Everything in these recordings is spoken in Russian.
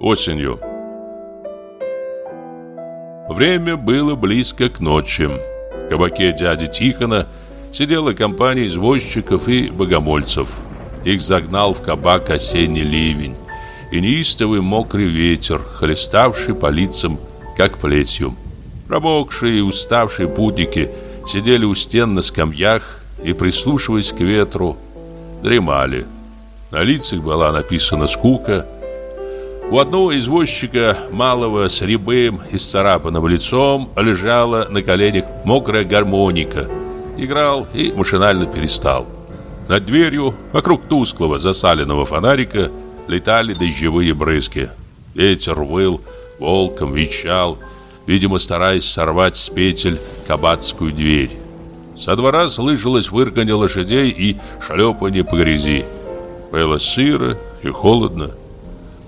Осенью. Время было близко к ночи. В кабаке дяди Тихона сидела компания извозчиков и богомольцев. Их загнал в кабак осенний ливень и неистовый мокрый ветер, хлеставший по лицам, как плетью. Промокшие и уставшие путники сидели у стен на скамьях и, прислушиваясь к ветру, дремали. На лицах была написана скука. У одного извозчика, малого с рябым и сцарапанным лицом, лежала на коленях мокрая гармоника. Играл и машинально перестал. Над дверью, вокруг тусклого засаленного фонарика, летали дождевые брызги. Ветер выл, волком вещал, видимо, стараясь сорвать с петель кабацкую дверь. Со двора слышалось вырканье лошадей и шлепанье по грязи. Было сыро и холодно.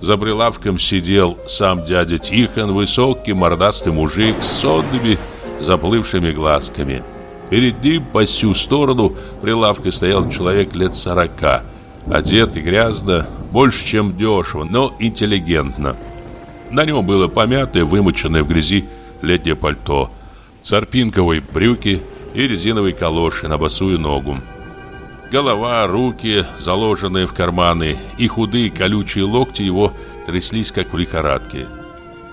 За прилавком сидел сам дядя Тихон, высокий мордастый мужик с сонными заплывшими глазками. Перед ним по всю сторону прилавка стоял человек лет сорока, одет и грязно, больше, чем дешево, но интеллигентно. На нем было помятое, вымоченное в грязи летнее пальто, сарпинковые брюки и резиновые калоши на босую ногу. Голова, руки, заложенные в карманы, и худые колючие локти его тряслись, как в лихорадке.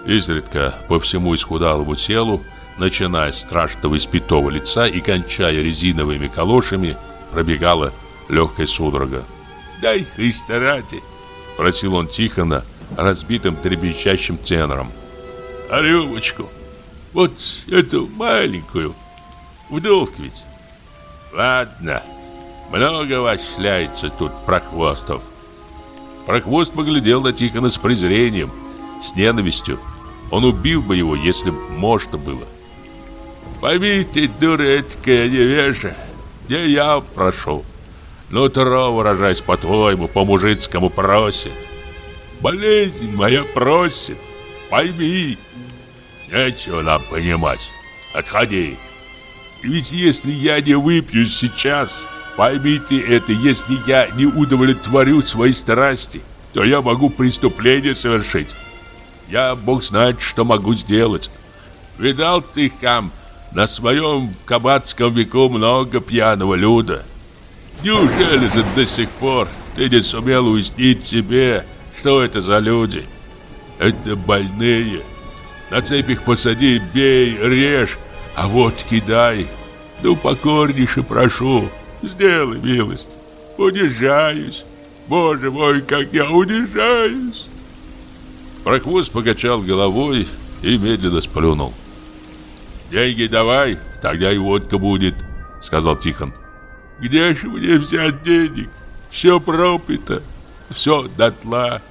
Изредка по всему исхудалому телу, начиная с страшного испитого лица и кончая резиновыми калошами, пробегала легкая судорога. «Дай Христа ради!» – просил он Тихона разбитым требещащим тенором. «А рюмочку? Вот эту маленькую. Вдовк ведь?» «Ладно!» Много вас тут прохвостов. Прохвост поглядел на Тихона с презрением, с ненавистью. Он убил бы его, если бы можно было. Поймите, дурецкая невежа, где я прошу. Нутро, выражаясь по-твоему, по-мужицкому просит. Болезнь моя просит, пойми. Нечего нам понимать. Отходи. Ведь если я не выпью сейчас, Поймите это, если я не удовлетворю свои страсти, то я могу преступление совершить. Я, Бог знает, что могу сделать. Видал ты, Хам, на своем кабацком веку много пьяного люда. Неужели же до сих пор ты не сумел уяснить себе, что это за люди? Это больные. На цепях посади, бей, режь, а вот кидай. Ну, покорнейше прошу, Сделай милость. Унижаюсь. Боже мой, как я унижаюсь. Прохвост покачал головой и медленно сплюнул. «Деньги давай, тогда и водка будет», — сказал Тихон. «Где же мне взять денег? Все пропито, все дотла.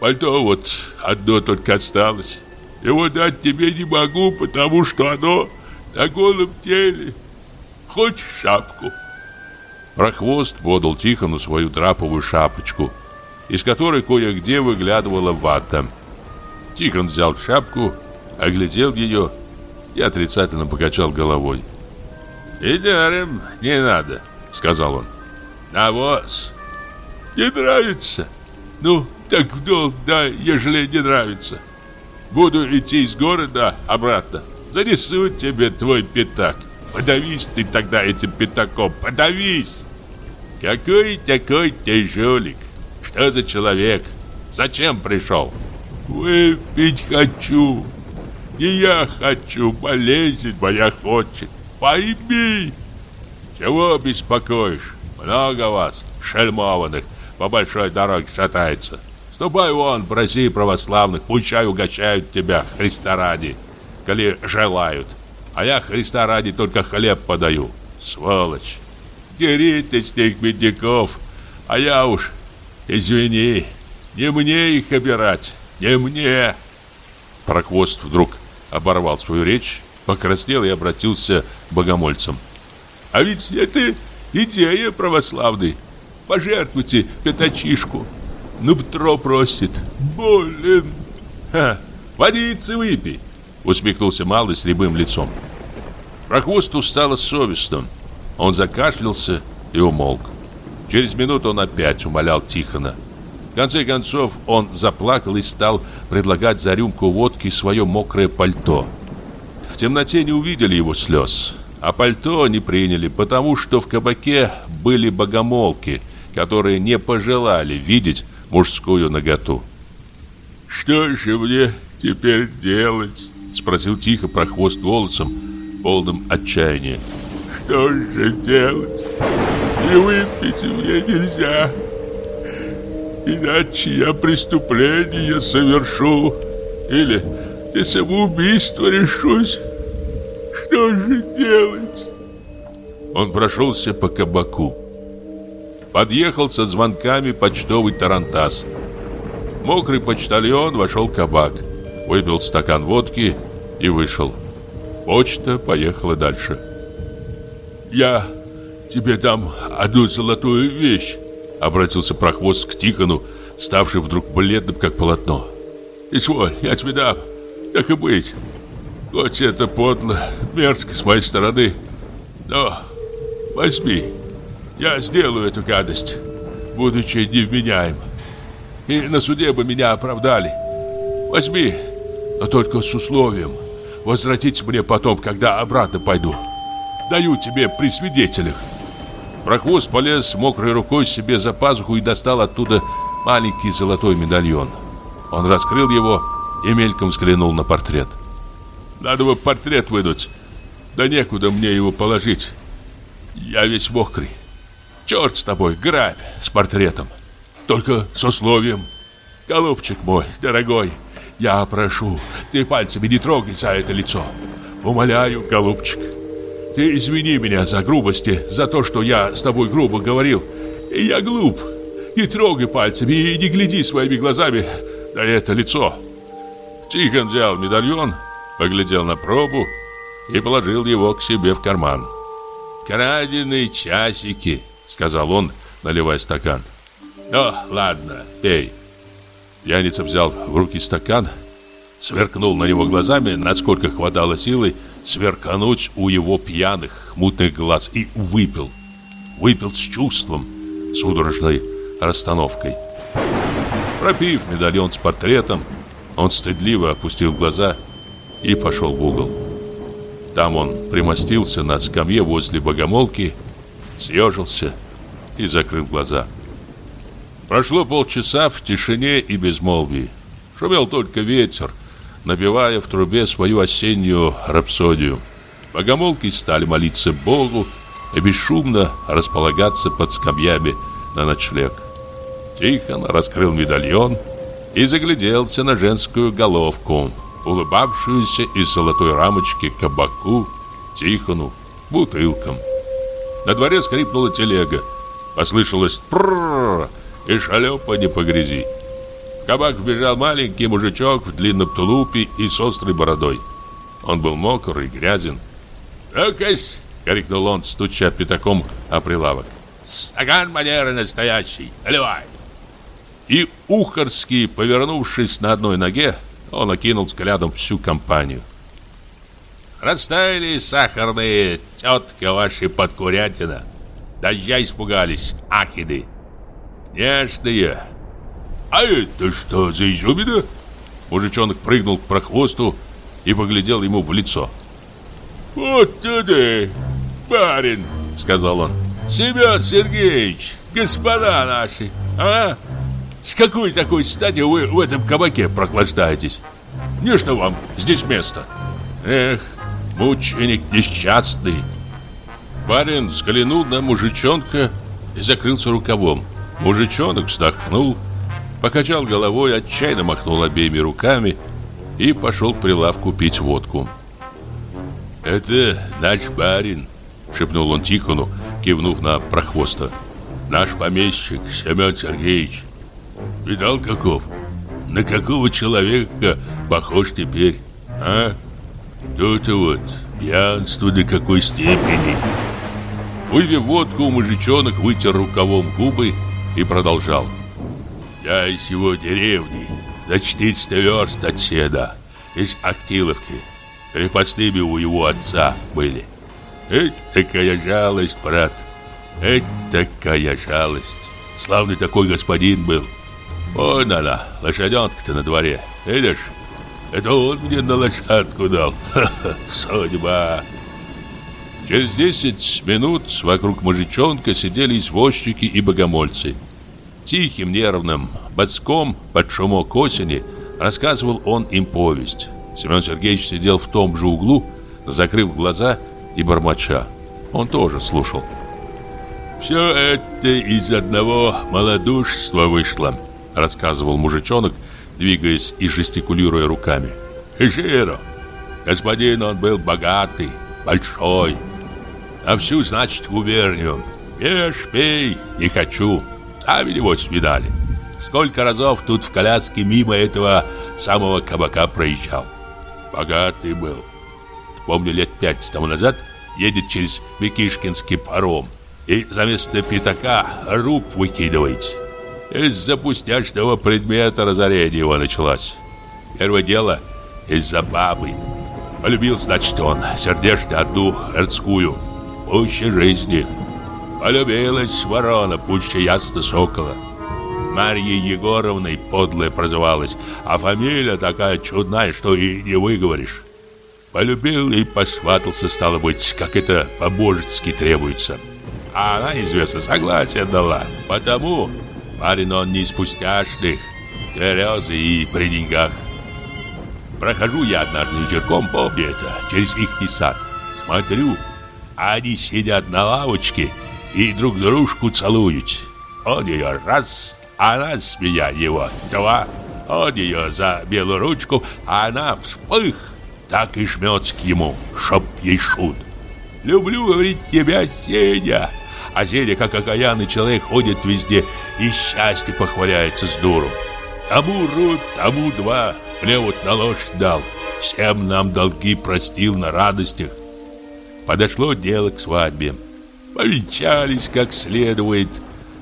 Пальто вот одно только осталось. Его дать тебе не могу, потому что оно на голом теле. Хочешь шапку?» Прохвост подал Тихону свою драповую шапочку, из которой кое-где выглядывала вата. Тихон взял шапку, оглядел ее и отрицательно покачал головой. «И даром не надо», — сказал он. «Навоз. Не нравится? Ну, так в долг дай, ежели не нравится. Буду идти из города обратно. Занесу тебе твой пятак. Подавись ты тогда этим пятаком, подавись!» Какой такой ты жулик? Что за человек? Зачем пришел? Выпить хочу. Не я хочу, болезнь моя хочет. Пойми. Чего беспокоишь? Много вас, шельмованных, по большой дороге шатается. Ступай вон, проси православных, пучай угощают тебя Христа ради, коли желают. А я Христа ради только хлеб подаю. Сволочь. Дери ты с бедняков, а я уж, извини, не мне их обирать, не мне. Прохвост вдруг оборвал свою речь, покраснел и обратился к богомольцам. А ведь это идея православной. Пожертвуйте пятачишку. Ну, Петро просит. Болен. Ха, водицы выпей, усмехнулся малый с рябым лицом. Прохвосту стало совестно. Он закашлялся и умолк. Через минуту он опять умолял Тихона. конце концов он заплакал и стал предлагать за рюмку водки свое мокрое пальто. В темноте не увидели его слез, а пальто не приняли, потому что в кабаке были богомолки, которые не пожелали видеть мужскую наготу. «Что же мне теперь делать?» Спросил тихо про хвост голосом, полным отчаяния. «Что же делать? И выпить мне нельзя!» Иначе я преступление совершу Или ты самоубийство решусь Что же делать? Он прошелся по кабаку Подъехал со звонками почтовый тарантас Мокрый почтальон вошел в кабак Выпил стакан водки и вышел Почта поехала дальше Я тебе дам одну золотую вещь Обратился прохвост к Тихону, ставший вдруг бледным, как полотно. «Изволь, я тебе дам, так и быть. Хоть это подло, мерзко с моей стороны, но возьми, я сделаю эту гадость, будучи невменяем. И на суде бы меня оправдали. Возьми, но только с условием возвратить мне потом, когда обратно пойду. Даю тебе при свидетелях». Прохвост полез мокрой рукой себе за пазуху и достал оттуда маленький золотой медальон. Он раскрыл его и мельком взглянул на портрет. «Надо бы портрет вынуть. Да некуда мне его положить. Я весь мокрый. Черт с тобой, грабь с портретом. Только с условием. Голубчик мой, дорогой, я прошу, ты пальцами не трогай за это лицо. Умоляю, голубчик, ты извини меня за грубости, за то, что я с тобой грубо говорил. Я глуп. Не трогай пальцами и не гляди своими глазами на это лицо. Тихон взял медальон, поглядел на пробу и положил его к себе в карман. «Краденые часики», — сказал он, наливая стакан. «Ну, ладно, пей». Пьяница взял в руки стакан, сверкнул на него глазами, насколько хватало силы, сверкануть у его пьяных, мутных глаз и выпил. Выпил с чувством, судорожной расстановкой. Пропив медальон с портретом, он стыдливо опустил глаза и пошел в угол. Там он примостился на скамье возле богомолки, съежился и закрыл глаза. Прошло полчаса в тишине и безмолвии. Шумел только ветер, напевая в трубе свою осеннюю рапсодию. Богомолки стали молиться Богу и бесшумно располагаться под скамьями на ночлег. Тихон раскрыл медальон и загляделся на женскую головку, улыбавшуюся из золотой рамочки кабаку, Тихону, бутылкам. На дворе скрипнула телега, послышалось «пррррр» и шлепанье по грязи кабак вбежал маленький мужичок в длинном тулупе и с острой бородой. Он был мокрый и грязен. «Экась!» — крикнул он, стуча пятаком о прилавок. «Стакан манеры настоящий! Наливай!» И Ухарский, повернувшись на одной ноге, он окинул взглядом всю компанию. «Растаяли сахарные тетка ваши подкурятина! Дождя испугались, ахиды! Нежные, «А это что за изюмина?» Мужичонок прыгнул к прохвосту и поглядел ему в лицо. «Вот туда, барин!» — сказал он. «Семен Сергеевич, господа наши, а? С какой такой стати вы в этом кабаке прохлаждаетесь? Не что вам здесь место?» «Эх, мученик несчастный!» Барин взглянул на мужичонка и закрылся рукавом. Мужичонок вздохнул покачал головой, отчаянно махнул обеими руками и пошел к прилавку пить водку. «Это наш барин», — шепнул он Тихону, кивнув на прохвоста. «Наш помещик Семен Сергеевич. Видал, каков? На какого человека похож теперь, а? Тут вот пьянство до какой степени». Выпив водку, мужичонок вытер рукавом губы и продолжал. Я из его деревни, за 400 верст от седа, из Актиловки. Крепостными у его отца были. Это такая жалость, брат. Это такая жалость. Славный такой господин был. Вон она, лошаденка-то на дворе. Видишь? Это он мне на лошадку дал. Ха-ха, судьба. Через 10 минут вокруг мужичонка сидели извозчики и богомольцы. Тихим, нервным, боцком под шумок осени рассказывал он им повесть. Семен Сергеевич сидел в том же углу, закрыв глаза и бормоча. Он тоже слушал. «Все это из одного малодушества вышло», рассказывал мужичонок, двигаясь и жестикулируя руками. «Жиро! Господин он был богатый, большой. А всю, значит, губернию. Ешь, пей, не хочу. Сами его видали. Сколько разов тут в коляске мимо этого самого кабака проезжал. Богатый был. Помню, лет пять тому назад едет через Микишкинский паром и за место пятака руб выкидывает. Из-за пустячного предмета разорение его началось. Первое дело из-за бабы. Полюбил, значит, он сердечно одну эрцкую, пуще жизни. Полюбилась ворона, пуще ясно сокола. Марьей Егоровной подлая прозывалась, а фамилия такая чудная, что и не выговоришь. Полюбил и посватался, стало быть, как это по-божески требуется. А она, известно, согласие дала. Потому Парень он не из пустяшных, тверезый и при деньгах. Прохожу я однажды вечерком, помню это, через их сад. Смотрю, они сидят на лавочке и друг дружку целуют. Он ее раз, она с меня его два. Он ее за белую ручку, а она вспых, так и жмется к ему, чтоб ей шут. «Люблю, — говорит, — тебя, Сеня!» А Зеля, как окаянный человек, ходит везде и счастье похваляется с дуру. Тому рут, тому два, мне вот на ложь дал. Всем нам долги простил на радостях. Подошло дело к свадьбе. Повенчались как следует.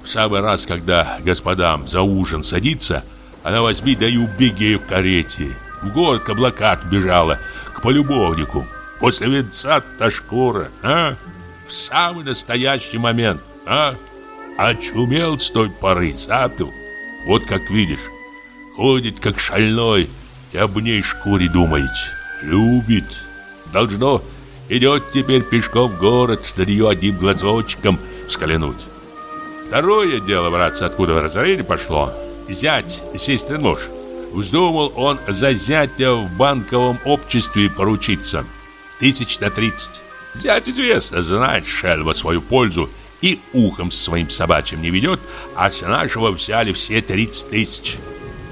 В самый раз, когда господам за ужин садится, она возьми да и убеги в карете. В город к облака бежала, к полюбовнику. После венца-то шкура, а? в самый настоящий момент, а? Очумел с той поры, запил. Вот как видишь, ходит как шальной и об ней шкуре думает. Любит. Должно, идет теперь пешком в город, нее одним глазочком взглянуть. Второе дело, братцы, откуда разорение пошло. Зять, сестрин муж. Вздумал он за зятя в банковом обществе поручиться. Тысяч на тридцать. Зять известно, знает шельма свою пользу и ухом своим собачьим не ведет, а с нашего взяли все 30 тысяч.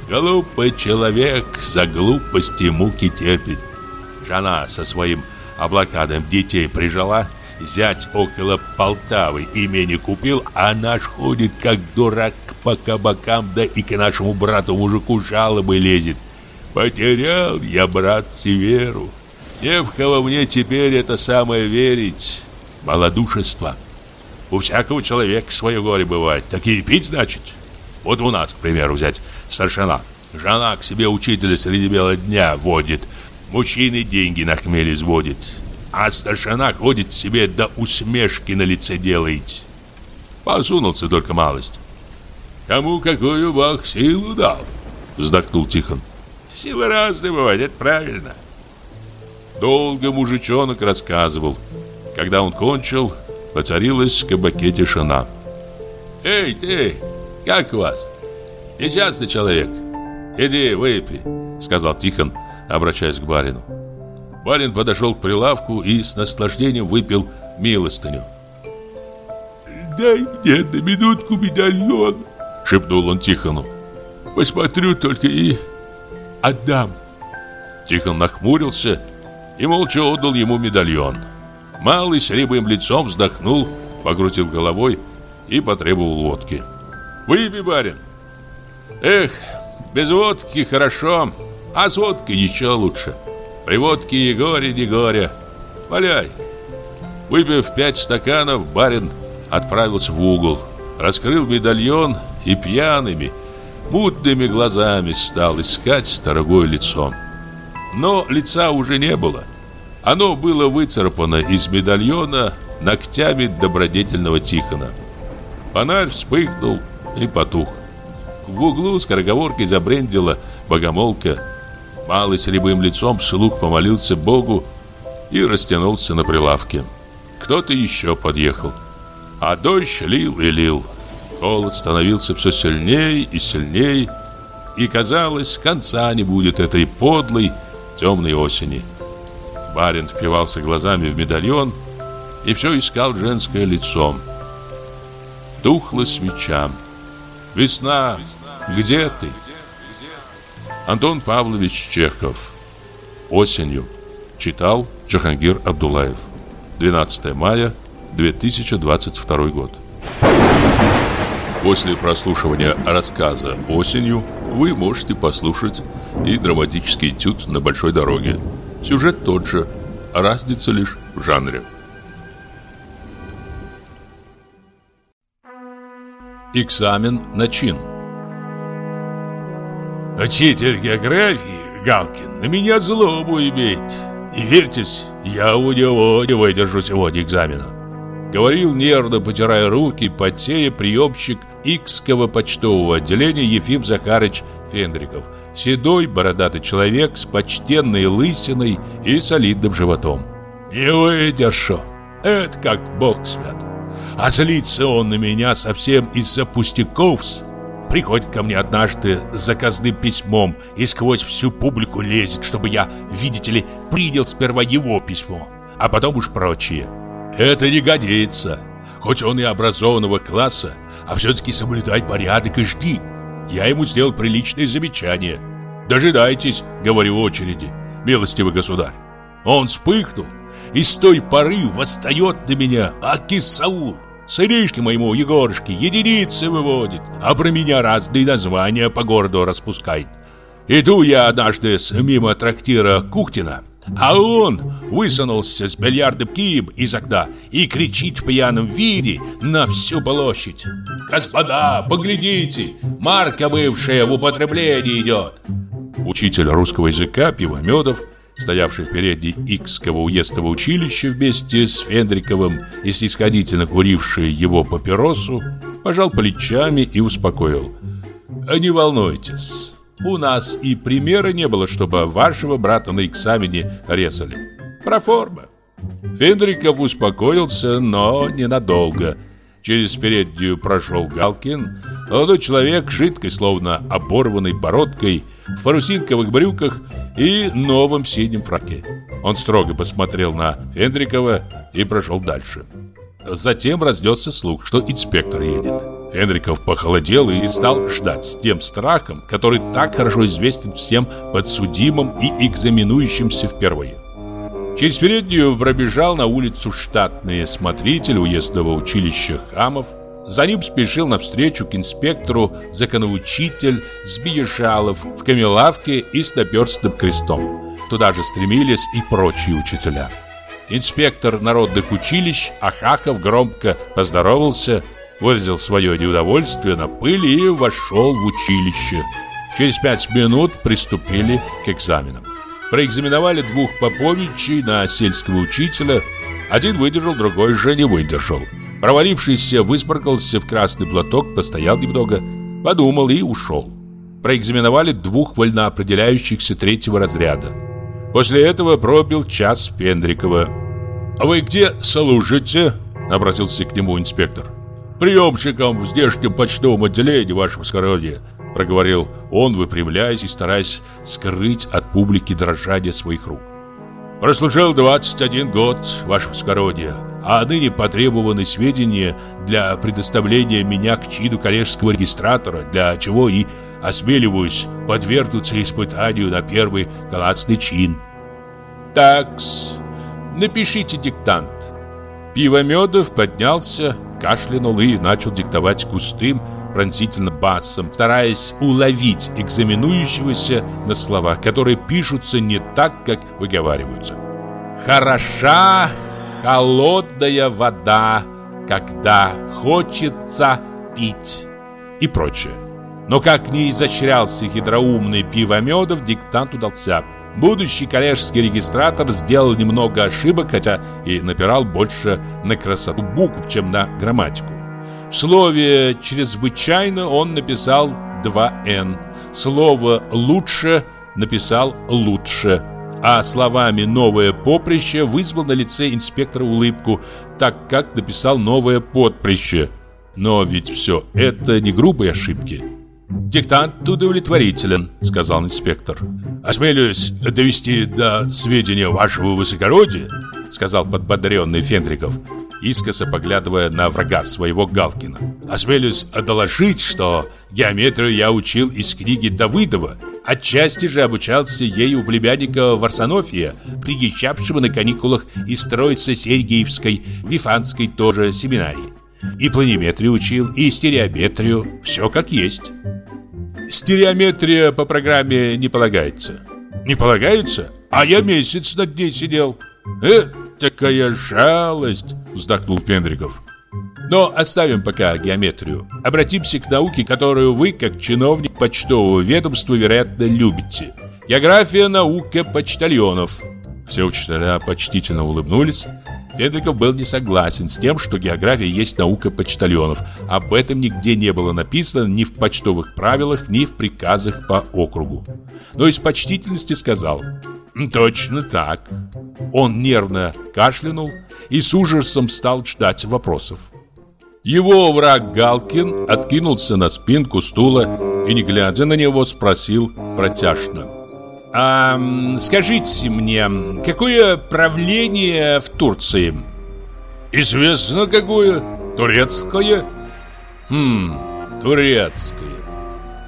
Глупый человек за глупости муки терпит. Жена со своим облакадом детей прижала, зять около Полтавы имени купил, а наш ходит как дурак по кабакам, да и к нашему брату-мужику жалобы лезет. Потерял я, брат, Северу. Не в кого мне теперь это самое верить. Малодушество. У всякого человека свое горе бывает. Такие пить, значит? Вот у нас, к примеру, взять старшина. Жена к себе учителя среди бела дня водит. Мужчины деньги на хмель изводит. А старшина ходит себе до усмешки на лице делает. Посунулся только малость. Кому какую Бог силу дал? Вздохнул Тихон. Силы разные бывают, это правильно. Долго мужичонок рассказывал. Когда он кончил, воцарилась в кабаке тишина. «Эй, ты, как у вас? Несчастный человек. Иди, выпей», — сказал Тихон, обращаясь к барину. Барин подошел к прилавку и с наслаждением выпил милостыню. «Дай мне на минутку медальон», — шепнул он Тихону. «Посмотрю только и отдам». Тихон нахмурился и молча отдал ему медальон. Малый с рябым лицом вздохнул, покрутил головой и потребовал водки. «Выпей, барин!» «Эх, без водки хорошо, а с водкой еще лучше. При водке и горе, не горе. Валяй!» Выпив пять стаканов, барин отправился в угол, раскрыл медальон и пьяными, мутными глазами стал искать дорогое лицо. Но лица уже не было. Оно было выцарапано из медальона ногтями добродетельного Тихона. Фонарь вспыхнул и потух. В углу скороговоркой забрендила богомолка. Малый с рябым лицом слух помолился Богу и растянулся на прилавке. Кто-то еще подъехал. А дождь лил и лил. Холод становился все сильнее и сильнее, и казалось, конца не будет этой подлой темной осени. Барин впивался глазами в медальон и все искал женское лицо. Тухла свеча. Весна, где ты? Антон Павлович Чехов. Осенью. Читал Джахангир Абдулаев. 12 мая 2022 год. После прослушивания рассказа «Осенью» вы можете послушать и драматический этюд на большой дороге. Сюжет тот же, разница лишь в жанре. Экзамен на чин Учитель географии Галкин на меня злобу имеет. И верьтесь, я у него не выдержу сегодня экзамена. Говорил нервно, потирая руки, потея приемщик Икского почтового отделения Ефим Захарыч Фендриков. Седой, бородатый человек с почтенной лысиной и солидным животом. Не выдержу. Это как бог свят. А злится он на меня совсем из-за пустяков. Приходит ко мне однажды с заказным письмом и сквозь всю публику лезет, чтобы я, видите ли, принял сперва его письмо, а потом уж прочие. Это не годится. Хоть он и образованного класса, а все-таки соблюдай порядок и жди. Я ему сделал приличное замечание. Дожидайтесь, говорю очереди, милостивый государь. Он вспыхнул и с той поры восстает на меня, аки Саул. Сынишке моему Егорушке единицы выводит, а про меня разные названия по городу распускает. Иду я однажды с мимо трактира Кухтина, а он высунулся с бильярдом кием из окна и кричит в пьяном виде на всю площадь. «Господа, поглядите, марка бывшая в употреблении идет!» Учитель русского языка Пивомедов, стоявший в передней Икского уездного училища вместе с Фендриковым и снисходительно куривший его папиросу, пожал плечами и успокоил. «Не волнуйтесь, у нас и примера не было, чтобы вашего брата на экзамене резали. Проформа. Фендриков успокоился, но ненадолго. Через переднюю прошел Галкин. Молодой человек, жидкой, словно оборванной бородкой, в парусинковых брюках и новом синем фраке. Он строго посмотрел на Фендрикова и прошел дальше. Затем разнесся слух, что инспектор едет. Фенриков похолодел и стал ждать с тем страхом, который так хорошо известен всем подсудимым и экзаменующимся впервые. Через переднюю пробежал на улицу штатный смотритель уездного училища Хамов. За ним спешил навстречу к инспектору законоучитель Збиешалов в камелавке и с наперстным крестом. Туда же стремились и прочие учителя. Инспектор народных училищ Ахахов громко поздоровался, выразил свое неудовольствие на пыли и вошел в училище. Через пять минут приступили к экзаменам. Проэкзаменовали двух поповичей на сельского учителя. Один выдержал, другой же не выдержал. Провалившийся выспаркался в красный платок, постоял немного, подумал и ушел. Проэкзаменовали двух вольноопределяющихся третьего разряда. После этого пробил час Пендрикова. «А вы где служите?» — обратился к нему инспектор. «Приемщиком в здешнем почтовом отделении, ваше воскородие», — проговорил он, выпрямляясь и стараясь скрыть от публики дрожание своих рук. «Прослужил 21 год, ваше воскородие, а ныне потребованы сведения для предоставления меня к чину коллежского регистратора, для чего и осмеливаюсь подвергнуться испытанию на первый галатный чин. Такс, напишите диктант. Пивомедов поднялся, кашлянул и начал диктовать густым, пронзительным басом, стараясь уловить экзаменующегося на слова, которые пишутся не так, как выговариваются. «Хороша холодная вода, когда хочется пить» и прочее. Но как не изощрялся хитроумный пивомедов, диктант удался. Будущий коллежский регистратор сделал немного ошибок, хотя и напирал больше на красоту букв, чем на грамматику. Слове «чрезвычайно» он написал два «н». Слово «лучше» написал «лучше». А словами «новое поприще» вызвал на лице инспектора улыбку, так как написал «новое подприще». Но ведь все это не грубые ошибки. «Диктант удовлетворителен», — сказал инспектор. «Осмелюсь довести до сведения вашего высокородия», — сказал подбодренный Фендриков, искоса поглядывая на врага своего Галкина. «Осмелюсь доложить, что геометрию я учил из книги Давыдова, Отчасти же обучался ей у племянника Варсонофия, приезжавшего на каникулах из строицы Сергиевской, Вифанской тоже семинарии. И планиметрию учил, и стереометрию, все как есть. Стереометрия по программе не полагается. Не полагается? А я месяц над ней сидел. Э, такая жалость, вздохнул Пендриков. Но оставим пока геометрию. Обратимся к науке, которую вы, как чиновник почтового ведомства, вероятно, любите. География наука почтальонов. Все учителя почтительно улыбнулись. Федриков был не согласен с тем, что география есть наука почтальонов. Об этом нигде не было написано ни в почтовых правилах, ни в приказах по округу. Но из почтительности сказал «Точно так». Он нервно кашлянул и с ужасом стал ждать вопросов. Его враг Галкин откинулся на спинку стула и, не глядя на него, спросил протяжно. А скажите мне, какое правление в Турции? Известно какое? Турецкое? Хм, турецкое.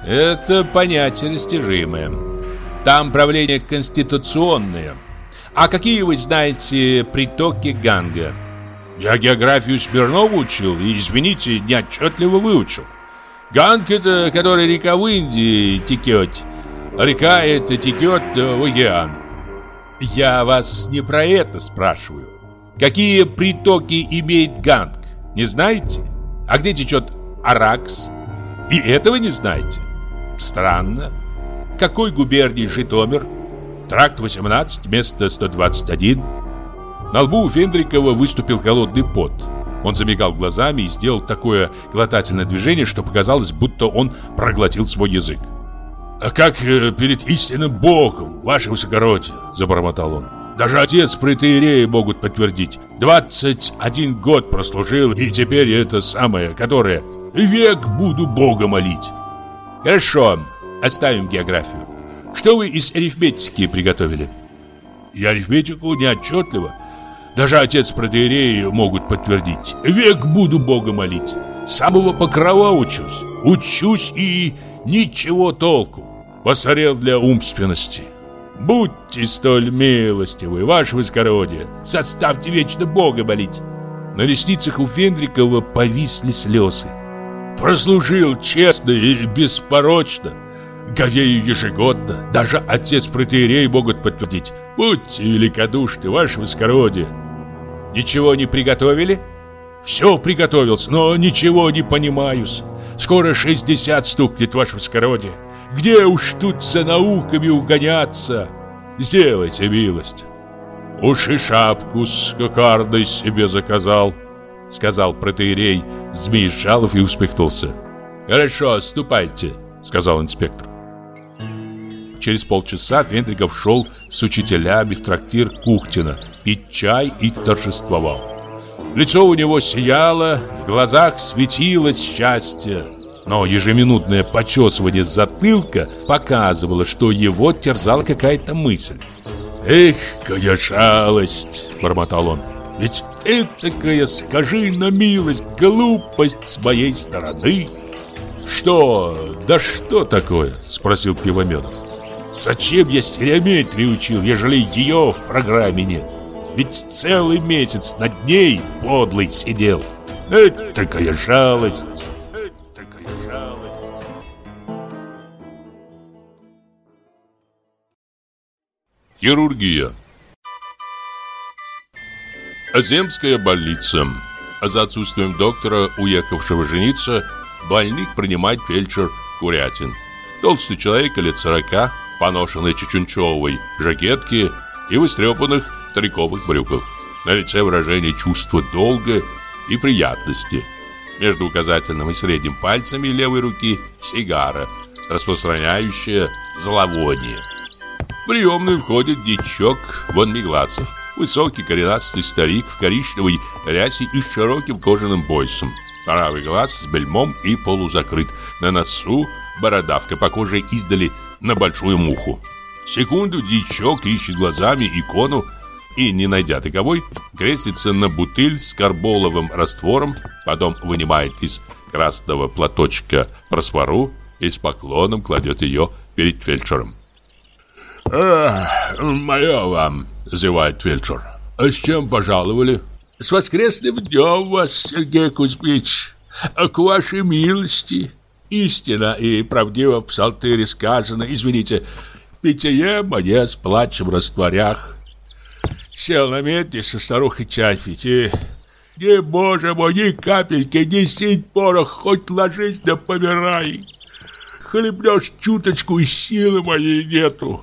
Это понятие растяжимое. Там правление конституционное. А какие вы знаете притоки Ганга? Я географию Смирнова учил и, извините, неотчетливо выучил. Ганг это, который река в Индии текет, Река эта текет в океан. Я вас не про это спрашиваю. Какие притоки имеет Ганг, не знаете? А где течет Аракс? И этого не знаете? Странно. Какой губернии Житомир? Тракт 18, место 121. На лбу у Фендрикова выступил холодный пот. Он замигал глазами и сделал такое глотательное движение, что показалось, будто он проглотил свой язык. «А как э, перед истинным Богом, ваше высокородие!» – забормотал он. «Даже отец протеереи могут подтвердить. 21 год прослужил, и теперь это самое, которое век буду Бога молить». «Хорошо, оставим географию. Что вы из арифметики приготовили?» «И арифметику неотчетливо. Даже отец протеереи могут подтвердить. Век буду Бога молить. самого покрова учусь. Учусь и ничего толку посорел для умственности. Будьте столь милостивы, ваше высокородие, составьте вечно Бога молить. На ресницах у Фендрикова повисли слезы. Прослужил честно и беспорочно, говею ежегодно. Даже отец протеерей могут подтвердить. Будьте великодушны, ваше высокородие. Ничего не приготовили? Все приготовился, но ничего не понимаюсь. Скоро 60 стукнет, ваше высокородие. Где уж тут за науками угоняться? Сделайте милость. Уж и шапку с кокардой себе заказал, сказал протеерей Змеежалов и успехнулся. Хорошо, ступайте, сказал инспектор. Через полчаса Фендриков шел с учителями в трактир Кухтина пить чай и торжествовал. Лицо у него сияло, в глазах светилось счастье. Но ежеминутное почесывание затылка показывало, что его терзала какая-то мысль. «Эх, какая шалость!» – бормотал он. «Ведь этакая, скажи на милость, глупость с моей стороны!» «Что? Да что такое?» – спросил Пивоменов. «Зачем я стереометрию учил, ежели ее в программе нет? Ведь целый месяц над ней подлый сидел. Это такая жалость!» Хирургия Земская больница За отсутствием доктора, уехавшего жениться Больных принимает фельдшер Курятин Толстый человек лет сорока Поношенной чечунчевой жакетке И в истрепанных триковых брюках На лице выражение чувства долга и приятности Между указательным и средним пальцами левой руки сигара распространяющее зловоние. В приемную входит дичок Вон Меглацев, высокий коренастый старик в коричневой рясе и с широким кожаным поясом. Правый глаз с бельмом и полузакрыт. На носу бородавка, похожая издали на большую муху. Секунду дичок ищет глазами икону и, не найдя таковой, крестится на бутыль с карболовым раствором, потом вынимает из красного платочка просвору и с поклоном кладет ее перед фельдшером. «Эх, мое вам!» — зевает фельдшер. «А с чем пожаловали?» «С воскресным днем вас, Сергей Кузьмич! К вашей милости!» Истина и правдиво в псалтыре сказано, извините, питье мое с плачем растворях. Сел на медне со старухой чай пить и... Не, боже мой, ни капельки, ни синь порох, хоть ложись да помирай. Хлебнешь чуточку, и силы моей нету.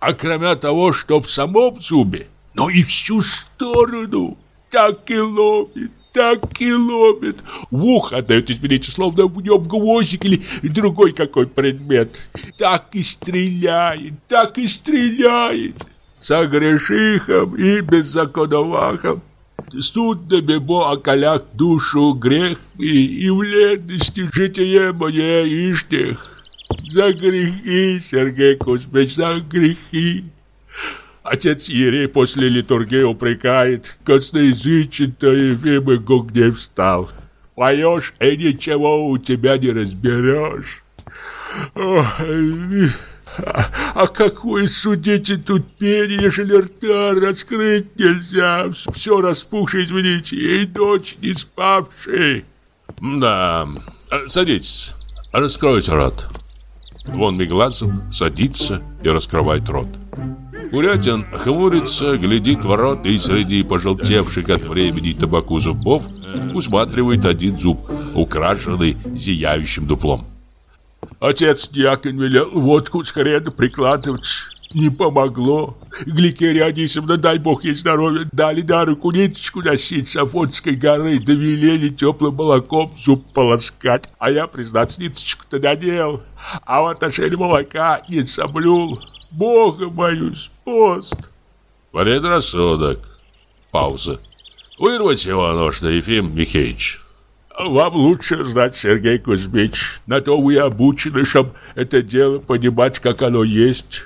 А кроме того, что в самом зубе, но и всю сторону, так и ломит, так и ломит. В ухо отдает, извините, словно в нем гвоздик или другой какой предмет. Так и стреляет, так и стреляет. За грешихом и беззаконовахом. Студными бо околях душу грех и, и в ледности житие мое ишних. За грехи, Сергей Кузьмич, за грехи. Отец Ерей после литургии упрекает, косноязычен-то Ефим и гугне встал. Поешь, и ничего у тебя не разберешь. Ох, а, а какое судите тут пение, ежели рта раскрыть нельзя, все распухшее, извините, и дочь не спавшая. Да, садитесь, раскройте рот. Вон Мегласов садится и раскрывает рот. Курятин хмурится, глядит в рот и среди пожелтевших от времени табаку зубов усматривает один зуб, украшенный зияющим дуплом. Отец дьякон велел водку с хрена прикладывать. Не помогло. Гликерия Анисовна, дай бог ей здоровья, дали на руку ниточку носить с Афонской горы, довелели теплым молоком зуб полоскать. А я, признаться, ниточку-то надел, а в отношении молока не соблюл. Бога боюсь, пост. Предрассудок. Пауза. Вырвать его нужно, Ефим Михеевич. Вам лучше знать, Сергей Кузьмич. На то вы обучены, чтобы это дело понимать, как оно есть.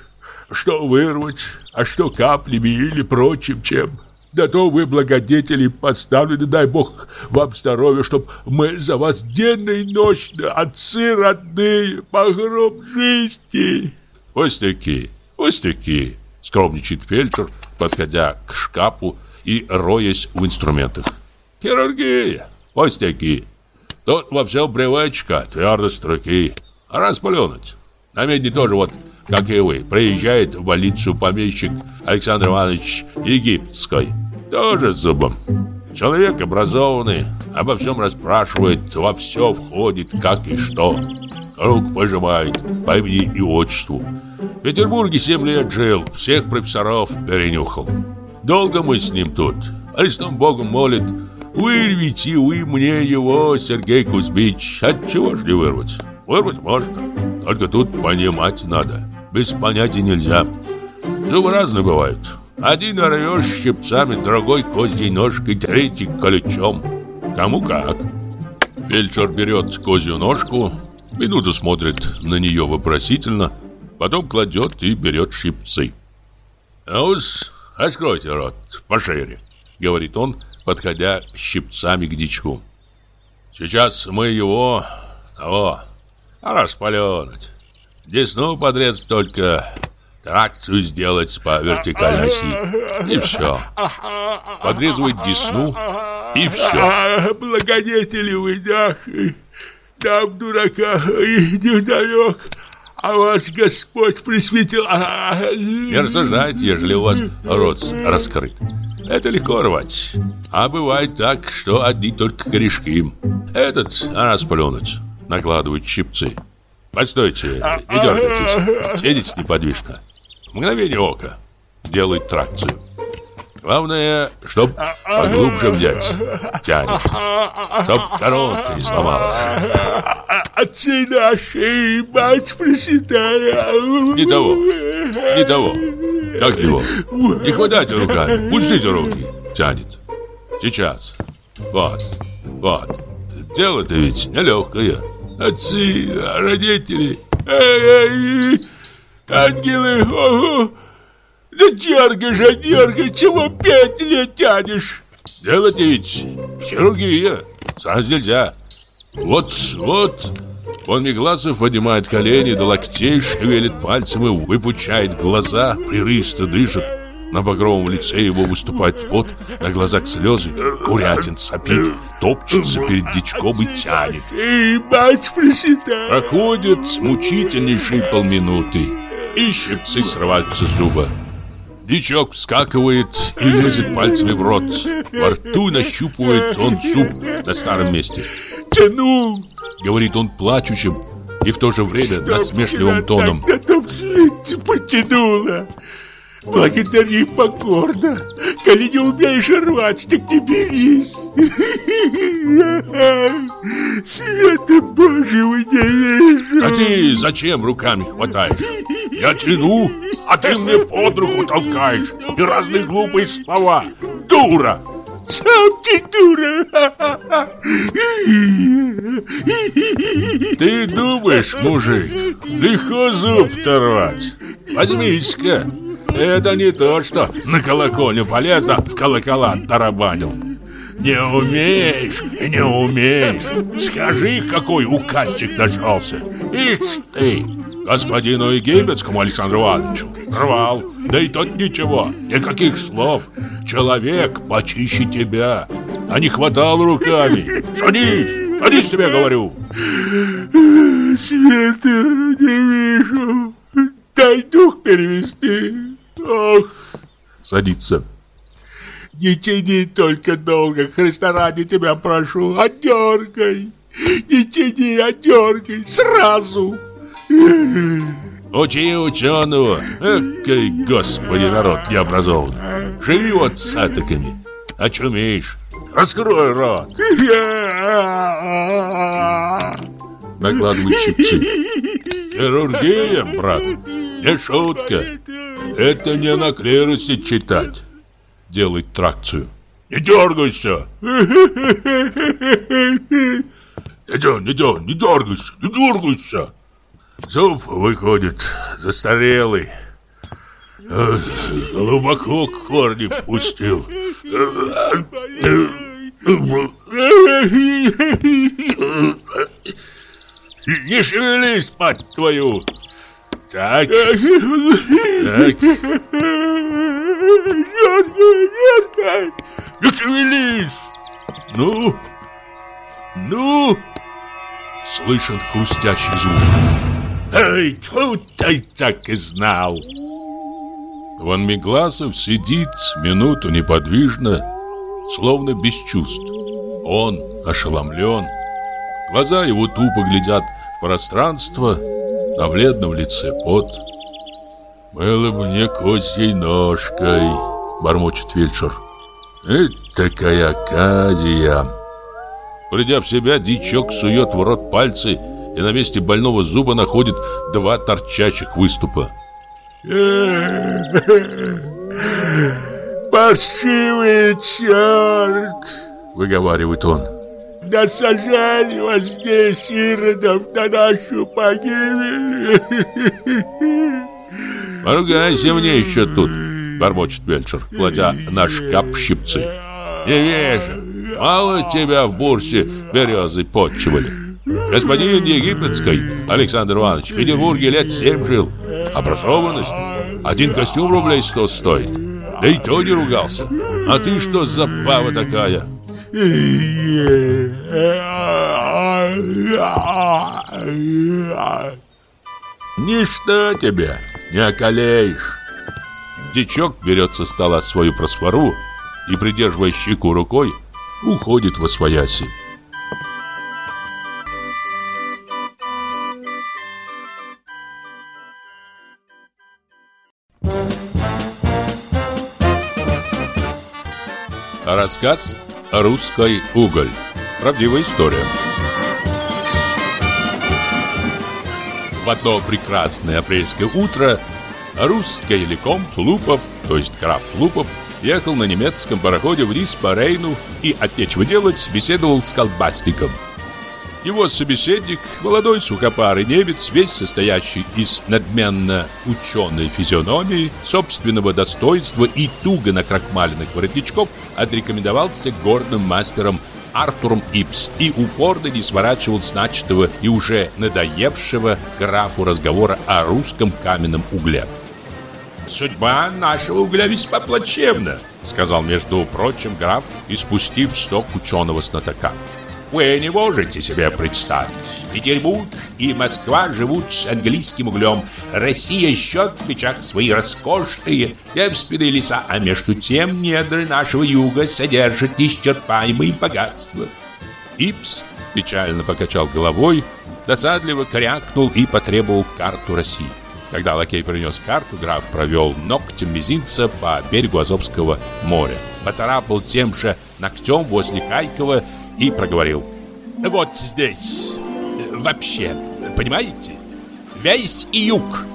Что вырвать, а что каплями или прочим чем. Да то вы благодетели подставлены, дай Бог вам здоровья, чтоб мы за вас денно и ночно, отцы родные, по гроб жизни. Пустяки, пустяки, скромничает фельдшер, подходя к шкафу и роясь в инструментах. Хирургия, пустяки. Тут во всем привычка, твердость руки. Раз плюнуть. На медне тоже вот, как и вы, приезжает в больницу помещик Александр Иванович Египетской. Тоже с зубом. Человек образованный, обо всем расспрашивает, во все входит, как и что. Рук пожимает по имени и отчеству. В Петербурге семь лет жил, всех профессоров перенюхал. Долго мы с ним тут. Христом Богом молит, вырвите вы мне его, Сергей Кузьмич. Отчего ж не вырвать? Вырвать можно. Только тут понимать надо. Без понятия нельзя. Зубы разные бывают. Один рвешь щипцами, другой козьей ножкой, третий колючом. Кому как. Фельдшер берет козью ножку, Минуту смотрит на нее вопросительно, потом кладет и берет щипцы. «Ну-с, раскройте рот пошире», — говорит он, подходя щипцами к дичку. «Сейчас мы его, того, распаленуть. Десну подрезать только, тракцию сделать по вертикальной оси. И все. Подрезывает десну, и все. Благодетели вы, дахи!» Там дурака и невдалек, а вас Господь присветил. Не рассуждайте, ежели у вас рот раскрыт. Это легко рвать. А бывает так, что одни только корешки. Этот расплюнуть. Накладывают щипцы. Постойте, не дергайтесь. Сидите неподвижно. В мгновение ока. Делает тракцию. Главное, чтоб поглубже взять. Тянет. Чтоб коронка не сломалась. Наши, мать Пресвятая. Не того. Не того. Как его? Не хватайте руками. Пустите руки. Тянет. Сейчас. Вот. Вот. Дело-то ведь нелегкое. Отцы, родители. Ангелы. Ого. Да дергай же, дергай, чего пять лет тянешь? Делать ведь хирургия, сразу нельзя. Вот, вот. Он Мегласов поднимает колени до локтей, шевелит пальцем и выпучает глаза, прерывисто дышит. На багровом лице его выступает пот, на глазах слезы, курятин сопит, топчется перед дичком и тянет. Эй, мать пресвятая! Проходит мучительнейшие полминуты, и щипцы срываются зуба. Дичок вскакивает и лезет пальцами в рот. Во рту нащупывает он зуб на старом месте. Тянул! Говорит он плачущим и в то же время насмешливым тоном. На том потянуло. Благодари покорно. Коли не умеешь рвать, так не берись. Света Божьего не вижу. А ты зачем руками хватаешь? Я тяну, а ты мне под руку толкаешь. И разные глупые слова. Дура! Сам ты дура. Ты думаешь, мужик, легко зуб оторвать? Возьмись-ка. Это не то, что на колокольню полезно в колокола тарабанил. Не умеешь не умеешь. Скажи, какой указчик нашелся. Ишь ты, господину египетскому Александру Ивановичу рвал. Да и тот ничего, никаких слов. Человек почище тебя, а не хватал руками. Садись, садись, тебе говорю. Света не вижу. Дай дух перевести. Ох, Садится. не тяни только долго, Христа ради тебя прошу, отдергай. Не тяни, а дергай сразу. Учи ученого. Экой, господи, народ необразованный. Живи вот с атаками. Очумеешь. Раскрой рот. Накладывают щипцы. Хирургия, брат. Не шутка. Это не на клиросе читать. Делает тракцию. Не дергайся. Не дергай, не дергай, не дергайся, не дергайся. Зуб выходит застарелый. Глубоко корни пустил. Не шевелись, мать твою! Так, так, Дергай, дергай. не шевелись! Ну, ну! Слышен хрустящий звук. Эй, тьфу, ты так и знал! Ван Мегласов сидит минуту неподвижно, словно без чувств. Он ошеломлен. Глаза его тупо глядят в пространство, на бледном лице пот. «Было бы мне козьей ножкой», — бормочет фельдшер. «Это такая Акадия!» Придя в себя, дичок сует в рот пальцы и на месте больного зуба находит два торчащих выступа. Паршивый черт! Выговаривает он. Насажали вас здесь, иродов, на нашу погибель. «Поругайся мне еще тут», — бормочет фельдшер, кладя на шкаф щипцы. «Не вижу, мало тебя в бурсе березы подчивали. Господин Египетской Александр Иванович в Петербурге лет семь жил. Образованность. Один костюм рублей сто стоит. Да и то не ругался. А ты что за пава такая?» Ничто тебе не околеешь. Дичок берет со стола свою просфору и, придерживая щеку рукой, уходит во свояси. Рассказ «Русский уголь». Правдивая история. В одно прекрасное апрельское утро русский леком Тлупов, то есть граф Тлупов, ехал на немецком пароходе вниз по Рейну и от нечего делать беседовал с колбасником. Его собеседник, молодой сухопарый немец, весь состоящий из надменно ученой физиономии, собственного достоинства и туго накрахмаленных воротничков, отрекомендовался горным мастером Артуром Ипс и упорно не сворачивал с начатого и уже надоевшего графу разговора о русском каменном угле. «Судьба нашего угля весьма плачевна», — сказал, между прочим, граф, испустив сток ученого знатока. Вы не можете себе представить. Петербург и Москва живут с английским углем. Россия счет в печах свои роскошные, девственные леса, а между тем недры нашего юга содержат неисчерпаемые богатства. Ипс печально покачал головой, досадливо крякнул и потребовал карту России. Когда лакей принес карту, граф провел ногтем мизинца по берегу Азовского моря. Поцарапал тем же ногтем возле Хайкова и проговорил. «Вот здесь. Вообще, понимаете? Весь и юг».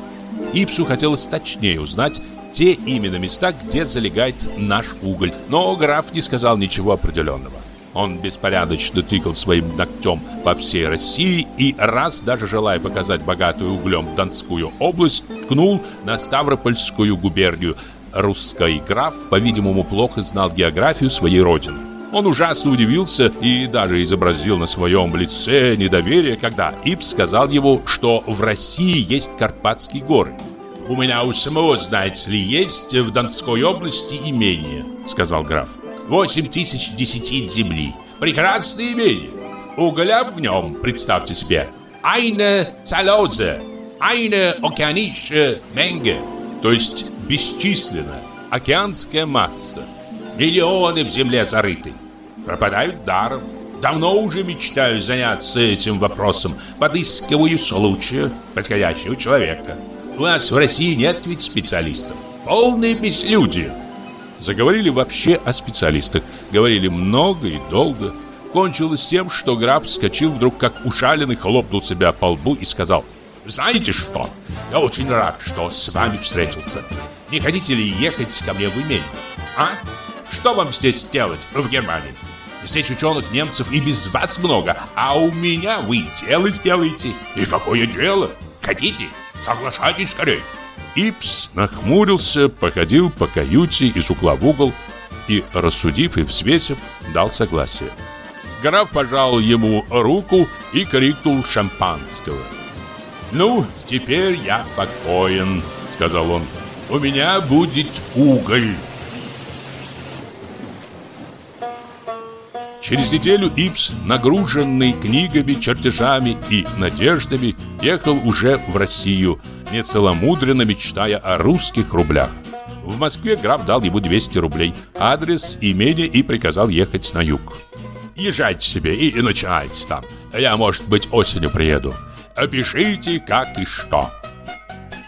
Ипсу хотелось точнее узнать те именно места, где залегает наш уголь. Но граф не сказал ничего определенного. Он беспорядочно тыкал своим ногтем по всей России и раз, даже желая показать богатую углем Донскую область, ткнул на Ставропольскую губернию. Русский граф, по-видимому, плохо знал географию своей родины. Он ужасно удивился и даже изобразил на своем лице недоверие, когда Ипс сказал ему, что в России есть Карпатские горы. «У меня у самого, знаете ли, есть в Донской области имение», — сказал граф. «Восемь тысяч десятин земли. Прекрасное имение. Угля в нем, представьте себе. Айна цалозе, айна океанище менге». То есть бесчисленно, океанская масса. Миллионы в земле зарыты. Пропадают даром. Давно уже мечтаю заняться этим вопросом. Подыскиваю случая подходящего человека. У нас в России нет ведь специалистов. Полные безлюдие. Заговорили вообще о специалистах. Говорили много и долго. Кончилось тем, что граф вскочил вдруг как ушаленный, хлопнул себя по лбу и сказал «Знаете что? Я очень рад, что с вами встретился. Не хотите ли ехать ко мне в имение? А? Что вам здесь делать в Германии? Здесь ученых немцев и без вас много, а у меня вы дело сделаете. И какое дело? Хотите? Соглашайтесь скорее. Ипс нахмурился, походил по каюте из угла в угол и, рассудив и взвесив, дал согласие. Граф пожал ему руку и крикнул шампанского. «Ну, теперь я спокоен», — сказал он. «У меня будет уголь». Через неделю Ипс, нагруженный книгами, чертежами и надеждами, ехал уже в Россию, нецеломудренно мечтая о русских рублях. В Москве граф дал ему 200 рублей, адрес, имение и приказал ехать на юг. «Езжайте себе и, начинайте там. Я, может быть, осенью приеду. Опишите, как и что».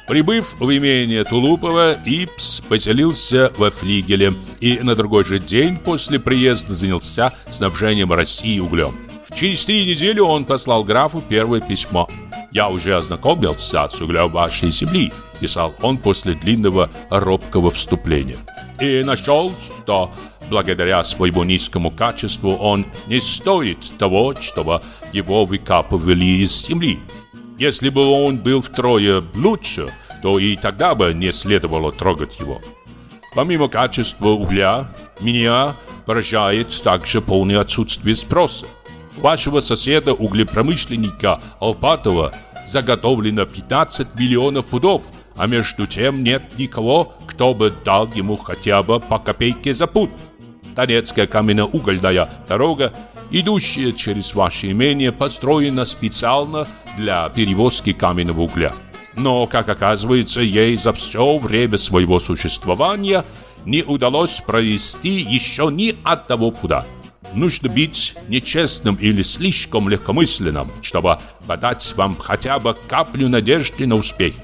Прибыв в имение Тулупова, Ипс поселился во флигеле и на другой же день после приезда занялся снабжением России углем. Через три недели он послал графу первое письмо. «Я уже ознакомился с углем вашей земли», – писал он после длинного робкого вступления. «И нашел, что благодаря своему низкому качеству он не стоит того, чтобы его выкапывали из земли. Если бы он был втрое лучше, то и тогда бы не следовало трогать его. Помимо качества угля, меня поражает также полное отсутствие спроса. У вашего соседа углепромышленника Алпатова заготовлено 15 миллионов пудов, а между тем нет никого, кто бы дал ему хотя бы по копейке за пуд. Донецкая каменноугольная дорога идущая через ваше имение, построена специально для перевозки каменного угля. Но, как оказывается, ей за все время своего существования не удалось провести еще ни одного пуда. Нужно быть нечестным или слишком легкомысленным, чтобы подать вам хотя бы каплю надежды на успех.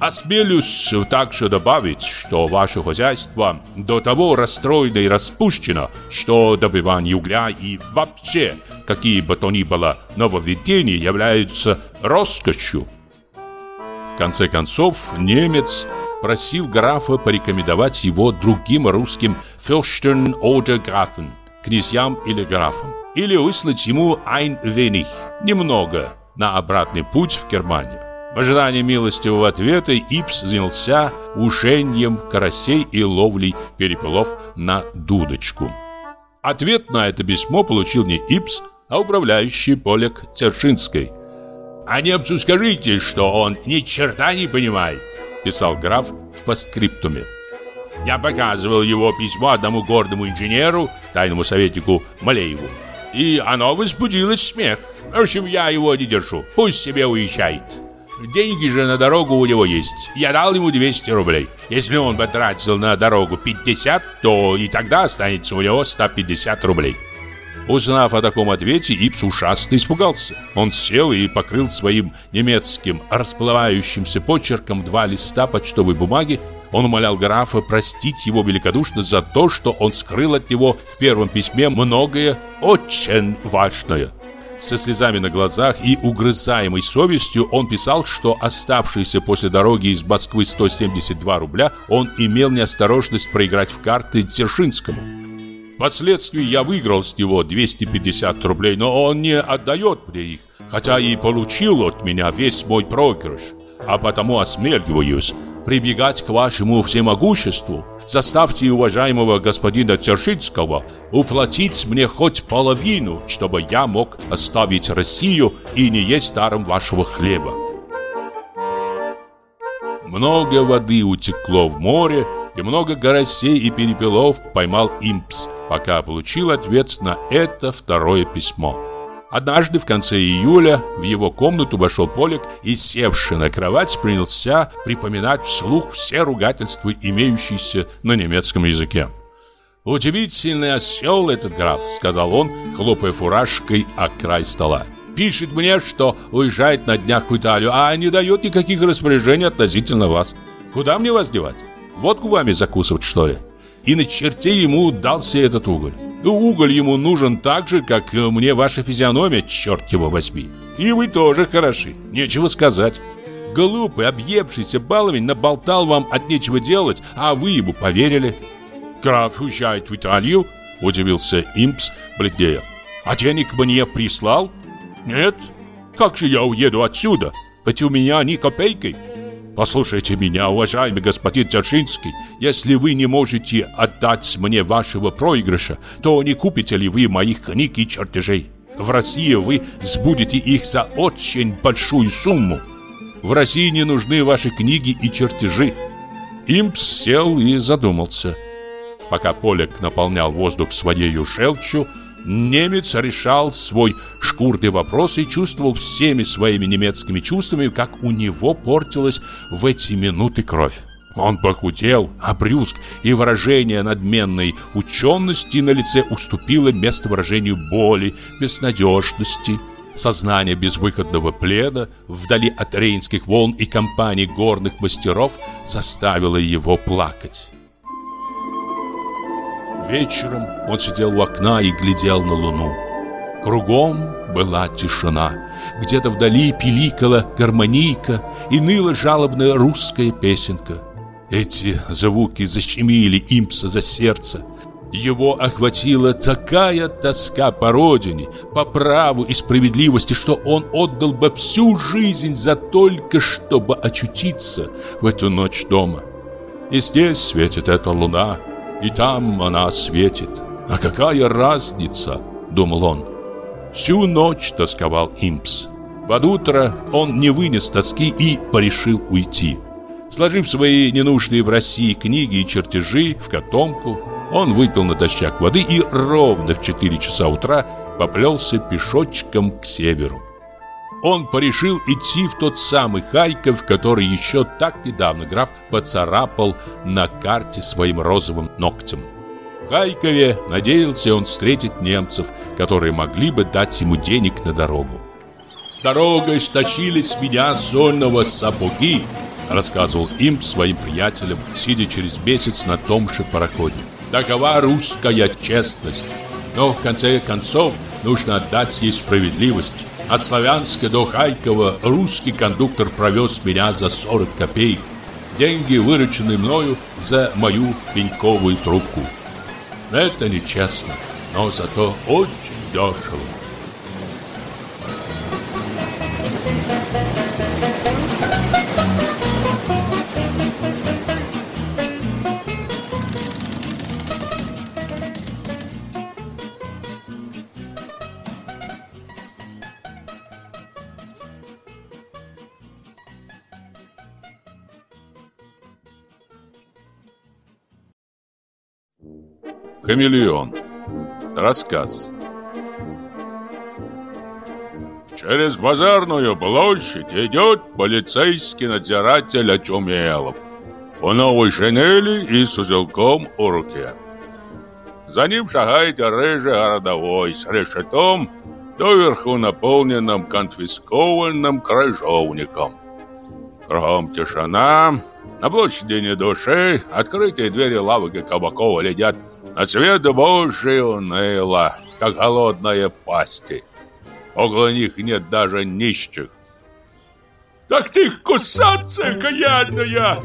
Осмелюсь также добавить, что ваше хозяйство до того расстроено и распущено, что добывание угля и вообще какие бы то ни было нововведения являются роскошью. В конце концов, немец просил графа порекомендовать его другим русским «Fürsten oder Grafen» князьям или графам, или выслать ему «ein wenig» немного на обратный путь в Германию. В ожидании милостивого ответа Ипс занялся ушеньем карасей и ловлей перепелов на дудочку. Ответ на это письмо получил не Ипс, а управляющий Полек Тершинской. «А немцу скажите, что он ни черта не понимает», писал граф в постскриптуме. «Я показывал его письмо одному гордому инженеру, тайному советнику Малееву, и оно возбудило смех. В общем, я его не держу, пусть себе уезжает». Деньги же на дорогу у него есть. Я дал ему 200 рублей. Если он потратил на дорогу 50, то и тогда останется у него 150 рублей. Узнав о таком ответе, Ипс ужасно испугался. Он сел и покрыл своим немецким расплывающимся почерком два листа почтовой бумаги. Он умолял графа простить его великодушно за то, что он скрыл от него в первом письме многое очень важное. Со слезами на глазах и угрызаемой совестью он писал, что оставшиеся после дороги из Москвы 172 рубля он имел неосторожность проиграть в карты Дзержинскому. Впоследствии я выиграл с него 250 рублей, но он не отдает мне их, хотя и получил от меня весь мой проигрыш. А потому осмеливаюсь прибегать к вашему всемогуществу Заставьте уважаемого господина Дзержинского уплатить мне хоть половину, чтобы я мог оставить Россию и не есть даром вашего хлеба. Много воды утекло в море, и много горосей и перепелов поймал импс, пока получил ответ на это второе письмо. Однажды в конце июля в его комнату вошел Полик и, севший на кровать, принялся припоминать вслух все ругательства, имеющиеся на немецком языке. «Удивительный осел этот граф», — сказал он, хлопая фуражкой о край стола. «Пишет мне, что уезжает на днях в Италию, а не дает никаких распоряжений относительно вас. Куда мне вас девать? Водку вами закусывать, что ли?» И на черте ему дался этот уголь. Уголь ему нужен так же, как мне ваша физиономия, черт его возьми. И вы тоже хороши, нечего сказать. Глупый, объевшийся баловень наболтал вам от нечего делать, а вы ему поверили. Граф уезжает в Италию, удивился импс, бледнее. А денег мне прислал? Нет. Как же я уеду отсюда? Ведь у меня ни копейки. Послушайте меня, уважаемый господин Дзержинский, если вы не можете отдать мне вашего проигрыша, то не купите ли вы моих книг и чертежей? В России вы сбудете их за очень большую сумму. В России не нужны ваши книги и чертежи. Импс сел и задумался. Пока Полек наполнял воздух своей желчью, Немец решал свой шкурный вопрос и чувствовал всеми своими немецкими чувствами, как у него портилась в эти минуты кровь. Он похудел, обрюзг, и выражение надменной учености на лице уступило место выражению боли, безнадежности. Сознание безвыходного пледа вдали от рейнских волн и компании горных мастеров заставило его плакать. Вечером он сидел у окна и глядел на луну. Кругом была тишина. Где-то вдали пиликала гармонийка и ныла жалобная русская песенка. Эти звуки защемили импса за сердце. Его охватила такая тоска по родине, по праву и справедливости, что он отдал бы всю жизнь за только, чтобы очутиться в эту ночь дома. И здесь светит эта луна, и там она светит. А какая разница, думал он. Всю ночь тосковал Импс. Под утро он не вынес тоски и порешил уйти. Сложив свои ненужные в России книги и чертежи в котомку, он выпил натощак воды и ровно в 4 часа утра поплелся пешочком к северу. Он порешил идти в тот самый Харьков, который еще так недавно граф поцарапал на карте своим розовым ногтем. В Харькове надеялся он встретить немцев, которые могли бы дать ему денег на дорогу. Дорогой с меня сольного сапоги, рассказывал им, своим приятелям, сидя через месяц на том же пароходе. Такова русская честность. Но в конце концов нужно отдать ей справедливость. От Славянска до Хайкова русский кондуктор провез меня за 40 копеек. Деньги, вырученные мною за мою пеньковую трубку. Это нечестно, но зато очень дешево. Хамелеон. Рассказ. Через базарную площадь идет полицейский надзиратель Очумелов. В новой шинели и с узелком у руке. За ним шагает рыжий городовой с решетом, доверху наполненным конфискованным крыжовником. Кругом тишина, на площади ни души, открытые двери лавок и кабаков ледят на свет Божий уныло, как голодная пасти. Около них нет даже нищих. «Так ты кусаться, каянная!»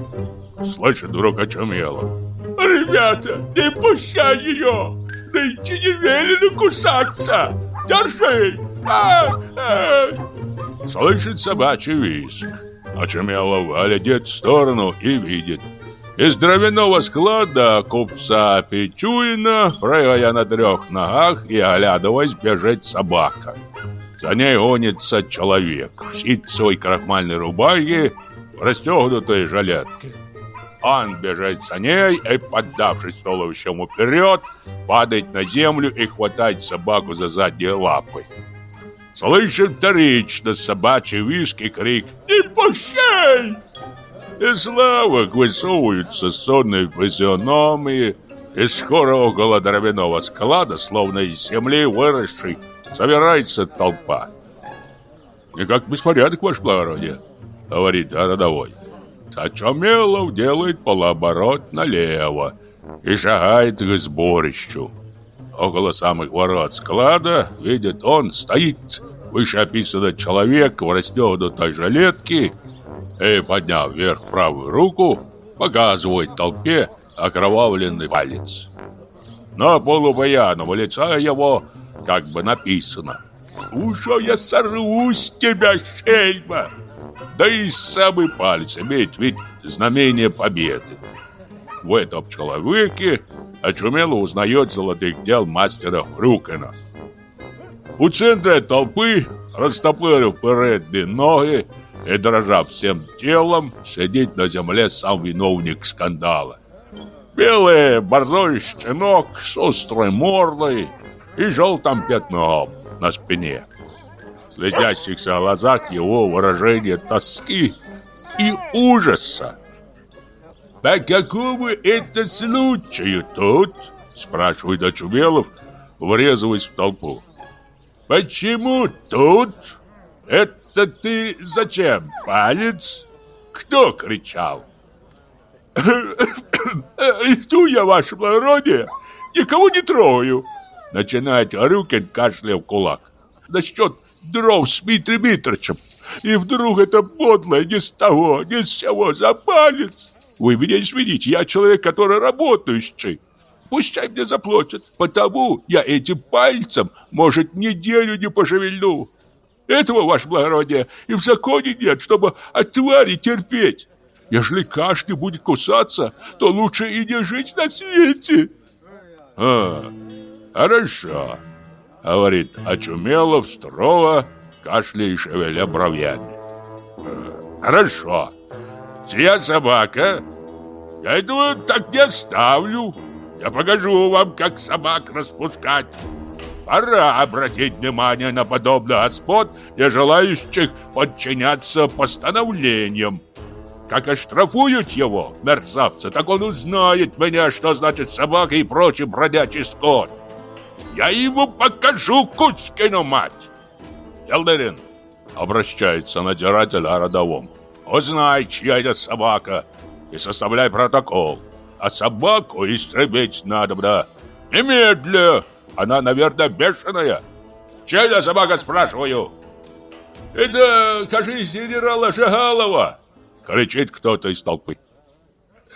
Слышит вдруг очумело. «Ребята, не пущай ее! Нынче не велено кусаться! Держи! А, а. Слышит собачий виск. Очумело глядит в сторону и видит – из дровяного склада купца Печуина, прыгая на трех ногах и оглядываясь, бежит собака. За ней гонится человек в ситцевой крахмальной рубахе, в расстегнутой жилетке. Он бежит за ней и, поддавшись туловищем вперед, падает на землю и хватает собаку за задние лапы. Слышит вторично собачий виск крик «Не пущай!» Из лавок высовываются сонные физиономии, и скоро около дровяного склада, словно из земли выросшей, собирается толпа. «Не как беспорядок, ваш благородие», — говорит городовой. Очумелов делает полуоборот налево и шагает к сборищу. Около самых ворот склада, видит он, стоит вышеописанный человек в расстегнутой жилетке и, подняв вверх правую руку, показывает толпе окровавленный палец. На полубояного лица его как бы написано «Уже я сорву с тебя, шельма!» Да и самый палец имеет вид знамения победы. В этом человеке очумело узнает золотых дел мастера Хрюкена. У центра толпы, растопырив передние ноги, и, дрожа всем телом, сидит на земле сам виновник скандала. Белый борзой щенок с острой мордой и желтым пятном на спине. В слезящихся глазах его выражение тоски и ужаса. «По какому это случаю тут?» спрашивает Очумелов, врезываясь в толпу. «Почему тут? Это это ты зачем, палец? Кто кричал? Иду я, ваше благородие, никого не трою. Начинает Рюкин, кашляя в кулак. Насчет дров с Дмитрием Митричем. И вдруг это подлое ни с того, ни с сего за палец. Вы меня извините, я человек, который работающий. Пущай мне заплатят, потому я этим пальцем, может, неделю не пошевельну. Этого, ваше благородие, и в законе нет, чтобы от твари терпеть. Ежели каждый будет кусаться, то лучше и не жить на свете. А, хорошо, говорит Очумелов строго, кашляя и шевеля бровями. Хорошо, сия собака, я этого так не оставлю. Я покажу вам, как собак распускать. Пора обратить внимание на подобных господ, не желающих подчиняться постановлениям. Как оштрафуют его, мерзавца, так он узнает меня, что значит собака и прочий бродячий скот. Я ему покажу Кузькину мать. Елдырин, обращается надзиратель о. Узнай, чья это собака, и составляй протокол. А собаку истребить надо, да. Немедля! Она, наверное, бешеная. Чья это собака, спрашиваю? Это, кажись, генерала Жагалова, кричит кто-то из толпы.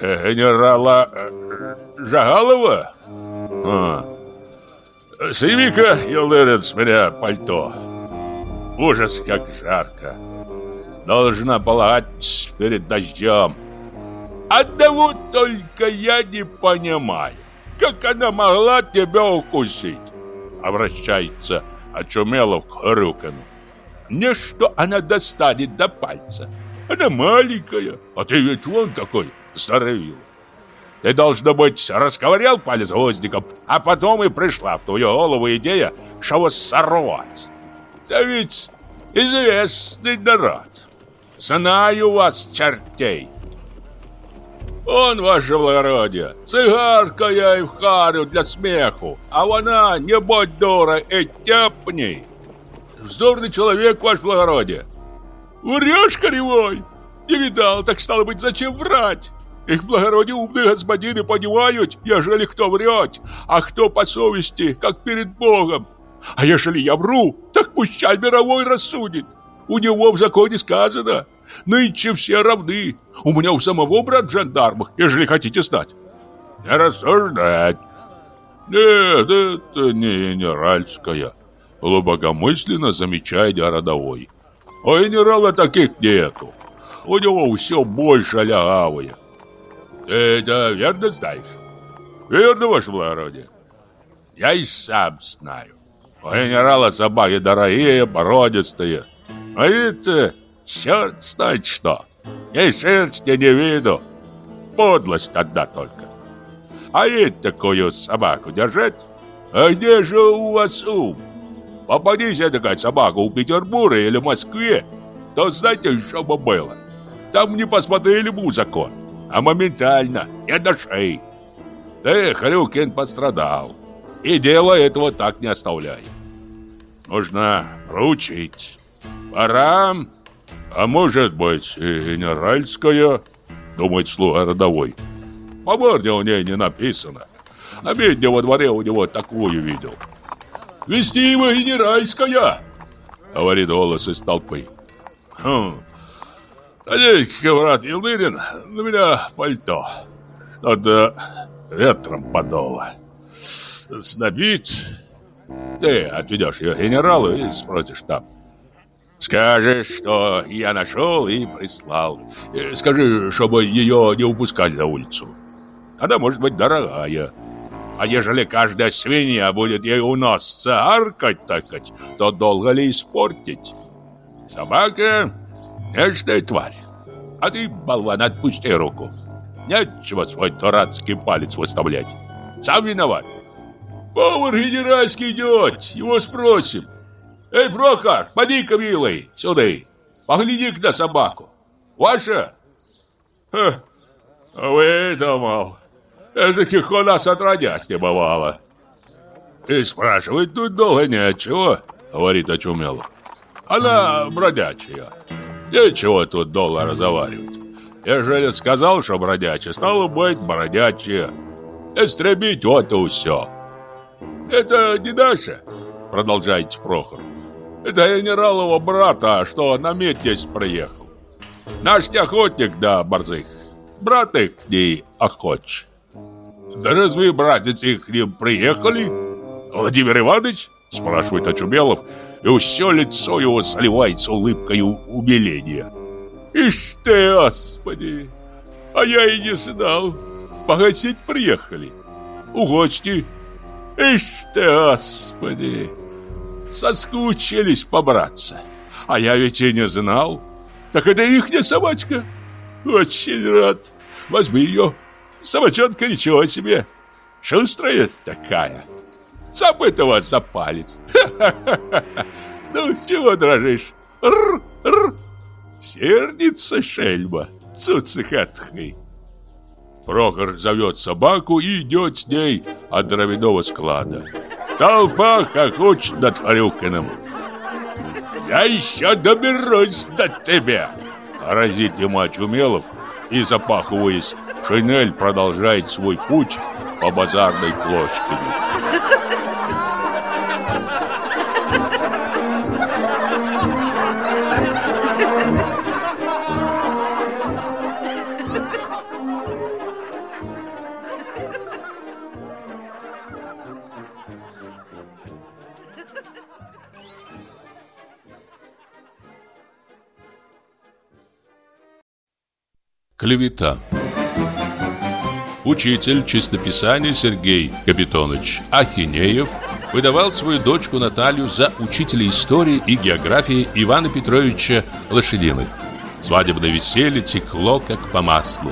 Э, генерала э, Жагалова? А. Сними-ка, Елдырин, с меня пальто. Ужас, как жарко. Должна полагать перед дождем. Одного только я не понимаю. Как она могла тебя укусить? Обращается Очумелов к Рюкину. Не что она достанет до пальца. Она маленькая, а ты ведь вон какой здоровил. Ты, должно быть, расковырял палец гвоздиком, а потом и пришла в твою голову идея, что вас сорвать. Да ведь известный народ. Знаю вас, чертей. Он, ваше благородие, цигарка я и вхарю для смеху, а вона, не будь дура, и тяпней. Вздорный человек, ваше благородие. Врешь, коревой? Не видал, так стало быть, зачем врать? Их благородие умные господины понимают, ежели кто врет, а кто по совести, как перед Богом. А ежели я вру, так пущай мировой рассудит. У него в законе сказано, нынче все равны. У меня у самого брат в жандармах, ежели хотите знать. Не рассуждать. Нет, это не генеральская. Глубокомысленно замечает городовой. У генерала таких нету. У него все больше лягавое. Ты это верно знаешь? Верно, ваше благородие. Я и сам знаю. У генерала собаки дорогие, породистые. А это черт знает что. Ни шерсти не виду. Подлость одна только. А это такую собаку держать? А где же у вас ум? Попадись такая собака у Петербурга или в Москве, то знаете, что бы было? Там не посмотрели бы закон а моментально, не до шеи. Ты, Хрюкин, пострадал. И дело этого так не оставляй. Нужно проучить. Пора, а может быть генеральская, думает слуга родовой. По морде у ней не написано. А медня во дворе у него такую видел. «Вести его генеральская!» Говорит голос из толпы. Хм, Надеюсь-ка, брат Елдырин, на меня пальто. Что-то ветром подоло. Снобить. Ты отведешь ее генералу и спросишь там. Скажешь, что я нашел и прислал. Скажи, чтобы ее не упускали на улицу. Она может быть дорогая. А ежели каждая свинья будет ей у нас царкать-такать, то долго ли испортить? Собака Нежная тварь. А ты, болван, отпусти руку. Нечего свой дурацкий палец выставлять. Сам виноват. Повар генеральский идет, его спросим. Эй, Прохор, поди-ка, милый, сюда. Погляди-ка на собаку. Ваша? Ха, выдумал. Таких у нас отродясь не бывало. И спрашивать тут долго нечего, говорит Очумелов. Она бродячая. Нечего тут долго разговаривать. Ежели сказал, что бродячий, стало быть бродячие. Истребить вот и все. Это не наше, продолжайте Прохор. Это генералова брата, что на медь здесь приехал. Наш не охотник, да, борзых. Брат их не охоч. Да разве братец их не приехали? Владимир Иванович? Спрашивает Очумелов и все лицо его заливается улыбкой умиления. «Ишь ты, Господи! А я и не знал. Погасить приехали. У гости. Ишь ты, Господи! Соскучились побраться. А я ведь и не знал. Так это ихняя собачка. Очень рад. Возьми ее. Собачонка ничего себе. Шустрая такая. Цапает вас за палец. Ха-ха-ха. Ну, чего дрожишь? Р-р. Сердится шельма. Цуцехатхай. Прохор зовет собаку и идет с ней от дровяного склада. Толпа хохочет над Хрюкиным. «Я еще доберусь до тебя!» разит ему очумелов и, запахиваясь, шинель продолжает свой путь по базарной площади. Клевета Учитель чистописания Сергей Капитонович Ахинеев выдавал свою дочку Наталью за учителя истории и географии Ивана Петровича Лошадиных. Свадебное веселье текло как по маслу.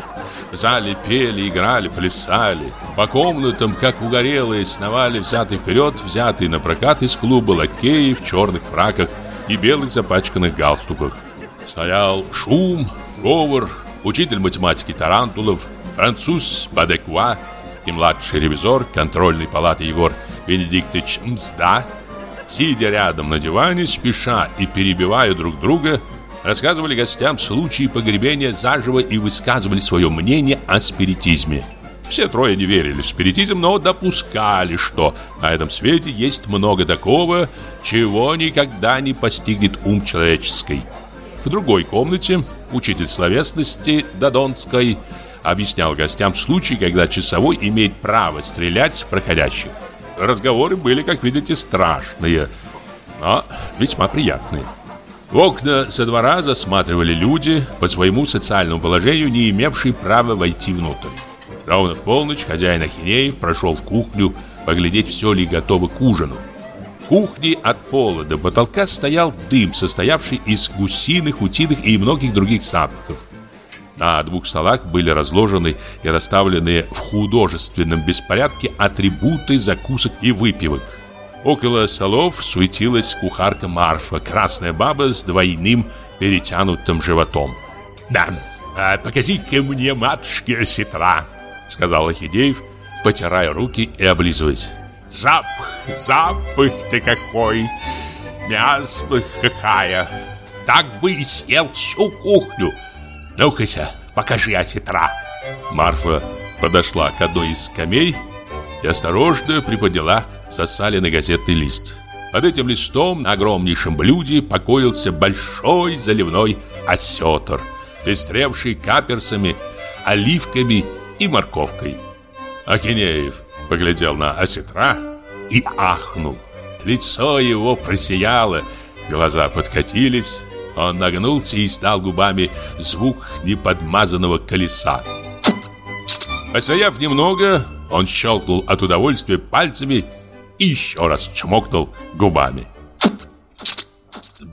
В зале пели, играли, плясали. По комнатам, как угорелые, сновали взятый вперед, взятые на прокат из клуба лакеи в черных фраках и белых запачканных галстуках. Стоял шум, говор, учитель математики Тарантулов, француз Падекуа и младший ревизор контрольной палаты Егор Венедиктович Мзда, сидя рядом на диване, спеша и перебивая друг друга, рассказывали гостям случаи погребения заживо и высказывали свое мнение о спиритизме. Все трое не верили в спиритизм, но допускали, что на этом свете есть много такого, чего никогда не постигнет ум человеческий. В другой комнате учитель словесности Додонской объяснял гостям случай, когда часовой имеет право стрелять в проходящих. Разговоры были, как видите, страшные, но весьма приятные. В окна со двора засматривали люди, по своему социальному положению не имевшие права войти внутрь. Ровно в полночь хозяин Ахинеев прошел в кухню поглядеть, все ли готово к ужину кухне от пола до потолка стоял дым, состоявший из гусиных, утиных и многих других запахов. На двух столах были разложены и расставлены в художественном беспорядке атрибуты закусок и выпивок. Около столов суетилась кухарка Марфа, красная баба с двойным перетянутым животом. «Да, а покажи-ка мне матушке сетра», — сказал Ахидеев, потирая руки и облизываясь. Запах, запах ты какой, мясо какая. Так бы и съел всю кухню. Ну-ка, покажи осетра. Марфа подошла к одной из скамей и осторожно приподняла засаленный газетный лист. Под этим листом на огромнейшем блюде покоился большой заливной осетр, пестревший каперсами, оливками и морковкой. Акинеев поглядел на осетра и ахнул. Лицо его просияло, глаза подкатились. Он нагнулся и стал губами звук неподмазанного колеса. Постояв немного, он щелкнул от удовольствия пальцами и еще раз чмокнул губами.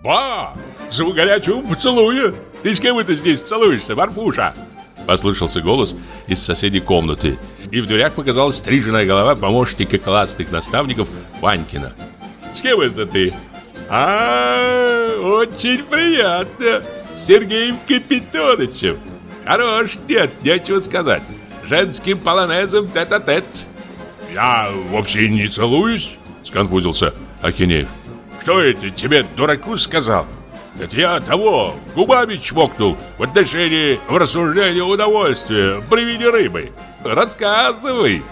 «Ба! За горячего поцелуя! Ты с кем это здесь целуешься, Марфуша?» Послышался голос из соседней комнаты и в дверях показалась стриженная голова помощника классных наставников Ванькина. «С кем это ты?» «А, очень приятно, с Сергеем Капитоновичем. Хорош, нет, нечего сказать. Женским полонезом тет-а-тет». -тет. «Я вовсе не целуюсь», — сконфузился Акинеев. «Кто это тебе, дураку, сказал?» Это я того, губами чмокнул в отношении в рассуждении удовольствия при виде рыбы. Рассказывай!»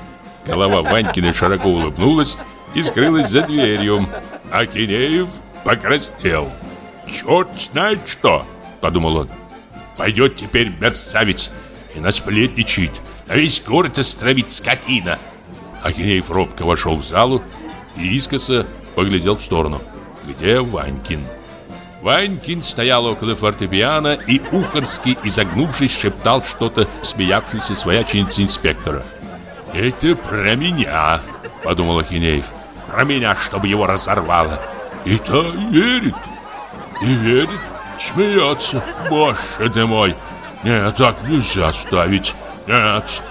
Голова Ванькина широко улыбнулась и скрылась за дверью. А Кинеев покраснел. «Черт знает что!» – подумал он. «Пойдет теперь мерзавец и насплетничает, а весь город островит скотина!» Акинеев робко вошел в залу и искоса поглядел в сторону. «Где Ванькин?» Ванькин стоял около фортепиано и ухарски, изогнувшись, шептал что-то смеявшейся свояченице инспектора. «Это про меня», — подумал Ахинеев. «Про меня, чтобы его разорвало». И то верит, и верит, смеется. Боже ты мой! Нет, так нельзя ставить. Нет,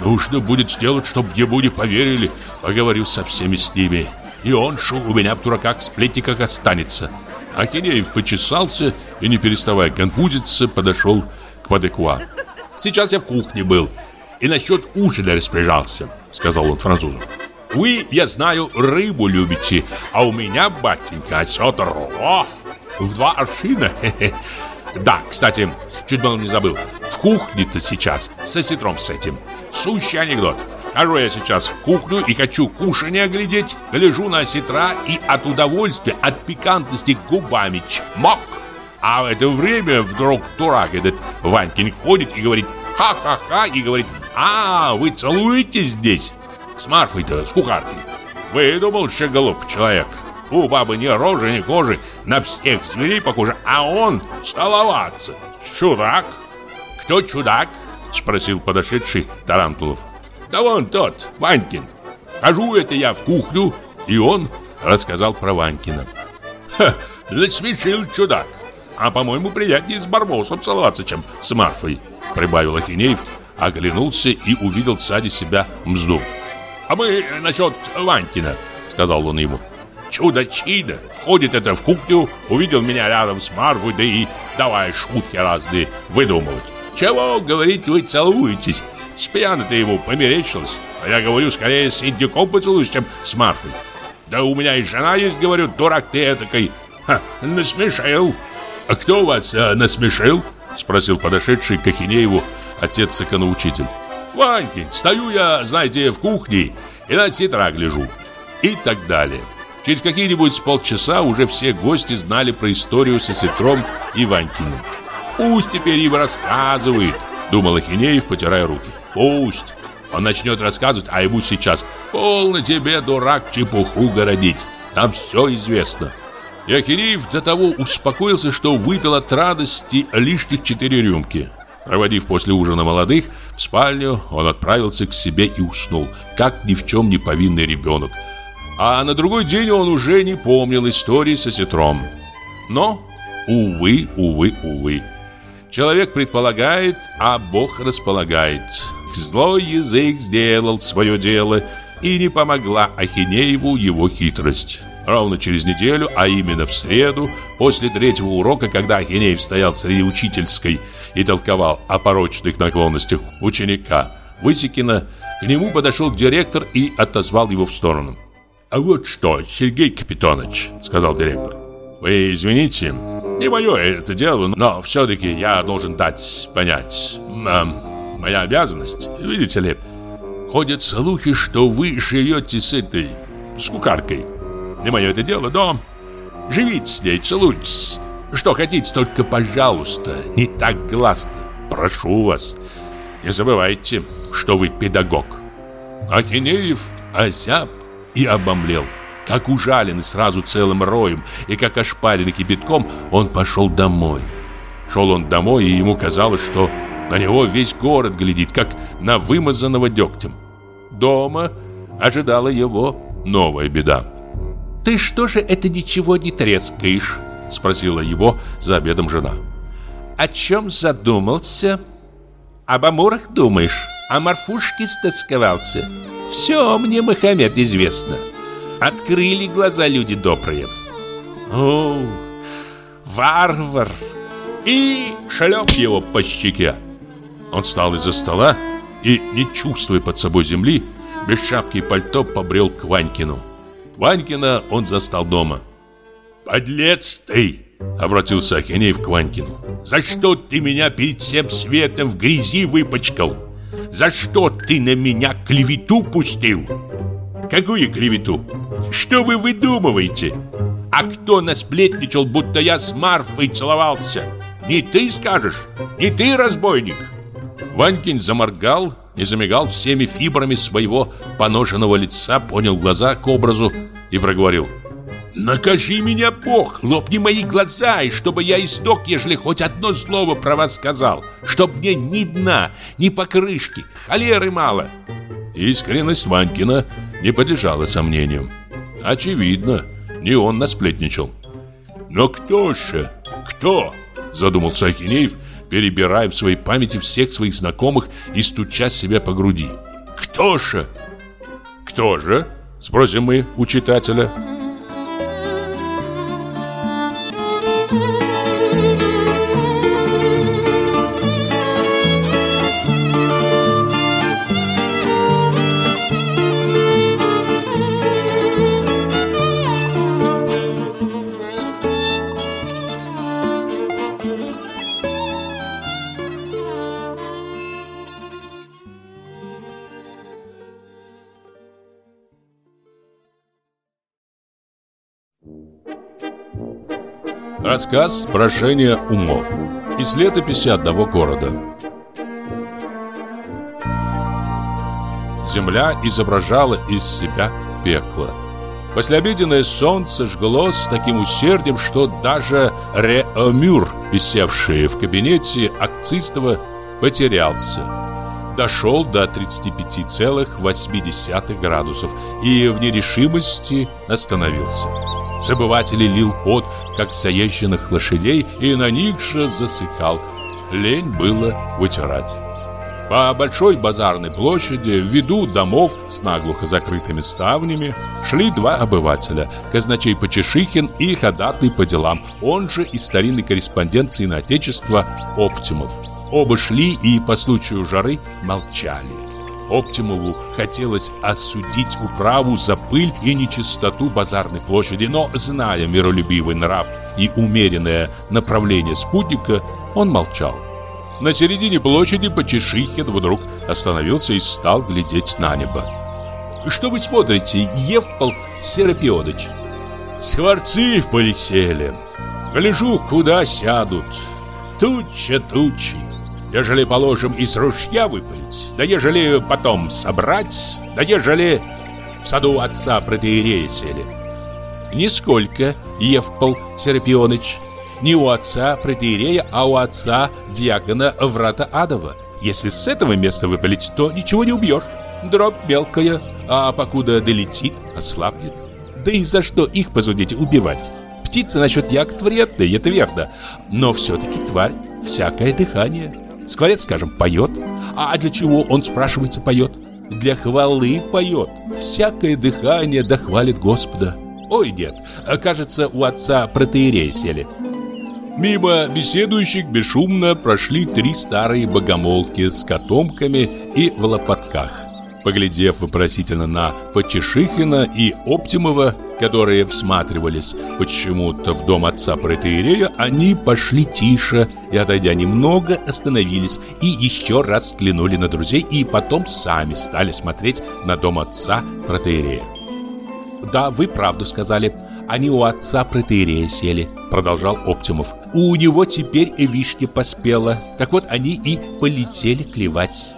нужно будет сделать, чтобы ему не поверили. Поговорю со всеми с ними. И он, что у меня в дураках сплетниках останется. Ахинеев почесался и, не переставая конфузиться, подошел к Падекуа. «Сейчас я в кухне был и насчет ужина распоряжался», — сказал он французу. «Вы, я знаю, рыбу любите, а у меня, батенька, о, в два аршина, Да, кстати, чуть было не забыл. В кухне-то сейчас со сетром с этим. Сущий анекдот. Хожу я сейчас в кухню и хочу кушанье глядеть. Гляжу на сетра и от удовольствия, от пикантности губами чмок. А в это время вдруг дурак этот Ванькин ходит и говорит ха-ха-ха и говорит «А, вы целуетесь здесь?» С Марфой-то, с кухаркой. Выдумал же голуб человек. У бабы ни рожи, ни кожи, на всех зверей похоже, а он целоваться. Чудак. Кто чудак? Спросил подошедший Тарантулов. Да вон тот, Ванькин. Хожу это я в кухню, и он рассказал про Ванькина. Ха, насмешил чудак. А по-моему, приятнее с Барбосом целоваться, чем с Марфой, прибавил Ахинеев, оглянулся и увидел сзади себя Мзду. А мы насчет Ванькина, сказал он ему. Чудо-чидо, входит это в кухню, увидел меня рядом с Марфой, да и давай шутки разные выдумывать. Чего, говорит, вы целуетесь? С пьяно-то ему померещилось. А я говорю, скорее с индюком поцелуюсь, чем с Марфой. Да у меня и жена есть, говорю, дурак ты этакой. Ха, насмешил. А кто вас а, насмешил? Спросил подошедший к Ахинееву отец-саконаучитель. Ванькин, стою я, знаете, в кухне и на тетрадь гляжу. И так далее. Через какие-нибудь полчаса уже все гости знали про историю со Сетром и Ванькиным. «Пусть теперь его рассказывает», — думал Ахинеев, потирая руки. «Пусть. Он начнет рассказывать, а ему сейчас полно тебе, дурак, чепуху городить. Там все известно». И Ахинеев до того успокоился, что выпил от радости лишних четыре рюмки. Проводив после ужина молодых, в спальню он отправился к себе и уснул, как ни в чем не повинный ребенок. А на другой день он уже не помнил истории со сетром. Но, увы, увы, увы. Человек предполагает, а Бог располагает. Злой язык сделал свое дело, и не помогла Ахинееву его хитрость. Ровно через неделю, а именно в среду, после третьего урока, когда Ахинеев стоял среди учительской и толковал о порочных наклонностях ученика Высекина, к нему подошел директор и отозвал его в сторону. «А вот что, Сергей Капитонович», — сказал директор, — «вы извините, не мое это дело, но все-таки я должен дать понять. Э, моя обязанность, видите ли, ходят слухи, что вы живете с этой, с кукаркой». Не мое это дело, но живите с ней, целуйтесь. Что хотите, только, пожалуйста, не так гласно. Прошу вас, не забывайте, что вы педагог. Ахинеев озяб и обомлел. Как ужаленный сразу целым роем и как ошпаренный кипятком, он пошел домой. Шел он домой, и ему казалось, что на него весь город глядит, как на вымазанного дегтем. Дома ожидала его новая беда. «Ты что же это ничего не трескаешь?» Спросила его за обедом жена. «О чем задумался?» «Об амурах думаешь? О Марфушке стосковался?» «Все мне, Мухаммед, известно. Открыли глаза люди добрые». «О, варвар!» И шлеп его по щеке. Он встал из-за стола и, не чувствуя под собой земли, без шапки и пальто побрел к Ванькину. Ванькина он застал дома. «Подлец ты!» — обратился Ахинеев к Ванькину. «За что ты меня перед всем светом в грязи выпачкал? За что ты на меня клевету пустил?» «Какую клевету? Что вы выдумываете? А кто насплетничал, будто я с Марфой целовался? Не ты скажешь? Не ты, разбойник?» Ванькин заморгал и замигал всеми фибрами своего поношенного лица, понял глаза к образу и проговорил. «Накажи меня, Бог, лопни мои глаза, и чтобы я исток, ежели хоть одно слово про вас сказал, чтоб мне ни дна, ни покрышки, холеры мало». Искренность Ванькина не подлежала сомнению. Очевидно, не он насплетничал. «Но кто же? Кто?» – задумался Ахинеев, перебирая в своей памяти всех своих знакомых и стуча себя по груди. «Кто же?» «Кто же?» Спросим мы у читателя. Рассказ «Брожение умов» из летописи одного города. Земля изображала из себя пекло. Послеобеденное солнце жгло с таким усердием, что даже Реомюр, висевший в кабинете Акцистова, потерялся. Дошел до 35,8 градусов и в нерешимости остановился. Забыватель лил пот, как заезженных лошадей, и на них же засыхал. Лень было вытирать. По большой базарной площади, в виду домов с наглухо закрытыми ставнями, шли два обывателя – казначей Почешихин и ходатай по делам, он же и старинный корреспондент на Отечества Оптимов. Оба шли и по случаю жары молчали. Оптимову хотелось осудить управу за пыль и нечистоту базарной площади, но, зная миролюбивый нрав и умеренное направление спутника, он молчал. На середине площади Почешихин вдруг остановился и стал глядеть на небо. «Что вы смотрите, Евпол Серапионыч?» «Скворцы полетели. Гляжу, куда сядут. Туча тучи. Ежели, положим, из ружья выпалить, да ежели потом собрать, да ежели в саду отца протеерея сели». «Нисколько, Евпол Серапионыч», не у отца протеерея, а у отца диакона Врата Адова. Если с этого места выпалить, то ничего не убьешь. Дробь мелкая, а покуда долетит, ослабнет. Да и за что их, посудите, убивать? Птица насчет ягод вредная, это верно. Но все-таки тварь, всякое дыхание. Скворец, скажем, поет. А для чего он, спрашивается, поет? Для хвалы поет. Всякое дыхание дохвалит Господа. Ой, нет, кажется, у отца протеерея сели. Мимо беседующих бесшумно прошли три старые богомолки с котомками и в лопатках. Поглядев вопросительно на Почешихина и Оптимова, которые всматривались почему-то в дом отца протеерея, они пошли тише и, отойдя немного, остановились и еще раз взглянули на друзей и потом сами стали смотреть на дом отца протеерея. «Да, вы правду сказали», они у отца протеерея сели, продолжал Оптимов. У него теперь вишня поспела. Так вот они и полетели клевать.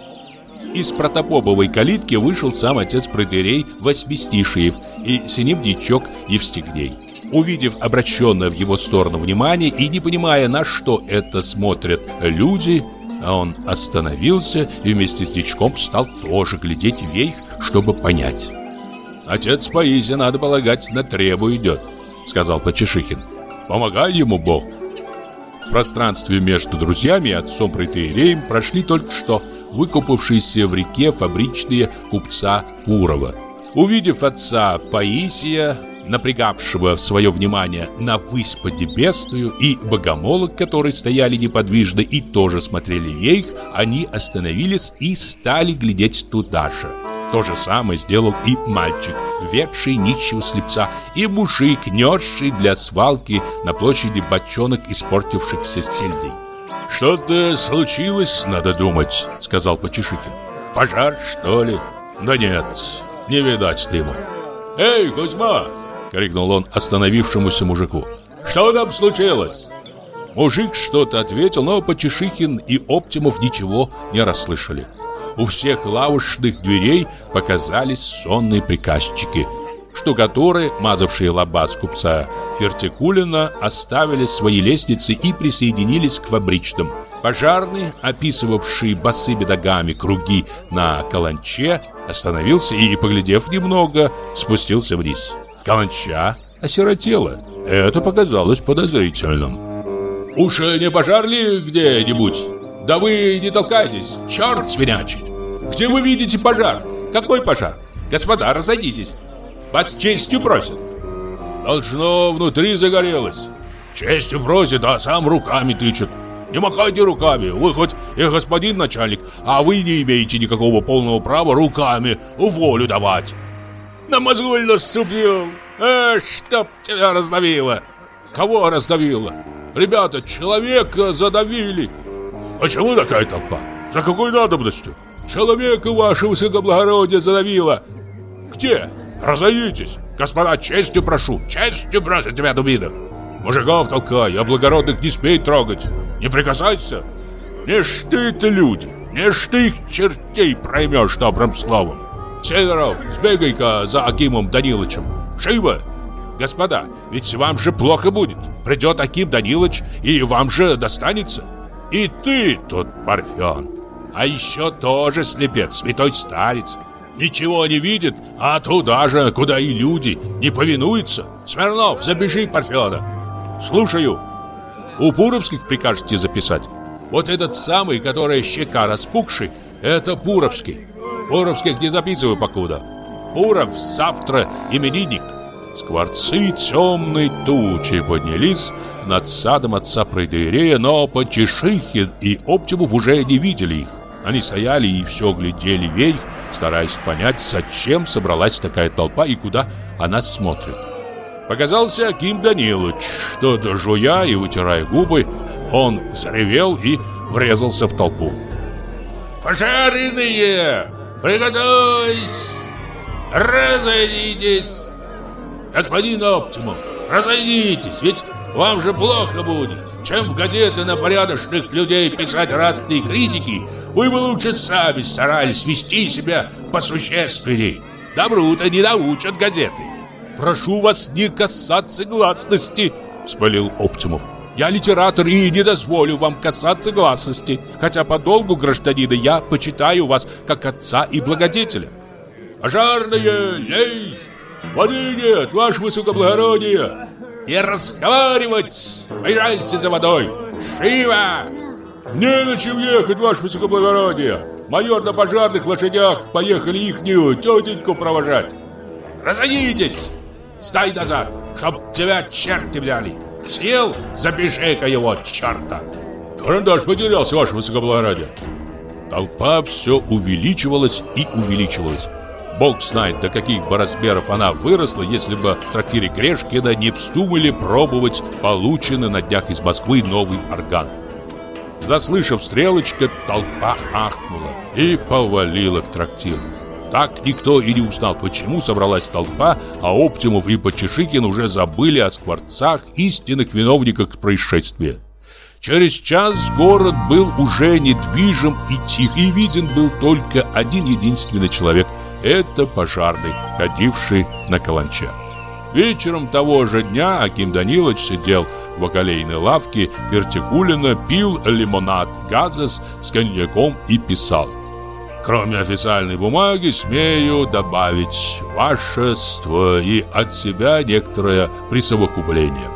Из протопоповой калитки вышел сам отец протеерей Восьмистишиев и с ним дичок Евстигней. Увидев обращенное в его сторону внимание и не понимая, на что это смотрят люди, он остановился и вместе с дичком стал тоже глядеть вверх, чтобы понять. Отец Паисия, надо полагать, на требу идет, сказал Почешихин. Помогай ему Бог. В пространстве между друзьями и отцом Протеереем прошли только что выкупавшиеся в реке фабричные купца Пурова. Увидев отца Паисия, напрягавшего свое внимание на высь поднебесную и богомолок, которые стояли неподвижно и тоже смотрели вверх, они остановились и стали глядеть туда же. То же самое сделал и мальчик, ведший нищего слепца, и мужик, несший для свалки на площади бочонок испортившихся сельдей. «Что-то случилось, надо думать», — сказал Почешихин. «Пожар, что ли?» «Да нет, не видать дыму». «Эй, Кузьма!» — крикнул он остановившемуся мужику. «Что там случилось?» Мужик что-то ответил, но Почешихин и Оптимов ничего не расслышали у всех лавочных дверей показались сонные приказчики. Штукатуры, мазавшие лобаз купца Фертикулина, оставили свои лестницы и присоединились к фабричным. Пожарный, описывавший босыми ногами круги на каланче, остановился и, поглядев немного, спустился вниз. Каланча осиротела. Это показалось подозрительным. «Уж не пожар где-нибудь?» Да вы не толкайтесь, черт свинячий! Где вы видите пожар? Какой пожар? Господа, разойдитесь. Вас честью просят. Должно внутри загорелось. Честью просит, а сам руками тычет. Не махайте руками, вы хоть и господин начальник, а вы не имеете никакого полного права руками волю давать. На мозоль наступил. Э, чтоб тебя раздавило. Кого раздавило? Ребята, человека задавили. Почему такая толпа? За какой надобностью? Человека вашего высокоблагородия задавило. Где? Разойдитесь. Господа, честью прошу. Честью просят тебя, дубина. Мужиков толкай, а благородных не смей трогать. Не прикасайся. Не ж ты-то люди, не ты их чертей проймешь добрым словом. Сидоров, сбегай-ка за Акимом Даниловичем. Живо! Господа, ведь вам же плохо будет. Придет Аким Данилович, и вам же достанется. И ты тут, Парфен. А еще тоже слепец, святой старец. Ничего не видит, а туда же, куда и люди, не повинуются. Смирнов, запиши Парфена. Слушаю. У Пуровских прикажете записать? Вот этот самый, который щека распухший, это Пуровский. Пуровских не записываю покуда. Пуров завтра именинник. Скворцы темной тучи поднялись над садом отца Пройдерея, но Почешихин и Оптимов уже не видели их. Они стояли и все глядели вверх, стараясь понять, зачем собралась такая толпа и куда она смотрит. Показался Аким Данилович, что-то жуя и вытирая губы, он взревел и врезался в толпу. «Пожаренные! Приготовьтесь! Разойдитесь! Господин Оптимум, разойдитесь, ведь вам же плохо будет. Чем в газеты на порядочных людей писать разные критики, вы бы лучше сами старались вести себя посущественней. Добру-то не научат газеты. Прошу вас не касаться гласности, вспылил Оптимов. Я литератор и не дозволю вам касаться гласности, хотя по долгу гражданина я почитаю вас как отца и благодетеля. Пожарные, лей! Воды нет, ваше высокоблагородие! Не разговаривать! Поезжайте за водой! Живо! Не на чем ехать, ваше высокоблагородие! Майор на пожарных лошадях поехали ихнюю тетеньку провожать. Разойдитесь! Стай назад, чтоб тебя черти взяли! Съел? Запиши-ка его, черта! Карандаш потерялся, ваше высокоблагородие. Толпа все увеличивалась и увеличивалась. Бог знает, до каких бы размеров она выросла, если бы в трактире Грешкина не вздумали пробовать полученный на днях из Москвы новый орган. Заслышав стрелочка, толпа ахнула и повалила к трактиру. Так никто и не узнал, почему собралась толпа, а Оптимов и Почешикин уже забыли о скворцах, истинных виновниках происшествия. Через час город был уже недвижим и тих, и виден был только один единственный человек – это пожарный, ходивший на каланче. Вечером того же дня Аким Данилович сидел бакалейной лавке Фертикулина, пил лимонад газос с коньяком и писал – Кроме официальной бумаги, смею добавить вашество и от себя некоторое присовокупление.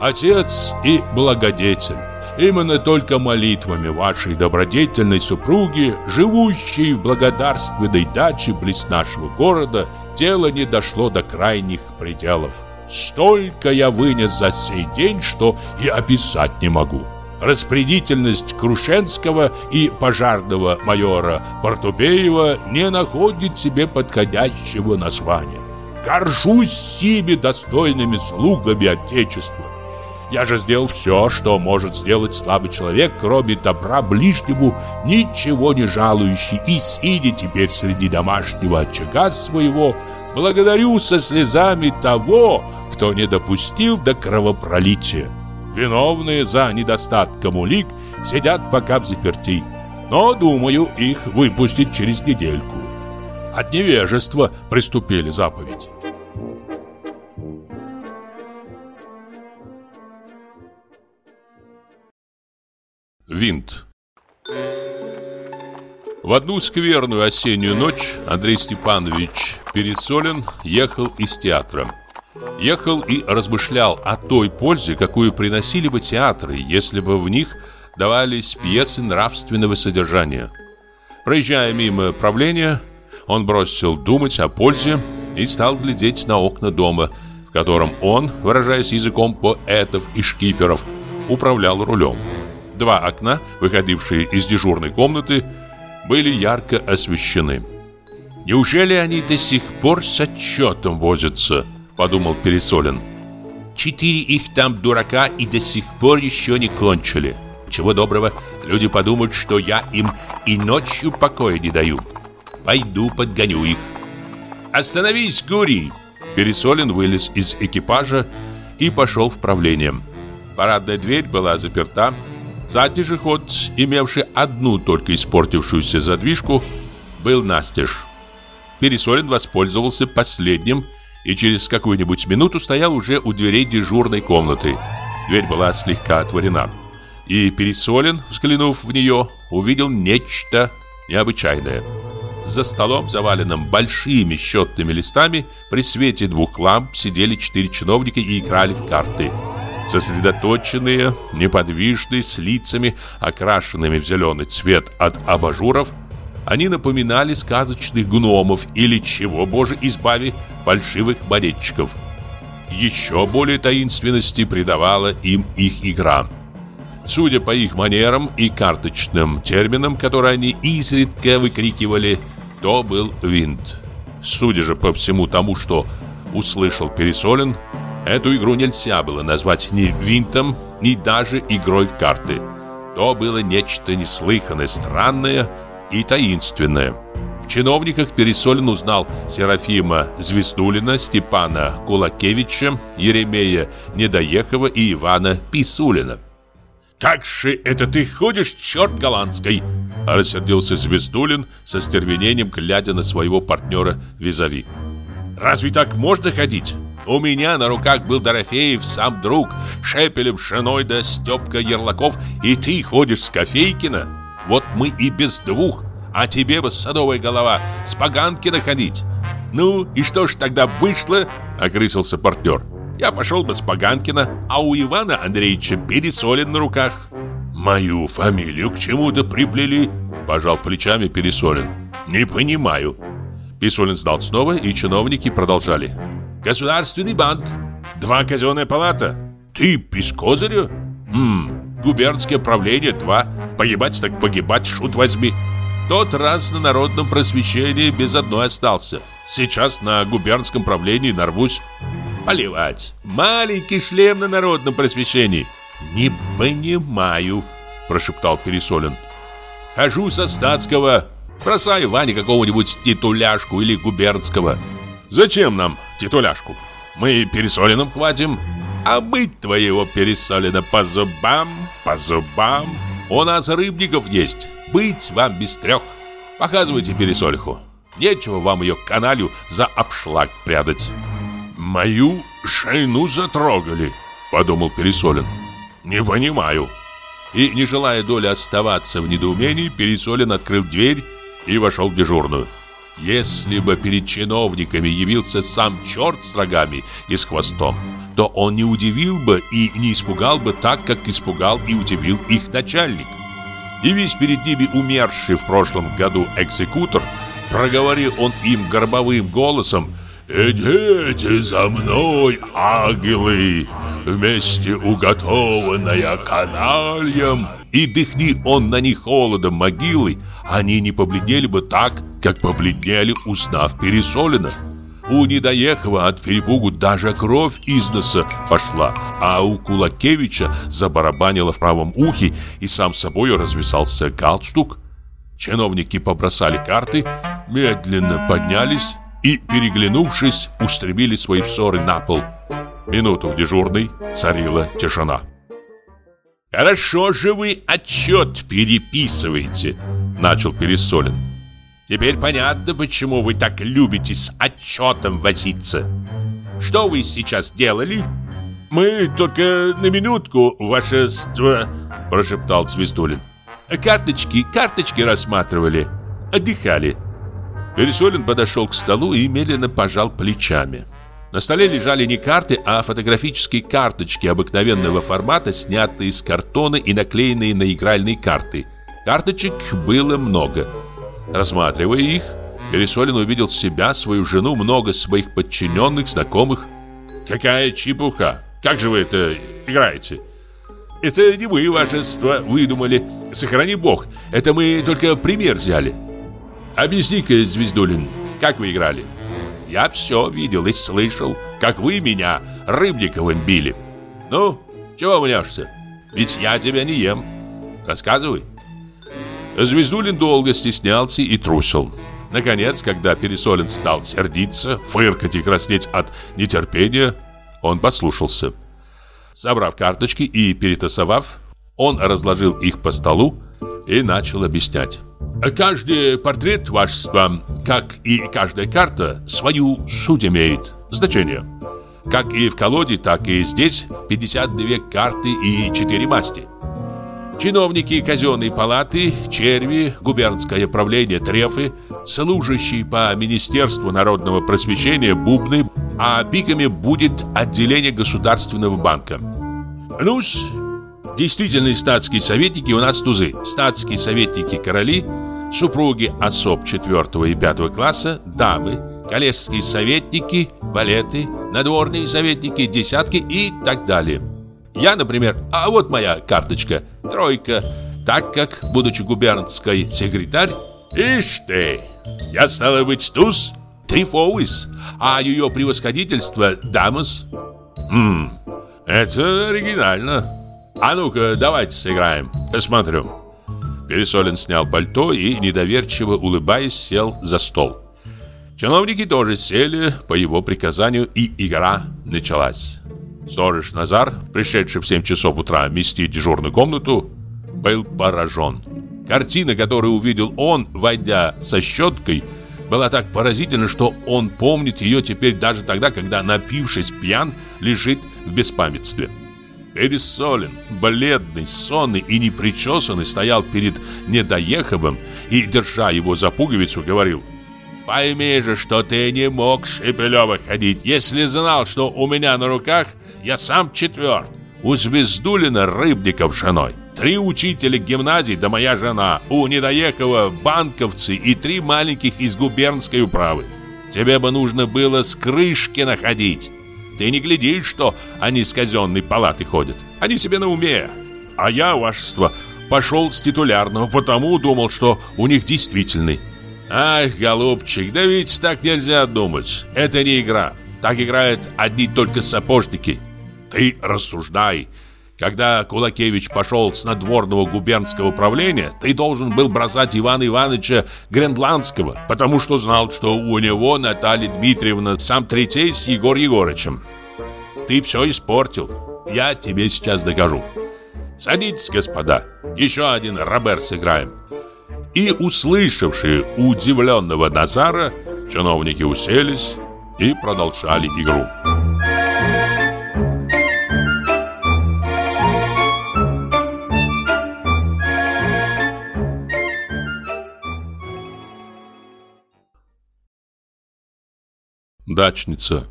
Отец и благодетель. Именно только молитвами вашей добродетельной супруги, живущей в благодарственной даче близ нашего города, дело не дошло до крайних пределов. Столько я вынес за сей день, что и описать не могу распорядительность Крушенского и пожарного майора Портупеева не находит себе подходящего названия. Горжусь сими достойными слугами Отечества. Я же сделал все, что может сделать слабый человек, кроме добра ближнему, ничего не жалующий, и сидя теперь среди домашнего очага своего, благодарю со слезами того, кто не допустил до кровопролития. Виновные за недостатком улик сидят пока в заперти. Но, думаю, их выпустить через недельку. От невежества приступили заповедь. Винт В одну скверную осеннюю ночь Андрей Степанович Пересолин ехал из театра. Ехал и размышлял о той пользе, какую приносили бы театры, если бы в них давались пьесы нравственного содержания. Проезжая мимо правления, он бросил думать о пользе и стал глядеть на окна дома, в котором он, выражаясь языком поэтов и шкиперов, управлял рулем. Два окна, выходившие из дежурной комнаты, были ярко освещены. Неужели они до сих пор с отчетом возятся? Подумал Пересолин. Четыре их там дурака и до сих пор еще не кончили. Чего доброго, люди подумают, что я им и ночью покоя не даю. Пойду подгоню их. Остановись, Гурий! Пересолин вылез из экипажа и пошел в правление. Парадная дверь была заперта. Задний же ход, имевший одну только испортившуюся задвижку, был настежь. Пересолин воспользовался последним и через какую-нибудь минуту стоял уже у дверей дежурной комнаты. Дверь была слегка отворена. И Пересолин, взглянув в нее, увидел нечто необычайное. За столом, заваленным большими счетными листами, при свете двух ламп сидели четыре чиновника и играли в карты. Сосредоточенные, неподвижные, с лицами, окрашенными в зеленый цвет от абажуров, они напоминали сказочных гномов или, чего, боже избави, фальшивых монетчиков. Еще более таинственности придавала им их игра. Судя по их манерам и карточным терминам, которые они изредка выкрикивали, то был винт. Судя же по всему тому, что услышал Пересолин, эту игру нельзя было назвать ни винтом, ни даже игрой в карты. То было нечто неслыханное, странное, и таинственное. В чиновниках Пересолин узнал Серафима Звездулина, Степана Кулакевича, Еремея Недоехова и Ивана Писулина. «Как же это ты ходишь, черт голландской?» Рассердился Звездулин со стервенением, глядя на своего партнера Визави. «Разве так можно ходить? У меня на руках был Дорофеев, сам друг, Шепелев, Шинойда, Степка Ярлаков, и ты ходишь с Кофейкина?» Вот мы и без двух, а тебе бы садовая голова с поганки находить. Ну, и что ж тогда вышло? Окрысился партнер. Я пошел бы с Поганкина, а у Ивана Андреевича Пересолин на руках. Мою фамилию к чему-то приплели, пожал плечами Пересолин. Не понимаю. Пересолин сдал снова, и чиновники продолжали. Государственный банк. Два казенная палата. Ты без козыря? Хм, губернское правление, два. Погибать так погибать, шут возьми. Тот раз на народном просвещении без одной остался. Сейчас на губернском правлении нарвусь. Поливать. Маленький шлем на народном просвещении. Не понимаю, прошептал Пересолин. Хожу со статского. Бросаю Ване какого-нибудь титуляшку или губернского. Зачем нам титуляшку? Мы Пересолиным хватим. А мы твоего пересолено по зубам, по зубам. У нас рыбников есть. Быть вам без трех. Показывайте пересольху. Нечего вам ее каналью за обшлаг прядать. Мою шейну затрогали, подумал Пересолин. Не понимаю. И, не желая доли оставаться в недоумении, Пересолин открыл дверь и вошел в дежурную. Если бы перед чиновниками явился сам черт с рогами и с хвостом, то он не удивил бы и не испугал бы так, как испугал и удивил их начальник. И весь перед ними умерший в прошлом году экзекутор, проговорил он им горбовым голосом «Идите за мной, ангелы, вместе уготованная канальем!» И дыхни он на них холодом могилы, они не побледнели бы так, как побледнели, узнав Пересолина. У Недоехова от перепугу даже кровь из носа пошла, а у Кулакевича забарабанило в правом ухе и сам собой развисался галстук. Чиновники побросали карты, медленно поднялись и, переглянувшись, устремили свои взоры на пол. Минуту в дежурной царила тишина. «Хорошо же вы отчет переписываете», — начал Пересолин. Теперь понятно, почему вы так любите с отчетом возиться. Что вы сейчас делали? Мы только на минутку, вашество, прошептал Свистулин. Карточки, карточки рассматривали. Отдыхали. Пересолин подошел к столу и медленно пожал плечами. На столе лежали не карты, а фотографические карточки обыкновенного формата, снятые из картона и наклеенные на игральные карты. Карточек было много. Рассматривая их, Пересолин увидел себя, свою жену, много своих подчиненных, знакомых. «Какая чепуха! Как же вы это играете?» «Это не вы, вашество, выдумали. Сохрани бог, это мы только пример взяли». «Объясни-ка, Звездулин, как вы играли?» «Я все видел и слышал, как вы меня Рыбниковым били. Ну, чего мнешься? Ведь я тебя не ем. Рассказывай». Звездулин долго стеснялся и трусил. Наконец, когда Пересолин стал сердиться, фыркать и краснеть от нетерпения, он послушался. Собрав карточки и перетасовав, он разложил их по столу и начал объяснять. Каждый портрет вашества, как и каждая карта, свою суть имеет, значение. Как и в колоде, так и здесь 52 карты и 4 масти. Чиновники казенной палаты, черви, губернское правление трефы, служащие по Министерству народного просвещения бубны, а пиками будет отделение Государственного банка. ну действительные статские советники у нас тузы. Статские советники короли, супруги особ 4 и 5 класса, дамы, коллежские советники, валеты, надворные советники, десятки и так далее. Я, например, а вот моя карточка, тройка, так как, будучи губернской секретарь, ишь ты, я стала быть туз, трифоуис, а ее превосходительство дамас. Хм, это оригинально. А ну-ка, давайте сыграем, посмотрю. Пересолин снял пальто и, недоверчиво улыбаясь, сел за стол. Чиновники тоже сели по его приказанию, и игра началась. Сторож Назар, пришедший в 7 часов утра местить дежурную комнату, был поражен. Картина, которую увидел он, войдя со щеткой, была так поразительна, что он помнит ее теперь даже тогда, когда, напившись пьян, лежит в беспамятстве. Пересолен, бледный, сонный и непричесанный, стоял перед Недоеховым и, держа его за пуговицу, говорил «Пойми же, что ты не мог, Шепелева, ходить, если знал, что у меня на руках я сам четверт. У Звездулина Рыбников женой. Три учителя гимназии да моя жена. У Недоехова банковцы и три маленьких из губернской управы. Тебе бы нужно было с крышки находить. Ты не глядишь, что они с казенной палаты ходят. Они себе на уме. А я, вашество, пошел с титулярного, потому думал, что у них действительный. Ах, голубчик, да ведь так нельзя думать. Это не игра. Так играют одни только сапожники. Ты рассуждай. Когда Кулакевич пошел с надворного губернского управления, ты должен был бросать Ивана Ивановича Гренландского, потому что знал, что у него Наталья Дмитриевна сам третей с Егор Егорычем. Ты все испортил. Я тебе сейчас докажу. Садитесь, господа. Еще один Робер сыграем. И услышавшие удивленного Назара, чиновники уселись и продолжали игру. Дачница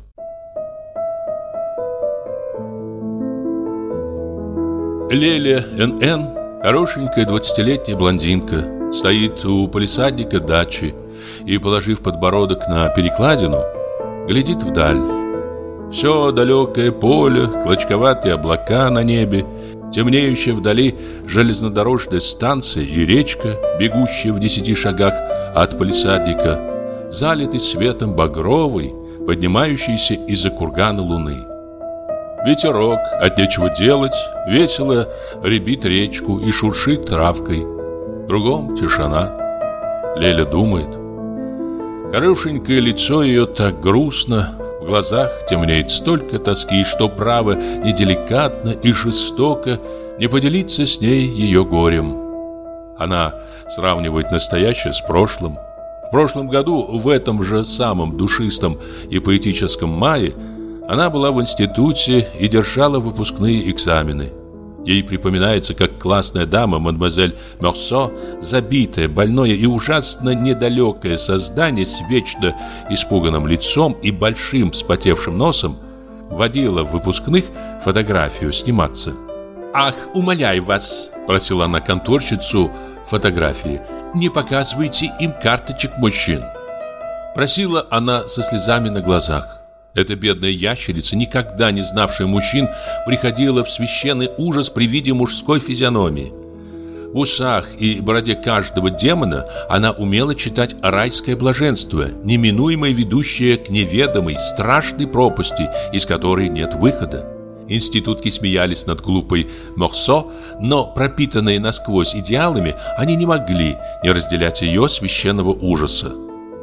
Леля Н.Н. Хорошенькая двадцатилетняя блондинка Стоит у полисадника дачи И, положив подбородок на перекладину Глядит вдаль Все далекое поле, клочковатые облака на небе Темнеющая вдали железнодорожная станция и речка Бегущая в десяти шагах от полисадника Залитый светом багровый поднимающейся из-за кургана луны. Ветерок, от нечего делать, весело ребит речку и шуршит травкой. Кругом тишина. Леля думает. Хорошенькое лицо ее так грустно, в глазах темнеет столько тоски, что право неделикатно и жестоко не поделиться с ней ее горем. Она сравнивает настоящее с прошлым, в прошлом году, в этом же самом душистом и поэтическом мае, она была в институте и держала выпускные экзамены. Ей припоминается, как классная дама, мадемуазель Мерсо, забитое, больное и ужасно недалекое создание с вечно испуганным лицом и большим вспотевшим носом, водила в выпускных фотографию сниматься. «Ах, умоляю вас!» – просила она конторщицу фотографии – не показывайте им карточек мужчин. Просила она со слезами на глазах. Эта бедная ящерица, никогда не знавшая мужчин, приходила в священный ужас при виде мужской физиономии. В усах и бороде каждого демона она умела читать райское блаженство, неминуемое ведущее к неведомой, страшной пропасти, из которой нет выхода. Институтки смеялись над глупой Морсо, но пропитанные насквозь идеалами, они не могли не разделять ее священного ужаса.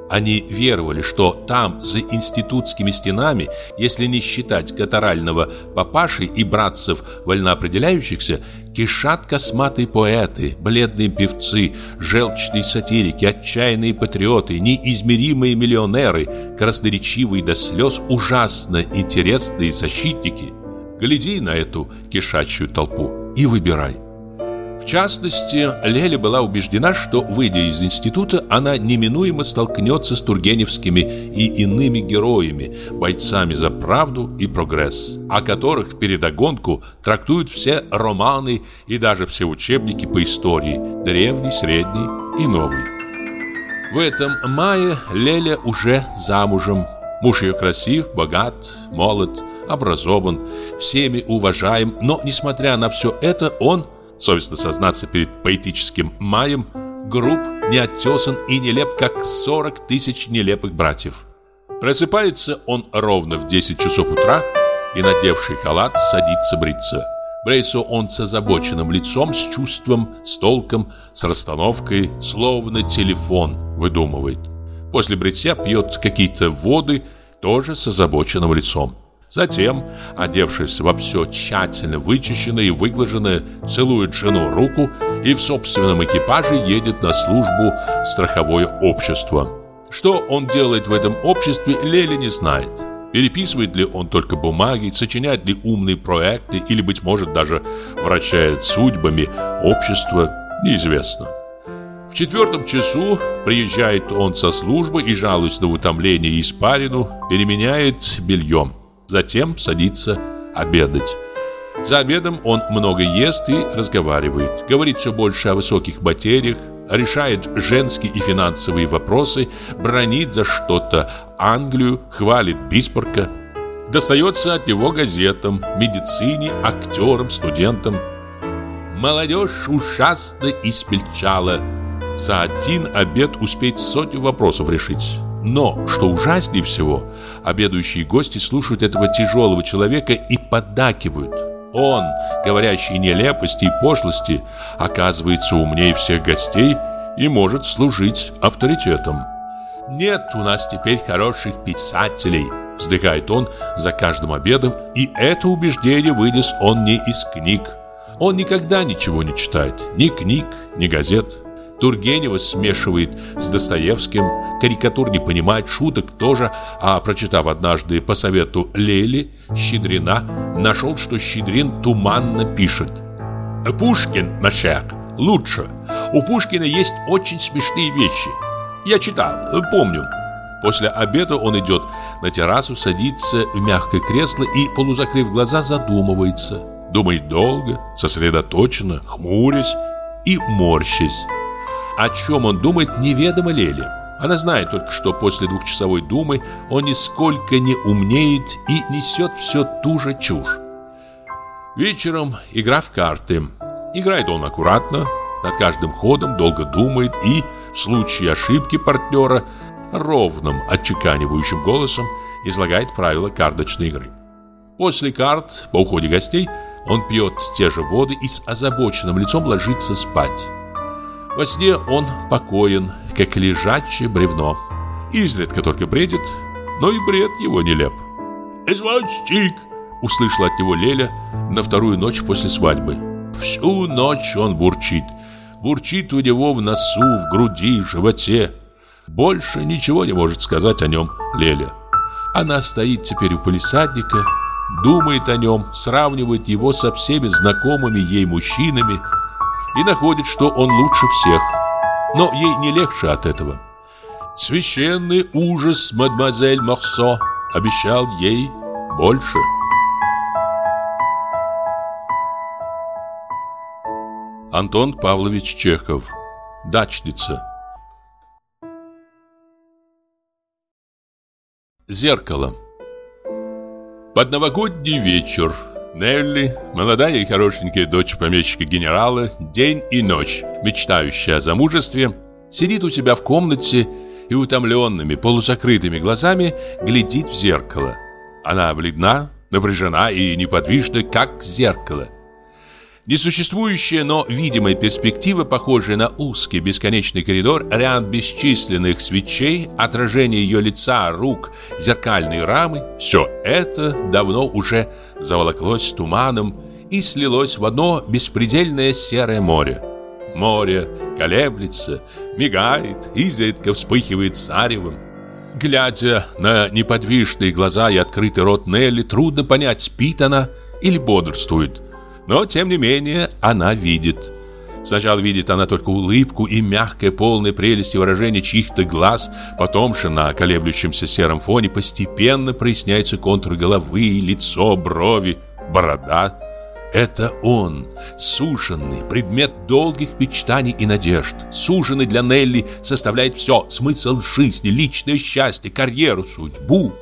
Они веровали, что там, за институтскими стенами, если не считать катарального папаши и братцев вольноопределяющихся, кишат косматые поэты, бледные певцы, желчные сатирики, отчаянные патриоты, неизмеримые миллионеры, красноречивые до слез, ужасно интересные защитники. Гляди на эту кишачью толпу и выбирай. В частности, Леля была убеждена, что, выйдя из института, она неминуемо столкнется с тургеневскими и иными героями, бойцами за правду и прогресс, о которых в передогонку трактуют все романы и даже все учебники по истории, древний, средний и новый. В этом мае Леля уже замужем. Муж ее красив, богат, молод, образован, всеми уважаем, но, несмотря на все это, он – совестно сознаться перед поэтическим маем, груб, неоттесан и нелеп, как 40 тысяч нелепых братьев. Просыпается он ровно в 10 часов утра и, надевший халат, садится бриться. Бреется он с озабоченным лицом, с чувством, с толком, с расстановкой, словно телефон выдумывает. После бритья пьет какие-то воды, тоже с озабоченным лицом. Затем, одевшись во все тщательно вычищенное и выглаженное, целует жену руку и в собственном экипаже едет на службу в страховое общество. Что он делает в этом обществе, Леля не знает. Переписывает ли он только бумаги, сочиняет ли умные проекты или, быть может, даже вращает судьбами общества, неизвестно. В четвертом часу приезжает он со службы и, жалуясь на утомление и испарину, переменяет бельем. Затем садится обедать. За обедом он много ест и разговаривает. Говорит все больше о высоких материях, решает женские и финансовые вопросы, бронит за что-то Англию, хвалит Бисмарка. Достается от него газетам, медицине, актерам, студентам. Молодежь ужасно испельчала. За один обед успеть сотню вопросов решить. Но, что ужаснее всего, обедающие гости слушают этого тяжелого человека и поддакивают. Он, говорящий нелепости и пошлости, оказывается умнее всех гостей и может служить авторитетом. «Нет у нас теперь хороших писателей», – вздыхает он за каждым обедом, и это убеждение вынес он не из книг. Он никогда ничего не читает, ни книг, ни газет. Тургенева смешивает с Достоевским, карикатур не понимает, шуток тоже, а прочитав однажды по совету Лели, Щедрина, нашел, что Щедрин туманно пишет. «Пушкин, Машек, лучше. У Пушкина есть очень смешные вещи. Я читал, помню». После обеда он идет на террасу, садится в мягкое кресло и, полузакрыв глаза, задумывается. Думает долго, сосредоточенно, хмурясь и морщась. О чем он думает, неведомо Леле. Она знает только, что после двухчасовой думы он нисколько не умнеет и несет все ту же чушь. Вечером игра в карты. Играет он аккуратно, над каждым ходом долго думает и, в случае ошибки партнера, ровным, отчеканивающим голосом излагает правила карточной игры. После карт, по уходе гостей, он пьет те же воды и с озабоченным лицом ложится спать. Во сне он покоен, как лежачее бревно. Изредка только бредит, но и бред его нелеп. «Извозчик!» — услышала от него Леля на вторую ночь после свадьбы. Всю ночь он бурчит. Бурчит у него в носу, в груди, в животе. Больше ничего не может сказать о нем Леля. Она стоит теперь у полисадника, думает о нем, сравнивает его со всеми знакомыми ей мужчинами, и находит, что он лучше всех. Но ей не легче от этого. Священный ужас мадемуазель Морсо обещал ей больше. Антон Павлович Чехов Дачница Зеркало Под новогодний вечер Нелли, молодая и хорошенькая дочь помещика-генерала, день и ночь, мечтающая о замужестве, сидит у себя в комнате и утомленными, полузакрытыми глазами глядит в зеркало. Она бледна, напряжена и неподвижна, как зеркало. Несуществующая, но видимая перспектива, похожая на узкий бесконечный коридор, ряд бесчисленных свечей, отражение ее лица, рук, зеркальные рамы – все это давно уже заволоклось туманом и слилось в одно беспредельное серое море. Море колеблется, мигает, изредка вспыхивает царевом. Глядя на неподвижные глаза и открытый рот Нелли, трудно понять, спит она или бодрствует – но, тем не менее, она видит. Сначала видит она только улыбку и мягкое, полное прелести выражение чьих-то глаз, потом же на колеблющемся сером фоне постепенно проясняются контуры головы, лицо, брови, борода. Это он, суженный, предмет долгих мечтаний и надежд. Суженный для Нелли составляет все, смысл жизни, личное счастье, карьеру, судьбу.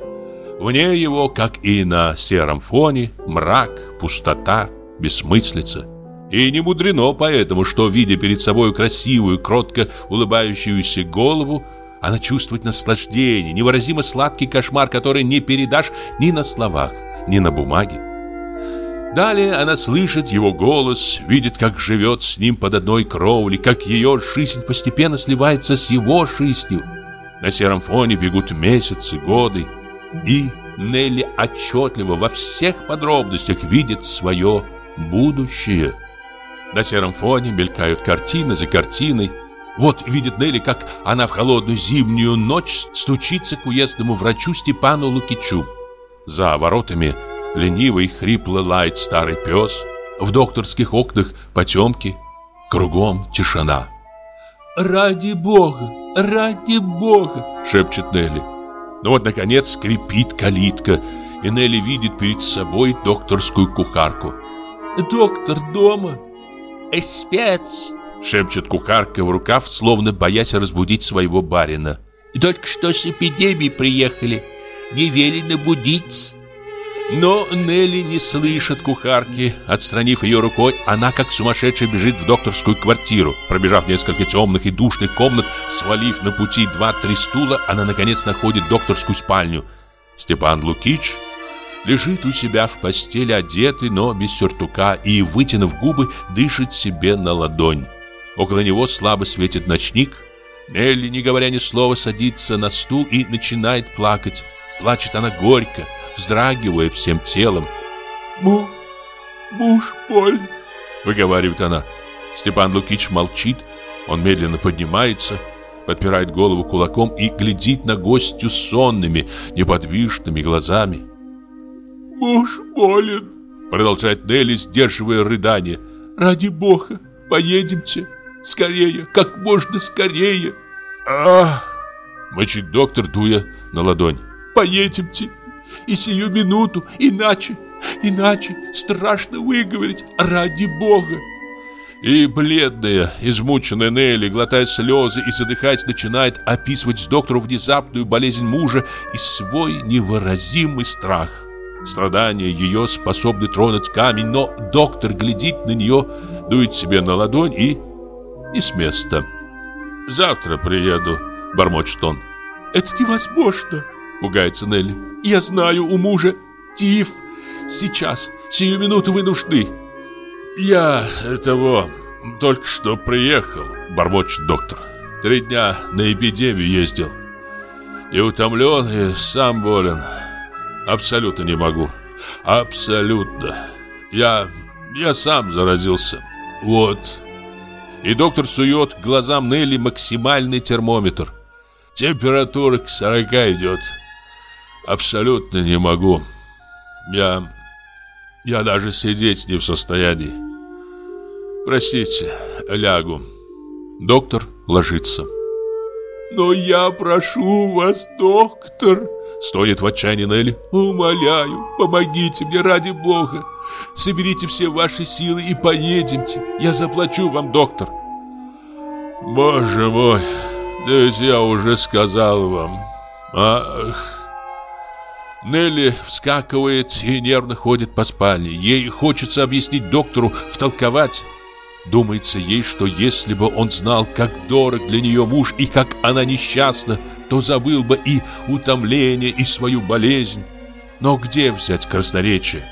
Вне его, как и на сером фоне, мрак, пустота, бессмыслица. И не мудрено поэтому, что, видя перед собой красивую, кротко улыбающуюся голову, она чувствует наслаждение, невыразимо сладкий кошмар, который не передашь ни на словах, ни на бумаге. Далее она слышит его голос, видит, как живет с ним под одной кровлей, как ее жизнь постепенно сливается с его жизнью. На сером фоне бегут месяцы, годы, и Нелли отчетливо во всех подробностях видит свое будущее. На сером фоне мелькают картины за картиной. Вот видит Нелли, как она в холодную зимнюю ночь стучится к уездному врачу Степану Лукичу. За воротами лениво и хрипло лает старый пес. В докторских окнах потемки, кругом тишина. «Ради бога, ради бога!» — шепчет Нелли. Ну вот, наконец, скрипит калитка, и Нелли видит перед собой докторскую кухарку. Доктор дома?» «Спец!» — шепчет кухарка в рукав, словно боясь разбудить своего барина. «Только что с эпидемией приехали. Не велено будить». Но Нелли не слышит кухарки. Отстранив ее рукой, она как сумасшедшая бежит в докторскую квартиру. Пробежав несколько темных и душных комнат, свалив на пути два-три стула, она наконец находит докторскую спальню. Степан Лукич лежит у себя в постели одетый, но без сюртука, и, вытянув губы, дышит себе на ладонь. Около него слабо светит ночник. Нелли, не говоря ни слова, садится на стул и начинает плакать. Плачет она горько, вздрагивая всем телом. «Му, муж болен», — выговаривает она. Степан Лукич молчит, он медленно поднимается, подпирает голову кулаком и глядит на гостю сонными, неподвижными глазами. «Муж болен», — продолжает Нелли, сдерживая рыдание. «Ради бога, поедемте. Скорее, как можно скорее». «Ах!» — мочит доктор, дуя на ладонь. «Поедемте. И сию минуту, иначе, иначе страшно выговорить. Ради бога». И бледная, измученная Нелли, глотая слезы и задыхаясь, начинает описывать доктору внезапную болезнь мужа и свой невыразимый страх. Страдания ее способны тронуть камень, но доктор глядит на нее, дует себе на ладонь и... и с места. «Завтра приеду», — бормочет он. «Это невозможно», — пугается Нелли. «Я знаю, у мужа тиф. Сейчас, сию минуту вы нужны». «Я того только что приехал», — бормочет доктор. «Три дня на эпидемию ездил. И утомлен, и сам болен. Абсолютно не могу. Абсолютно. Я... я сам заразился. Вот. И доктор сует глазам Нелли максимальный термометр. Температура к 40 идет. Абсолютно не могу. Я... я даже сидеть не в состоянии. Простите, лягу. Доктор ложится. «Но я прошу вас, доктор!» Стонет в отчаянии Нелли. «Умоляю, помогите мне ради бога! Соберите все ваши силы и поедемте! Я заплачу вам, доктор!» «Боже мой! Да ведь я уже сказал вам! Ах!» Нелли вскакивает и нервно ходит по спальне. Ей хочется объяснить доктору, втолковать. Думается ей, что если бы он знал, как дорог для нее муж и как она несчастна, то забыл бы и утомление, и свою болезнь. Но где взять красноречие?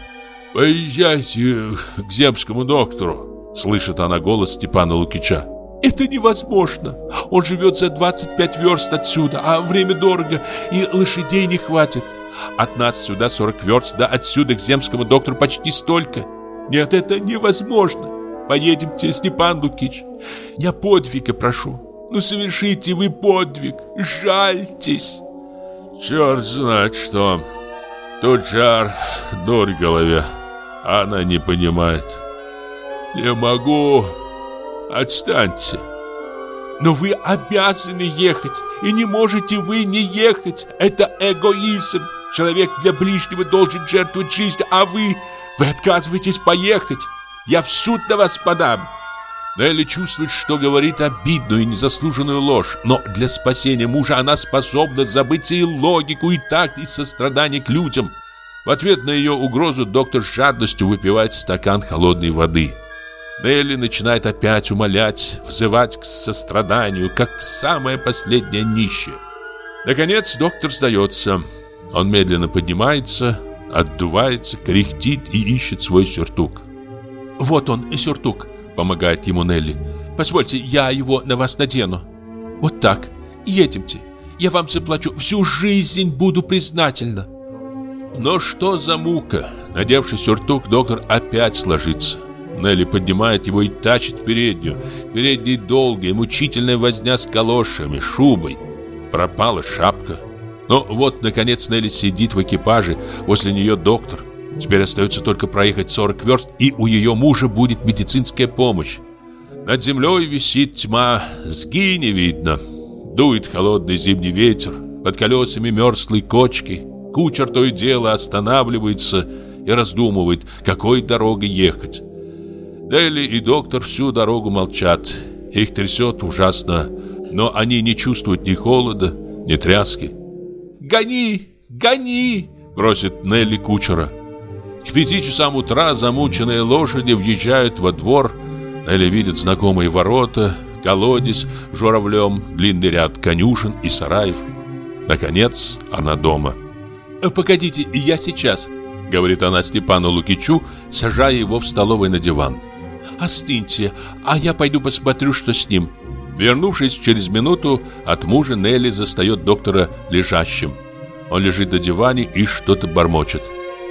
«Поезжайте к земскому доктору», — слышит она голос Степана Лукича. Это невозможно. Он живет за 25 верст отсюда, а время дорого, и лошадей не хватит. От нас сюда 40 верст, да отсюда к земскому доктору почти столько. Нет, это невозможно. Поедемте, Степан Лукич. Я подвига прошу. Ну, совершите вы подвиг. Жальтесь. Черт знает что. Тут жар, дурь в голове. Она не понимает. Не могу. Отстаньте. Но вы обязаны ехать, и не можете вы не ехать. Это эгоизм. Человек для ближнего должен жертвовать жизнь, а вы... Вы отказываетесь поехать. Я в суд на вас подам. Нелли чувствует, что говорит обидную и незаслуженную ложь, но для спасения мужа она способна забыть и логику, и такт, и сострадание к людям. В ответ на ее угрозу доктор с жадностью выпивает стакан холодной воды. Нелли начинает опять умолять, взывать к состраданию, как самая последняя нищая. Наконец доктор сдается. Он медленно поднимается, отдувается, кряхтит и ищет свой сюртук. «Вот он, и сюртук», — помогает ему Нелли. «Позвольте, я его на вас надену. Вот так. Едемте. Я вам заплачу. Всю жизнь буду признательна». Но что за мука? Надевший сюртук, доктор опять ложится. Нелли поднимает его и тащит в переднюю. Передней долгая, мучительная возня с калошами, шубой. Пропала шапка. Но вот, наконец, Нелли сидит в экипаже, возле нее доктор. Теперь остается только проехать 40 верст, и у ее мужа будет медицинская помощь. Над землей висит тьма, сги не видно. Дует холодный зимний ветер, под колесами мерзлые кочки. Кучер то и дело останавливается и раздумывает, какой дорогой ехать. Дели и доктор всю дорогу молчат. Их трясет ужасно, но они не чувствуют ни холода, ни тряски. «Гони! Гони!» – просит Нелли кучера. К пяти часам утра замученные лошади въезжают во двор. Нелли видит знакомые ворота, колодец журавлем, длинный ряд конюшен и сараев. Наконец она дома. «Погодите, я сейчас», — говорит она Степану Лукичу, сажая его в столовой на диван. Остыньте, а я пойду посмотрю, что с ним. Вернувшись через минуту, от мужа Нелли застает доктора лежащим. Он лежит на диване и что-то бормочет.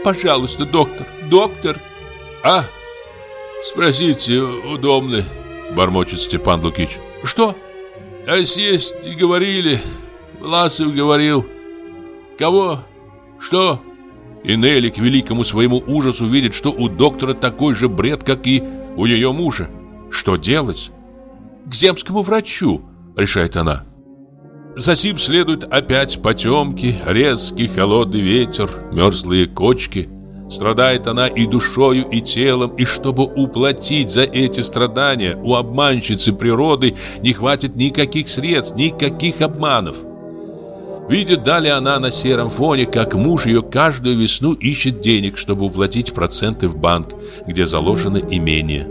«Пожалуйста, доктор, доктор!» «А? Спросите, удобно?» Бормочет Степан Лукич. «Что?» «А сесть говорили, Власов говорил. Кого? Что?» И Нелли к великому своему ужасу видит, что у доктора такой же бред, как и у ее мужа. Что делать? К земскому врачу, решает она. За сим следует опять потемки, резкий холодный ветер, мерзлые кочки. Страдает она и душою, и телом, и чтобы уплатить за эти страдания, у обманщицы природы не хватит никаких средств, никаких обманов. Видит далее она на сером фоне, как муж ее каждую весну ищет денег, чтобы уплатить проценты в банк, где заложено имение.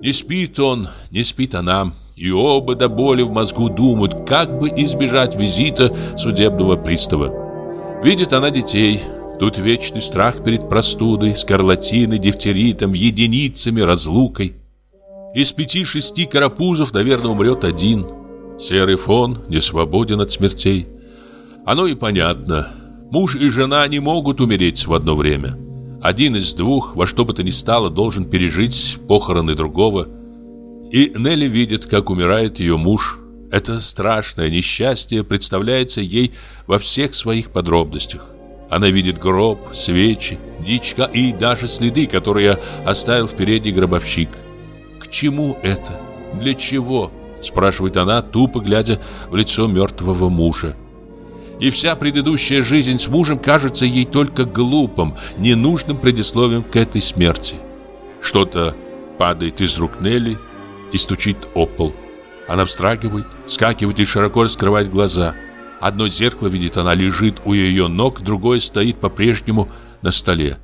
Не спит он, не спит она, и оба до боли в мозгу думают, как бы избежать визита судебного пристава. Видит она детей, тут вечный страх перед простудой, скарлатиной, дифтеритом, единицами, разлукой. Из пяти-шести карапузов, наверное, умрет один. Серый фон не свободен от смертей. Оно и понятно. Муж и жена не могут умереть в одно время. Один из двух, во что бы то ни стало, должен пережить похороны другого. И Нелли видит, как умирает ее муж. Это страшное несчастье представляется ей во всех своих подробностях. Она видит гроб, свечи, дичка и даже следы, которые оставил в передний гробовщик. К чему это? Для чего? Спрашивает она, тупо глядя в лицо мертвого мужа и вся предыдущая жизнь с мужем кажется ей только глупым, ненужным предисловием к этой смерти. Что-то падает из рук Нелли и стучит о пол. Она встрагивает, скакивает и широко раскрывает глаза. Одно зеркало, видит она, лежит у ее ног, другое стоит по-прежнему на столе.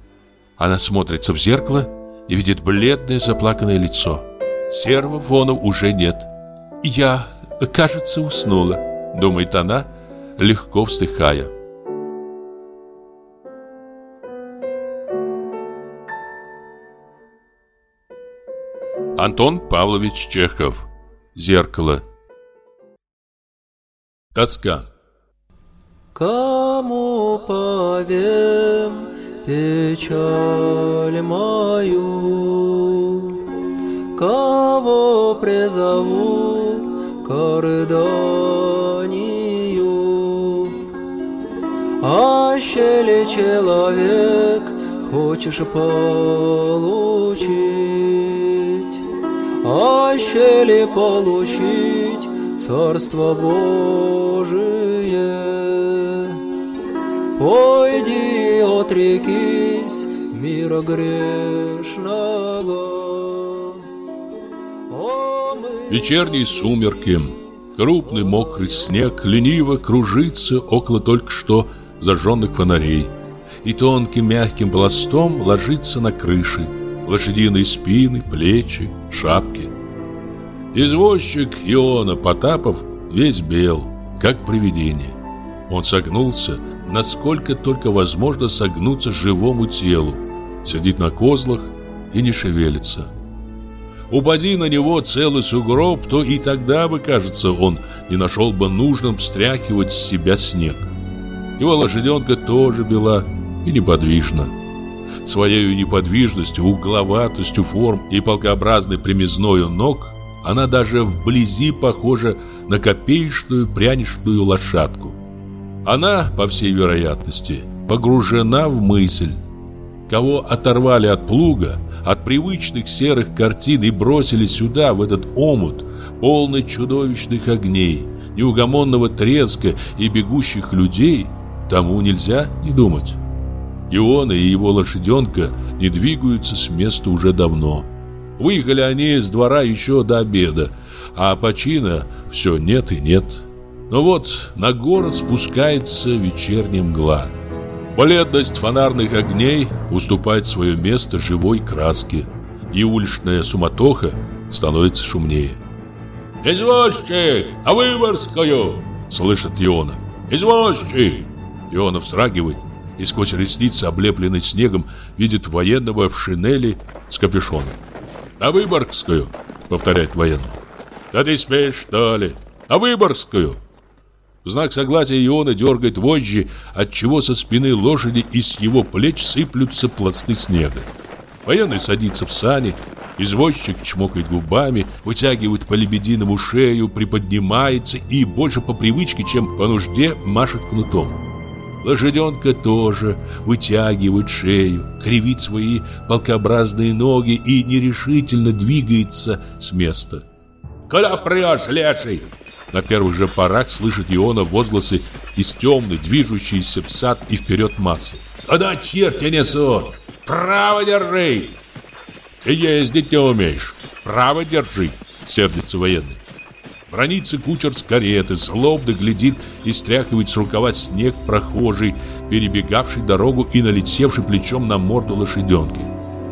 Она смотрится в зеркало и видит бледное заплаканное лицо. Серого фона уже нет. «Я, кажется, уснула», — думает она, — легко вздыхая. Антон Павлович Чехов. Зеркало. Тоска. Кому повем печаль мою, Кого призовут к рыданию? Аще ли человек хочешь получить, Аще ли получить Царство Божие? Пойди, отрекись мира грешного. О, мы Вечерние сумерки. Крупный мокрый снег лениво кружится около только что зажженных фонарей и тонким мягким пластом ложится на крыши, лошадиные спины, плечи, шапки. Извозчик Иона Потапов весь бел, как привидение. Он согнулся, насколько только возможно согнуться живому телу, сидит на козлах и не шевелится. Упади на него целый сугроб, то и тогда бы, кажется, он не нашел бы нужным стряхивать с себя снег. Его лошаденка тоже бела и неподвижна. Своей неподвижностью, угловатостью форм и полкообразной примезною ног она даже вблизи похожа на копеечную пряничную лошадку. Она, по всей вероятности, погружена в мысль. Кого оторвали от плуга, от привычных серых картин и бросили сюда, в этот омут, полный чудовищных огней, неугомонного треска и бегущих людей, тому нельзя не думать. И он, и его лошаденка не двигаются с места уже давно. Выехали они с двора еще до обеда, а почина все нет и нет. Но вот на город спускается вечерняя мгла. Бледность фонарных огней уступает свое место живой краске, и уличная суматоха становится шумнее. «Извозчик, а Выборгскую!» — слышит Иона. «Извозчик!» Иона вздрагивает и сквозь ресницы, облепленный снегом, видит военного в шинели с капюшоном. «На Выборгскую!» — повторяет военный. «Да ты спишь, что ли? На Выборгскую!» В знак согласия Иона дергает вожжи, отчего со спины лошади и с его плеч сыплются пласты снега. Военный садится в сани, извозчик чмокает губами, вытягивает по лебединому шею, приподнимается и больше по привычке, чем по нужде, машет кнутом. Лошаденка тоже вытягивает шею, кривит свои полкообразные ноги и нерешительно двигается с места. «Куда прешь, леший?» На первых же порах слышит Иона возгласы из темной, движущейся в сад и вперед массы. «Куда черти несут? Право держи!» «Ты ездить не умеешь. Право держи!» Сердится военный. Бронится кучер с кареты, злобно глядит и стряхивает с рукава снег прохожий, перебегавший дорогу и налетевший плечом на морду лошаденки.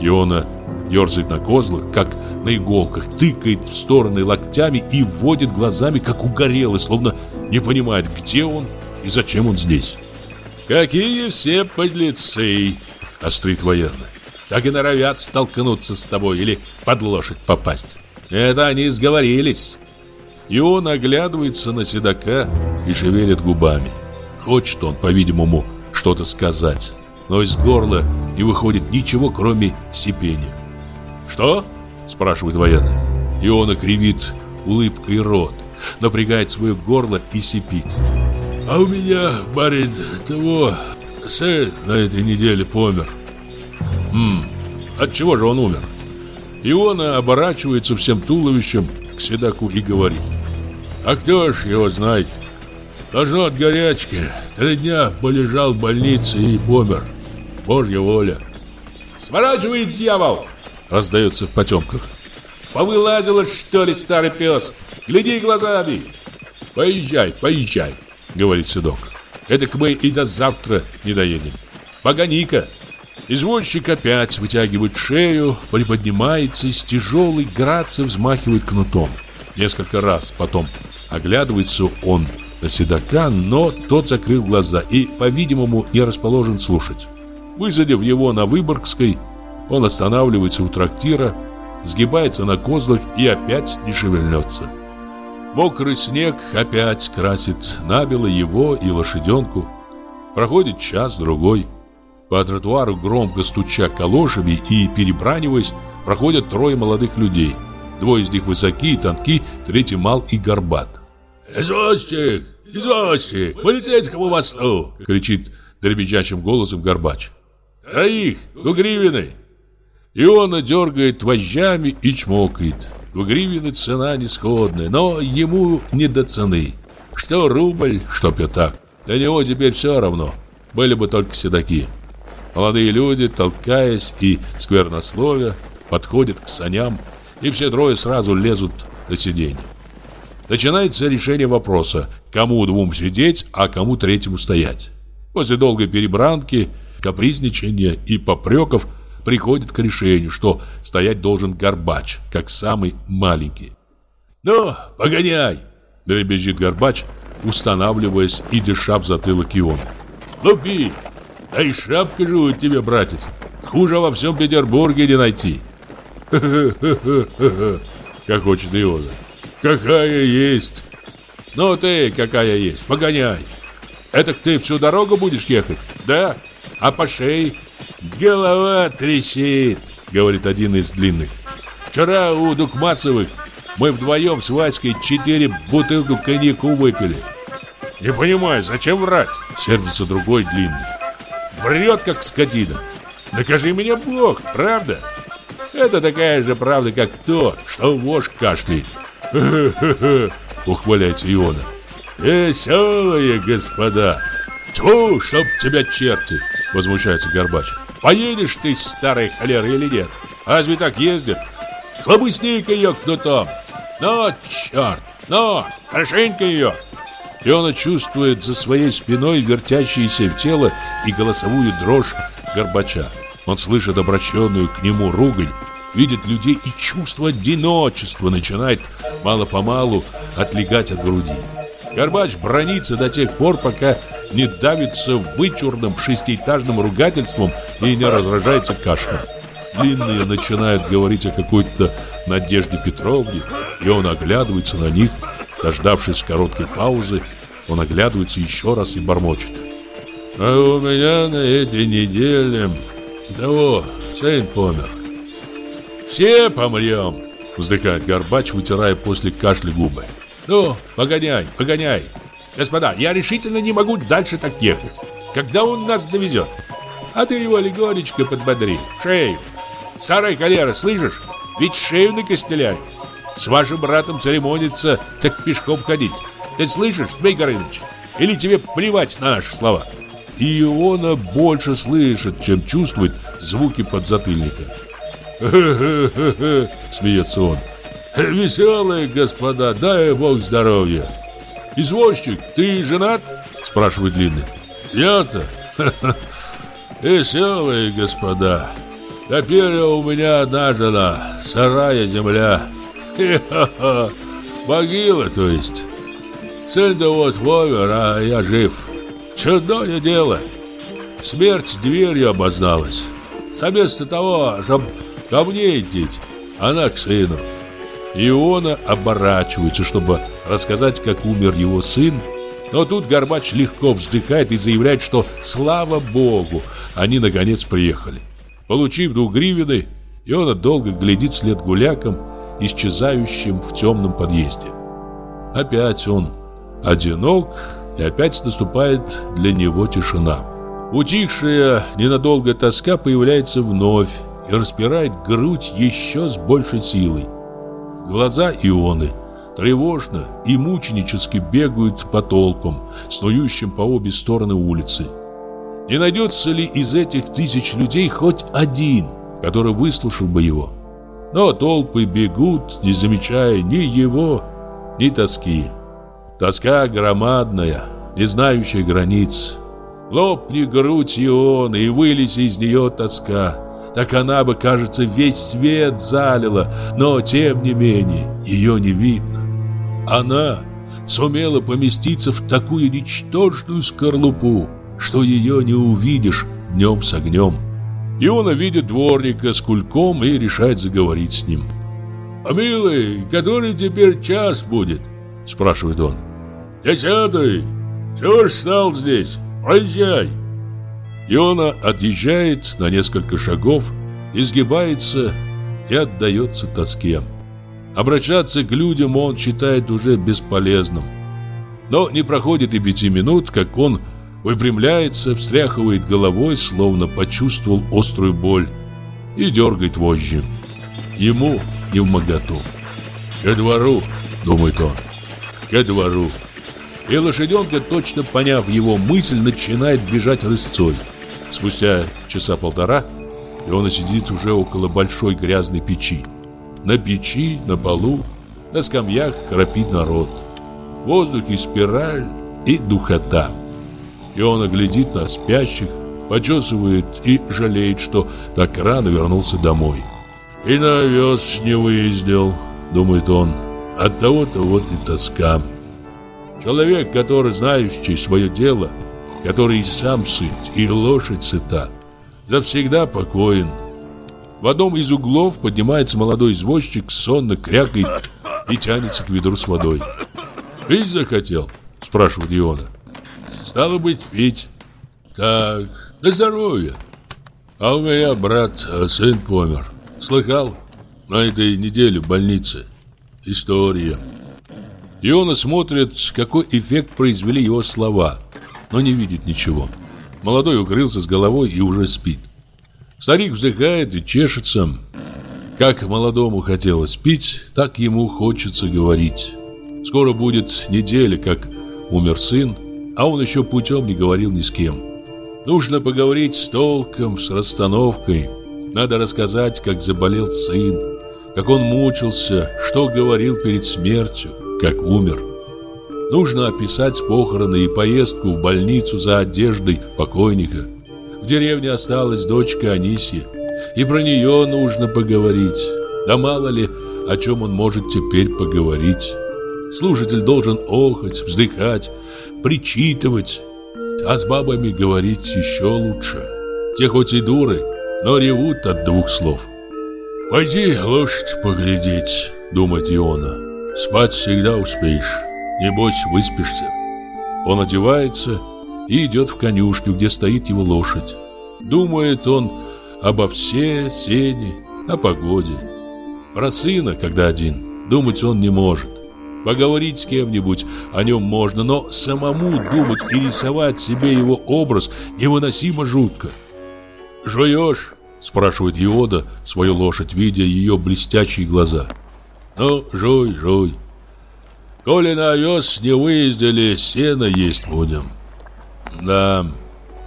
Иона ерзает на козлах, как на иголках, тыкает в стороны локтями и вводит глазами, как угорелый, словно не понимает, где он и зачем он здесь. «Какие все подлецы!» — острит военный. «Так и норовят столкнуться с тобой или под лошадь попасть. Это они сговорились». И он оглядывается на седока и шевелит губами. Хочет он, по-видимому, что-то сказать, но из горла не выходит ничего, кроме сипения. «Что?» – спрашивает военный. И он окривит улыбкой рот, напрягает свое горло и сипит. «А у меня, барин, того, сын на этой неделе помер». «Хм, от же он умер?» Иона оборачивается всем туловищем к седаку и говорит. «А кто ж его знает? Должно от горячки. Три дня полежал в больнице и помер. Божья воля». «Сворачивай, дьявол!» Раздается в потемках. «Повылазила, что ли, старый пес? Гляди глазами!» «Поезжай, поезжай!» Говорит седок. «Эдак мы и до завтра не доедем. Погоди-ка!» Извозчик опять вытягивает шею, приподнимается и с тяжелой грацией взмахивает кнутом. Несколько раз потом оглядывается он на седока, но тот закрыл глаза и, по-видимому, не расположен слушать. Высадив его на Выборгской, он останавливается у трактира сгибается на козлах и опять не шевельнется. Мокрый снег опять красит набело его и лошаденку. Проходит час-другой. По тротуару, громко стуча калошами и перебраниваясь, проходят трое молодых людей. Двое из них высокие и тонки, третий мал и горбат. «Извозчик! Извозчик! Полицейскому мосту!» — кричит дребезжащим голосом Горбач. «Троих! Двугривенный!» И он дергает вожжами и чмокает. Двугривенная цена несходная, но ему не до цены. Что рубль, что пятак. Для него теперь все равно. Были бы только седаки. Молодые люди, толкаясь и сквернословия, подходят к саням, и все трое сразу лезут на сиденье. Начинается решение вопроса, кому двум сидеть, а кому третьему стоять. После долгой перебранки, капризничания и попреков приходит к решению, что стоять должен Горбач, как самый маленький. «Ну, погоняй!» – дребезжит Горбач, устанавливаясь и дыша в затылок Иона. «Лупи! Да и шапка же у тебя, братец! Хуже во всем Петербурге не найти!» «Ха-ха-ха-ха-ха!» – как хочет Иона. «Какая есть!» «Ну ты какая есть, погоняй!» «Это ты всю дорогу будешь ехать, да? А по шее?» «Голова трясет!» — говорит один из длинных. «Вчера у Дукмацевых мы вдвоем с Васькой четыре бутылку коньяку выпили». «Не понимаю, зачем врать?» — сердится другой длинный. «Врет, как скотина! Накажи меня Бог, правда?» «Это такая же правда, как то, что вошь кашляет». «Хе-хе-хе!» — ухваляется Иона. «Веселые господа!» «Тьфу, чтоб тебя черти!» — возмущается Горбач. «Поедешь ты, старая холера, или нет? Разве так ездят? Хлобысни-ка ее кнутом! Ну, черт! Ну, хорошенько ее!» И он чувствует за своей спиной вертящиеся в тело и голосовую дрожь Горбача. Он слышит обращенную к нему ругань, видит людей и чувство одиночества начинает мало-помалу отлегать от груди. Горбач бронится до тех пор, пока не давится вычурным шестиэтажным ругательством и не разражается кашлем. Длинные начинают говорить о какой-то Надежде Петровне, и он оглядывается на них. Дождавшись короткой паузы, он оглядывается еще раз и бормочет. «А у меня на этой неделе того сын помер». «Все помрем!» — вздыхает Горбач, вытирая после кашля губы. «Ну, погоняй, погоняй! Господа, я решительно не могу дальше так ехать. Когда он нас довезет? А ты его легонечко подбодри, шею. Старая холера, слышишь? Ведь шею накостеляй. С вашим братом церемониться, так пешком ходить. Ты слышишь, Змей Горыныч? Или тебе плевать на наши слова?» И Иона больше слышит, чем чувствует звуки подзатыльника. «Хе-хе-хе-хе!» — смеется он. «Веселые господа, дай бог здоровья!» «Извозчик, ты женат?» — спрашивает Длинный. «Я-то? Веселые господа! Теперь у меня одна жена, сарая земля. Хе-ха-ха! Могила, то есть. Сын-то вот помер, а я жив. Чудное дело. Смерть дверью обозналась. Вместо того, чтобы ко мне идти, она к сыну. Иона оборачивается, чтобы рассказать, как умер его сын, но тут Горбач легко вздыхает и заявляет, что, слава богу, они наконец приехали. Получив двугривенный, Иона долго глядит след гулякам, исчезающим в темном подъезде. Опять он одинок, и опять наступает для него тишина. Утихшая ненадолго тоска появляется вновь и распирает грудь еще с большей силой. Глаза Ионы тревожно и мученически бегают по толпам, снующим по обе стороны улицы. Не найдется ли из этих тысяч людей хоть один, который выслушал бы его? Но толпы бегут, не замечая ни его, ни тоски. Тоска громадная, не знающая границ. Лопни грудь Ионы и вылези из нее тоска так она бы, кажется, весь свет залила, но, тем не менее, ее не видно. Она сумела поместиться в такую ничтожную скорлупу, что ее не увидишь днем с огнем. Иона видит дворника с кульком и решает заговорить с ним. «А, милый, который теперь час будет?» – спрашивает он. «Десятый! Чего ж стал здесь? Проезжай!» Иона отъезжает на несколько шагов, изгибается и отдается тоске. Обращаться к людям он считает уже бесполезным. Но не проходит и пяти минут, как он выпрямляется, встряхивает головой, словно почувствовал острую боль, и дергает вожжи. Ему не в моготу. «Ко двору», — думает он, — «ко двору». И лошаденка, точно поняв его мысль, начинает бежать рысцой. Спустя часа полтора и он сидит уже около большой грязной печи. На печи, на полу, на скамьях храпит народ. В воздухе спираль и духота. И он глядит на спящих, почесывает и жалеет, что так рано вернулся домой. «И на овес не выездил», — думает он. «От того-то вот и тоска». Человек, который знающий свое дело, который и сам сыт, и лошадь сыта, завсегда покоен. В одном из углов поднимается молодой извозчик, сонно крякает и тянется к ведру с водой. «Пить захотел?» – спрашивает Иона. «Стало быть, пить. Так, на здоровье. А у меня брат, э, сын помер. Слыхал? На этой неделе в больнице. История». Иона смотрит, какой эффект произвели его слова, но не видит ничего. Молодой укрылся с головой и уже спит. Старик вздыхает и чешется. Как молодому хотелось пить, так ему хочется говорить. Скоро будет неделя, как умер сын, а он еще путем не говорил ни с кем. Нужно поговорить с толком, с расстановкой. Надо рассказать, как заболел сын, как он мучился, что говорил перед смертью, как умер. Нужно описать похороны и поездку в больницу за одеждой покойника – деревне осталась дочка Анисия, и про нее нужно поговорить. Да мало ли, о чем он может теперь поговорить. Слушатель должен охать, вздыхать, причитывать, а с бабами говорить еще лучше. Те хоть и дуры, но ревут от двух слов. «Пойди лошадь поглядеть», — думает Иона. «Спать всегда успеешь, небось выспишься». Он одевается и идет в конюшню, где стоит его лошадь. Думает он обо все, сене, о погоде. Про сына, когда один, думать он не может. Поговорить с кем-нибудь о нем можно, но самому думать и рисовать себе его образ невыносимо жутко. «Жуешь?» – спрашивает Иода свою лошадь, видя ее блестящие глаза. «Ну, жуй, жуй. Коли на овес не выездили, сено есть будем». Да,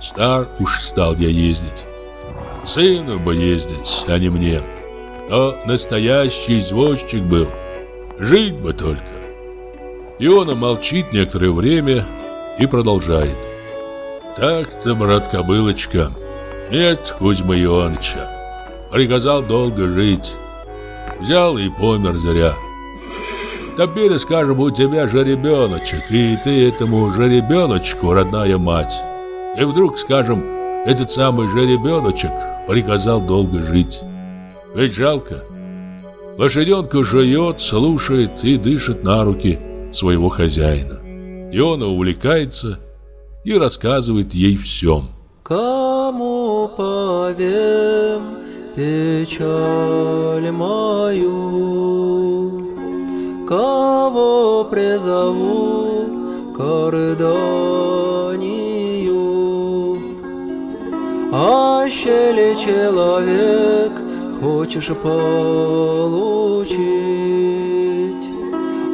стар уж стал я ездить. Сыну бы ездить, а не мне. То настоящий извозчик был. Жить бы только. Иона молчит некоторое время и продолжает. Так-то, брат Кобылочка, нет Кузьма Ионыча. Приказал долго жить. Взял и помер зря. Теперь, скажем, у тебя же ребеночек, и ты этому же ребеночку родная мать. И вдруг, скажем, этот самый же ребеночек приказал долго жить. Ведь жалко. Лошаденка жует, слушает и дышит на руки своего хозяина. И он увлекается и рассказывает ей все. Кому повем печаль мою? Кого призовут к рыданию. Аще ли человек хочешь получить,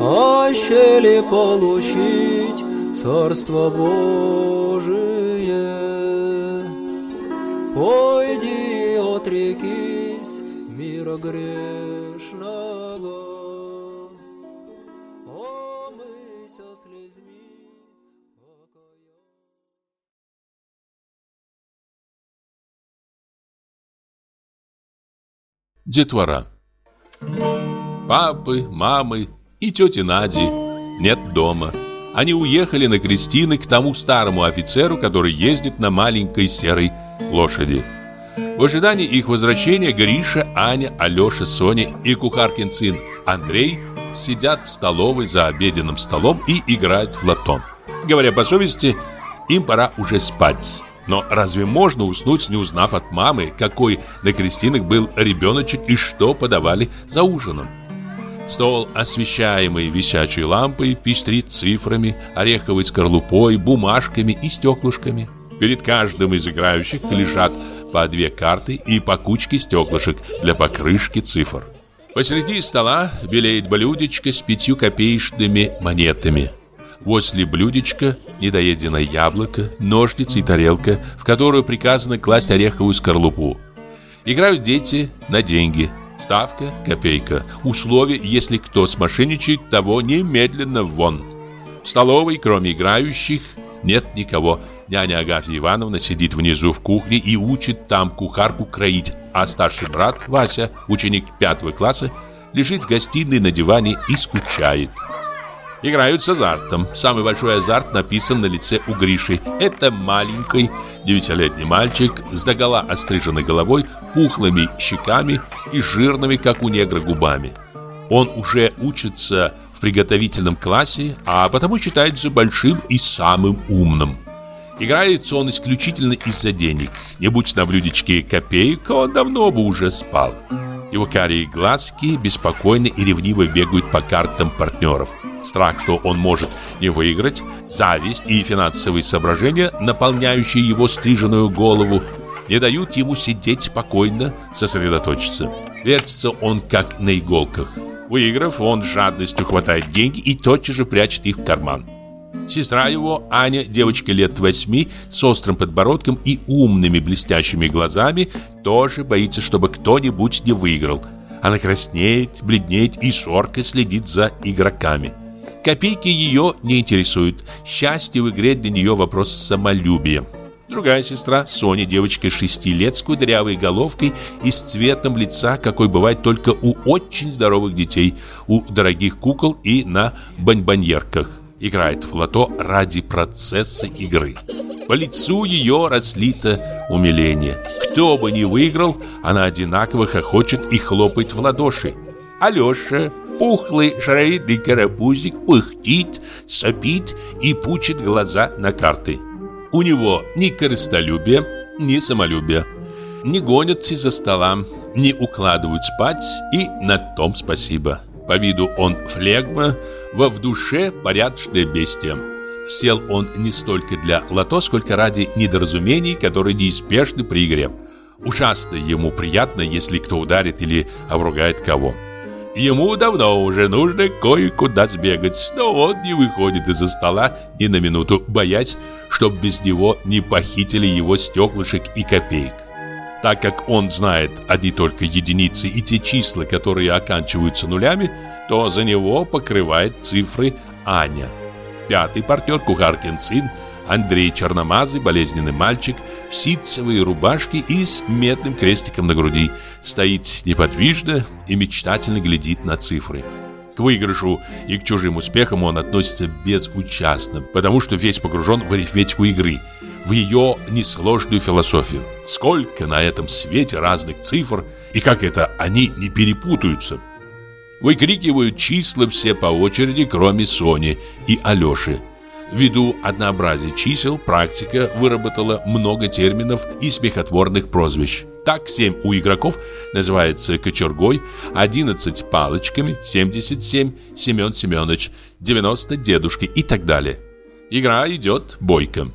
Аще ли получить Царство Божие? Пойди отрекись мира грешного. Детвора Папы, мамы и тети Нади нет дома. Они уехали на крестины к тому старому офицеру, который ездит на маленькой серой лошади. В ожидании их возвращения Гриша, Аня, Алеша, Соня и кухаркин сын Андрей сидят в столовой за обеденным столом и играют в лотон. Говоря по совести, им пора уже спать. Но разве можно уснуть, не узнав от мамы, какой на крестинах был ребеночек и что подавали за ужином? Стол, освещаемый висячей лампой, пестрит цифрами, ореховой скорлупой, бумажками и стеклышками. Перед каждым из играющих лежат по две карты и по кучке стеклышек для покрышки цифр. Посреди стола белеет блюдечко с пятью копеечными монетами. Возле блюдечка недоеденное яблоко, ножницы и тарелка, в которую приказано класть ореховую скорлупу. Играют дети на деньги. Ставка – копейка. Условие, если кто смошенничает, того немедленно вон. В столовой, кроме играющих, нет никого. Няня Агафья Ивановна сидит внизу в кухне и учит там кухарку кроить, а старший брат Вася, ученик пятого класса, лежит в гостиной на диване и скучает. Играют с азартом. Самый большой азарт написан на лице у Гриши. Это маленький девятилетний мальчик с догола остриженной головой, пухлыми щеками и жирными, как у негра, губами. Он уже учится в приготовительном классе, а потому считается большим и самым умным. Играется он исключительно из-за денег. Не будь на блюдечке копеек, он давно бы уже спал. Его карие глазки беспокойно и ревниво бегают по картам партнеров. Страх, что он может не выиграть, зависть и финансовые соображения, наполняющие его стриженную голову, не дают ему сидеть спокойно, сосредоточиться. Вертится он как на иголках. Выиграв, он жадностью хватает деньги и тотчас же прячет их в карман. Сестра его, Аня, девочка лет восьми, с острым подбородком и умными блестящими глазами, тоже боится, чтобы кто-нибудь не выиграл. Она краснеет, бледнеет и сорко следит за игроками. Копейки ее не интересуют. Счастье в игре для нее вопрос самолюбия. Другая сестра, Соня, девочка 6 лет с кудрявой головкой и с цветом лица, какой бывает только у очень здоровых детей, у дорогих кукол и на бонбоньерках. Играет в лото ради процесса игры. По лицу ее разлито умиление. Кто бы ни выиграл, она одинаково хохочет и хлопает в ладоши. Алеша, пухлый шаровидный карапузик, пыхтит, сопит и пучит глаза на карты. У него ни корыстолюбия, ни самолюбия. Не гонят из-за стола, не укладывают спать, и на том спасибо. По виду он флегма, во в душе порядочное бестия. Сел он не столько для лото, сколько ради недоразумений, которые неизбежны при игре. Ужасно ему приятно, если кто ударит или обругает кого. Ему давно уже нужно кое-куда сбегать, но он не выходит из-за стола ни на минуту, боясь, чтоб без него не похитили его стеклышек и копеек. Так как он знает одни только единицы и те числа, которые оканчиваются нулями, то за него покрывает цифры Аня. Пятый партнер Кухаркин сын – Андрей Черномазый, болезненный мальчик, в ситцевой рубашке и с медным крестиком на груди, стоит неподвижно и мечтательно глядит на цифры. К выигрышу и к чужим успехам он относится безучастно, потому что весь погружен в арифметику игры, в ее несложную философию. Сколько на этом свете разных цифр, и как это они не перепутаются. Выкрикивают числа все по очереди, кроме Сони и Алеши. Ввиду однообразия чисел, практика выработала много терминов и смехотворных прозвищ. Так 7 у игроков называется кочергой, 11 палочками, 77 Семен Семенович, 90 дедушки и так далее. Игра идет бойко.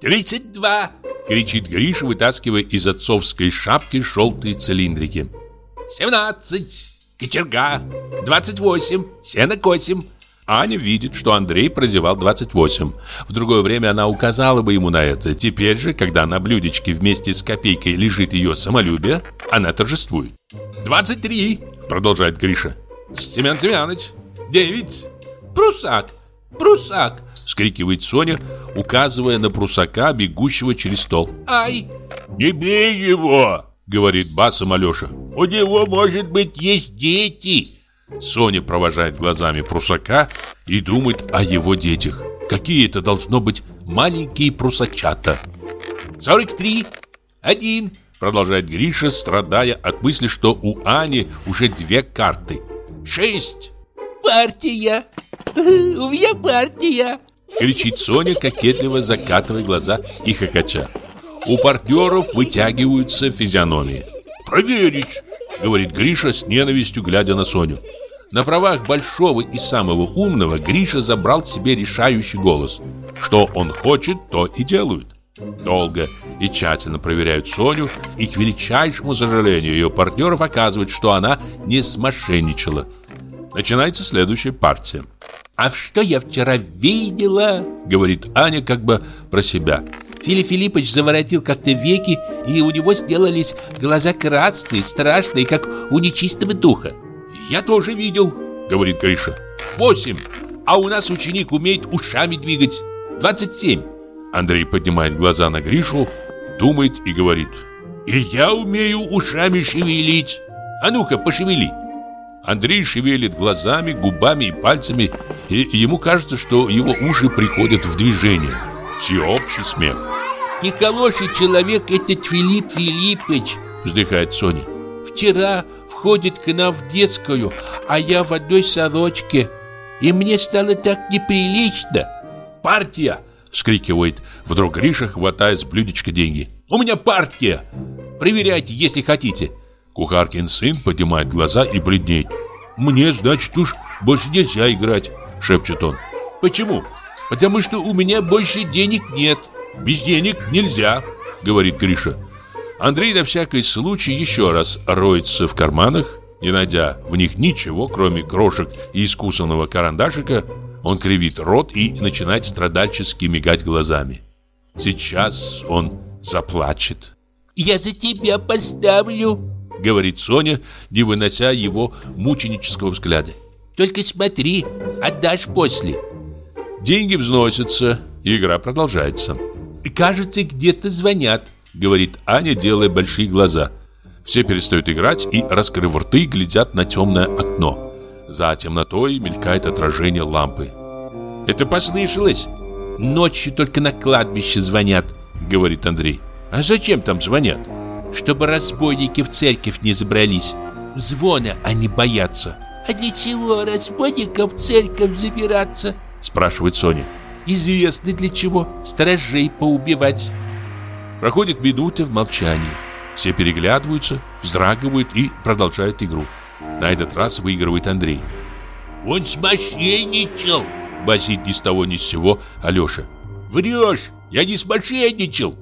«Тридцать два!» — кричит Гриша, вытаскивая из отцовской шапки желтые цилиндрики. «Семнадцать! Кочерга! Двадцать восемь! Сенокосим! Аня видит, что Андрей прозевал 28. В другое время она указала бы ему на это. Теперь же, когда на блюдечке вместе с копейкой лежит ее самолюбие, она торжествует. «23!» — продолжает Гриша. «Семен Семенович! Девять!» «Прусак! Прусак!» — скрикивает Соня, указывая на прусака, бегущего через стол. «Ай!» «Не бей его!» — говорит басом Алеша. «У него, может быть, есть дети!» Соня провожает глазами прусака и думает о его детях. Какие это должно быть маленькие прусачата. «Сорок три! Один! Продолжает Гриша, страдая от мысли, что у Ани уже две карты. Шесть! Партия! У меня партия! Кричит Соня, кокетливо закатывая глаза и хохоча. У партнеров вытягиваются физиономии. «Проверить!» — говорит Гриша с ненавистью, глядя на Соню. На правах большого и самого умного Гриша забрал себе решающий голос. Что он хочет, то и делают. Долго и тщательно проверяют Соню, и к величайшему сожалению ее партнеров оказывает, что она не смошенничала. Начинается следующая партия. «А что я вчера видела?» — говорит Аня как бы про себя. Филипп Филиппович заворотил как-то веки, и у него сделались глаза красные, страшные, как у нечистого духа. «Я тоже видел», — говорит Гриша. «Восемь, а у нас ученик умеет ушами двигать. Двадцать семь». Андрей поднимает глаза на Гришу, думает и говорит. «И я умею ушами шевелить. А ну-ка, пошевели». Андрей шевелит глазами, губами и пальцами, и ему кажется, что его уши приходят в движение. Всеобщий смех. «Нехороший человек этот Филипп Филиппович», — вздыхает Соня. «Вчера входит к нам в детскую, а я в одной сорочке, и мне стало так неприлично». «Партия!» — вскрикивает вдруг Гриша, хватая с блюдечка деньги. «У меня партия! Проверяйте, если хотите!» Кухаркин сын поднимает глаза и бледнеет. «Мне, значит, уж больше нельзя играть», — шепчет он. «Почему?» «Потому что у меня больше денег нет. Без денег нельзя», — говорит Гриша. Андрей на всякий случай еще раз роется в карманах, не найдя в них ничего, кроме крошек и искусанного карандашика, он кривит рот и начинает страдальчески мигать глазами. Сейчас он заплачет. «Я за тебя поставлю», — говорит Соня, не вынося его мученического взгляда. «Только смотри, отдашь после». Деньги взносятся, и игра продолжается. «Кажется, где-то звонят», — говорит Аня, делая большие глаза. Все перестают играть и, раскрыв рты, глядят на темное окно. За темнотой мелькает отражение лампы. «Это послышалось?» «Ночью только на кладбище звонят», — говорит Андрей. «А зачем там звонят?» «Чтобы разбойники в церковь не забрались. Звона они боятся». «А для чего разбойникам в церковь забираться?» — спрашивает Соня. «Известно для чего. Сторожей поубивать». Проходит минута в молчании. Все переглядываются, вздрагивают и продолжают игру. На этот раз выигрывает Андрей. «Он смошенничал!» Басит ни с того ни с сего Алеша. «Врешь! Я не смошенничал!»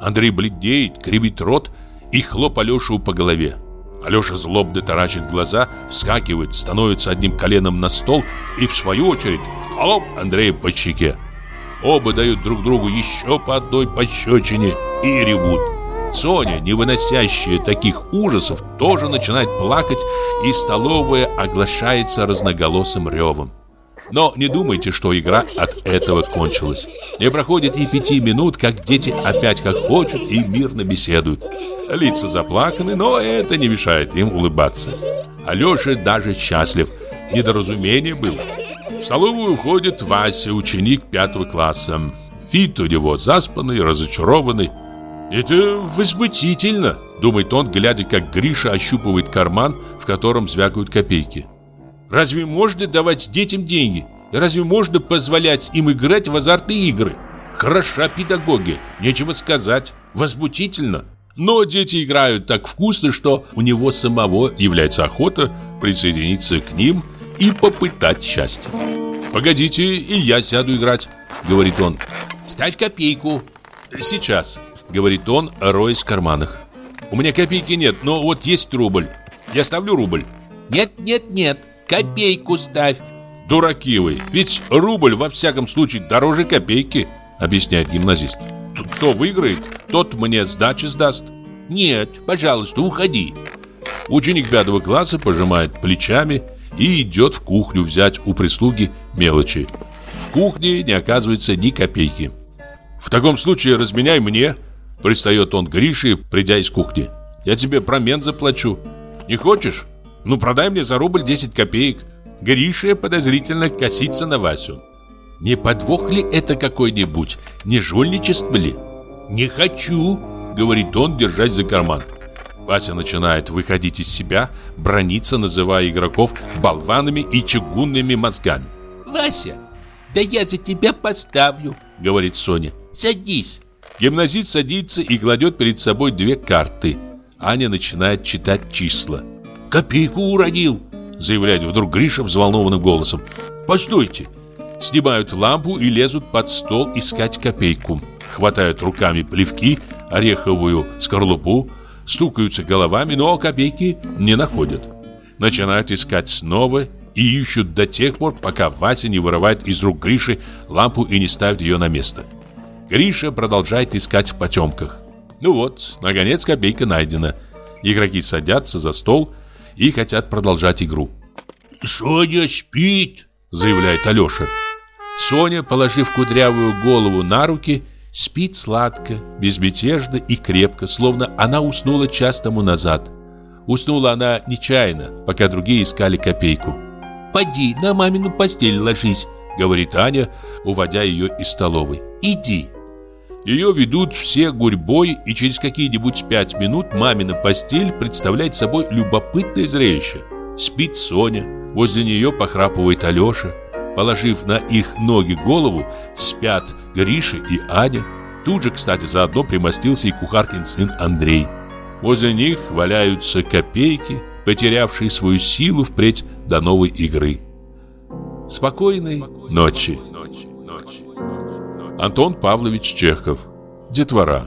Андрей бледнеет, кривит рот и хлоп Алешу по голове. Алеша злобно таращит глаза, вскакивает, становится одним коленом на стол и, в свою очередь, хлоп Андрея по щеке. Оба дают друг другу еще по одной пощечине и ревут. Соня, не выносящая таких ужасов, тоже начинает плакать, и столовая оглашается разноголосым ревом. Но не думайте, что игра от этого кончилась. Не проходит и пяти минут, как дети опять хохочут и мирно беседуют. Лица заплаканы, но это не мешает им улыбаться. Алеша даже счастлив. Недоразумение было. В столовую входит Вася, ученик пятого класса. Вид у него заспанный, разочарованный. «Это возмутительно», — думает он, глядя, как Гриша ощупывает карман, в котором звякают копейки. «Разве можно давать детям деньги? Разве можно позволять им играть в азартные игры? Хороша педагогия, нечего сказать, возмутительно». Но дети играют так вкусно, что у него самого является охота присоединиться к ним и попытать счастье. «Погодите, и я сяду играть», — говорит он. «Ставь копейку». «Сейчас», — говорит он, роясь в карманах. «У меня копейки нет, но вот есть рубль. Я ставлю рубль». «Нет, нет, нет, копейку ставь». «Дураки вы, ведь рубль во всяком случае дороже копейки», — объясняет гимназист. «Кто выиграет, тот мне сдачи сдаст». «Нет, пожалуйста, уходи». Ученик пятого класса пожимает плечами и идет в кухню взять у прислуги мелочи. В кухне не оказывается ни копейки. «В таком случае разменяй мне», – пристает он к Грише, придя из кухни. «Я тебе промен заплачу. Не хочешь? Ну, продай мне за рубль 10 копеек». Гриша подозрительно косится на Васю. «Не подвох ли это какой-нибудь? Не жульничество ли?» «Не хочу», говорит он, держась за карман. Вася начинает выходить из себя, брониться, называя игроков болванами и чугунными мозгами. «Вася, да я за тебя поставлю», — говорит Соня. «Садись». Гимназист садится и кладет перед собой две карты. Аня начинает читать числа. «Копейку уронил», — заявляет вдруг Гриша взволнованным голосом. «Постойте!» Снимают лампу и лезут под стол искать копейку. Хватают руками плевки, ореховую скорлупу, стукаются головами, но копейки не находят. Начинают искать снова и ищут до тех пор, пока Вася не вырывает из рук Гриши лампу и не ставит ее на место. Гриша продолжает искать в потемках. Ну вот, наконец копейка найдена. Игроки садятся за стол и хотят продолжать игру. «Соня спит», — заявляет Алеша. Соня, положив кудрявую голову на руки, спит сладко, безмятежно и крепко, словно она уснула час тому назад. Уснула она нечаянно, пока другие искали копейку. «Поди на мамину постель ложись», — говорит Аня, уводя ее из столовой. «Иди». Ее ведут все гурьбой, и через какие-нибудь пять минут мамина постель представляет собой любопытное зрелище. Спит Соня, возле нее похрапывает Алеша. Положив на их ноги голову, спят Гриша и Аня. Тут же, кстати, заодно примостился и кухаркин сын Андрей. Возле них валяются копейки, потерявшие свою силу впредь до новой игры. Спокойной ночи. Антон Павлович Чехов. Детвора.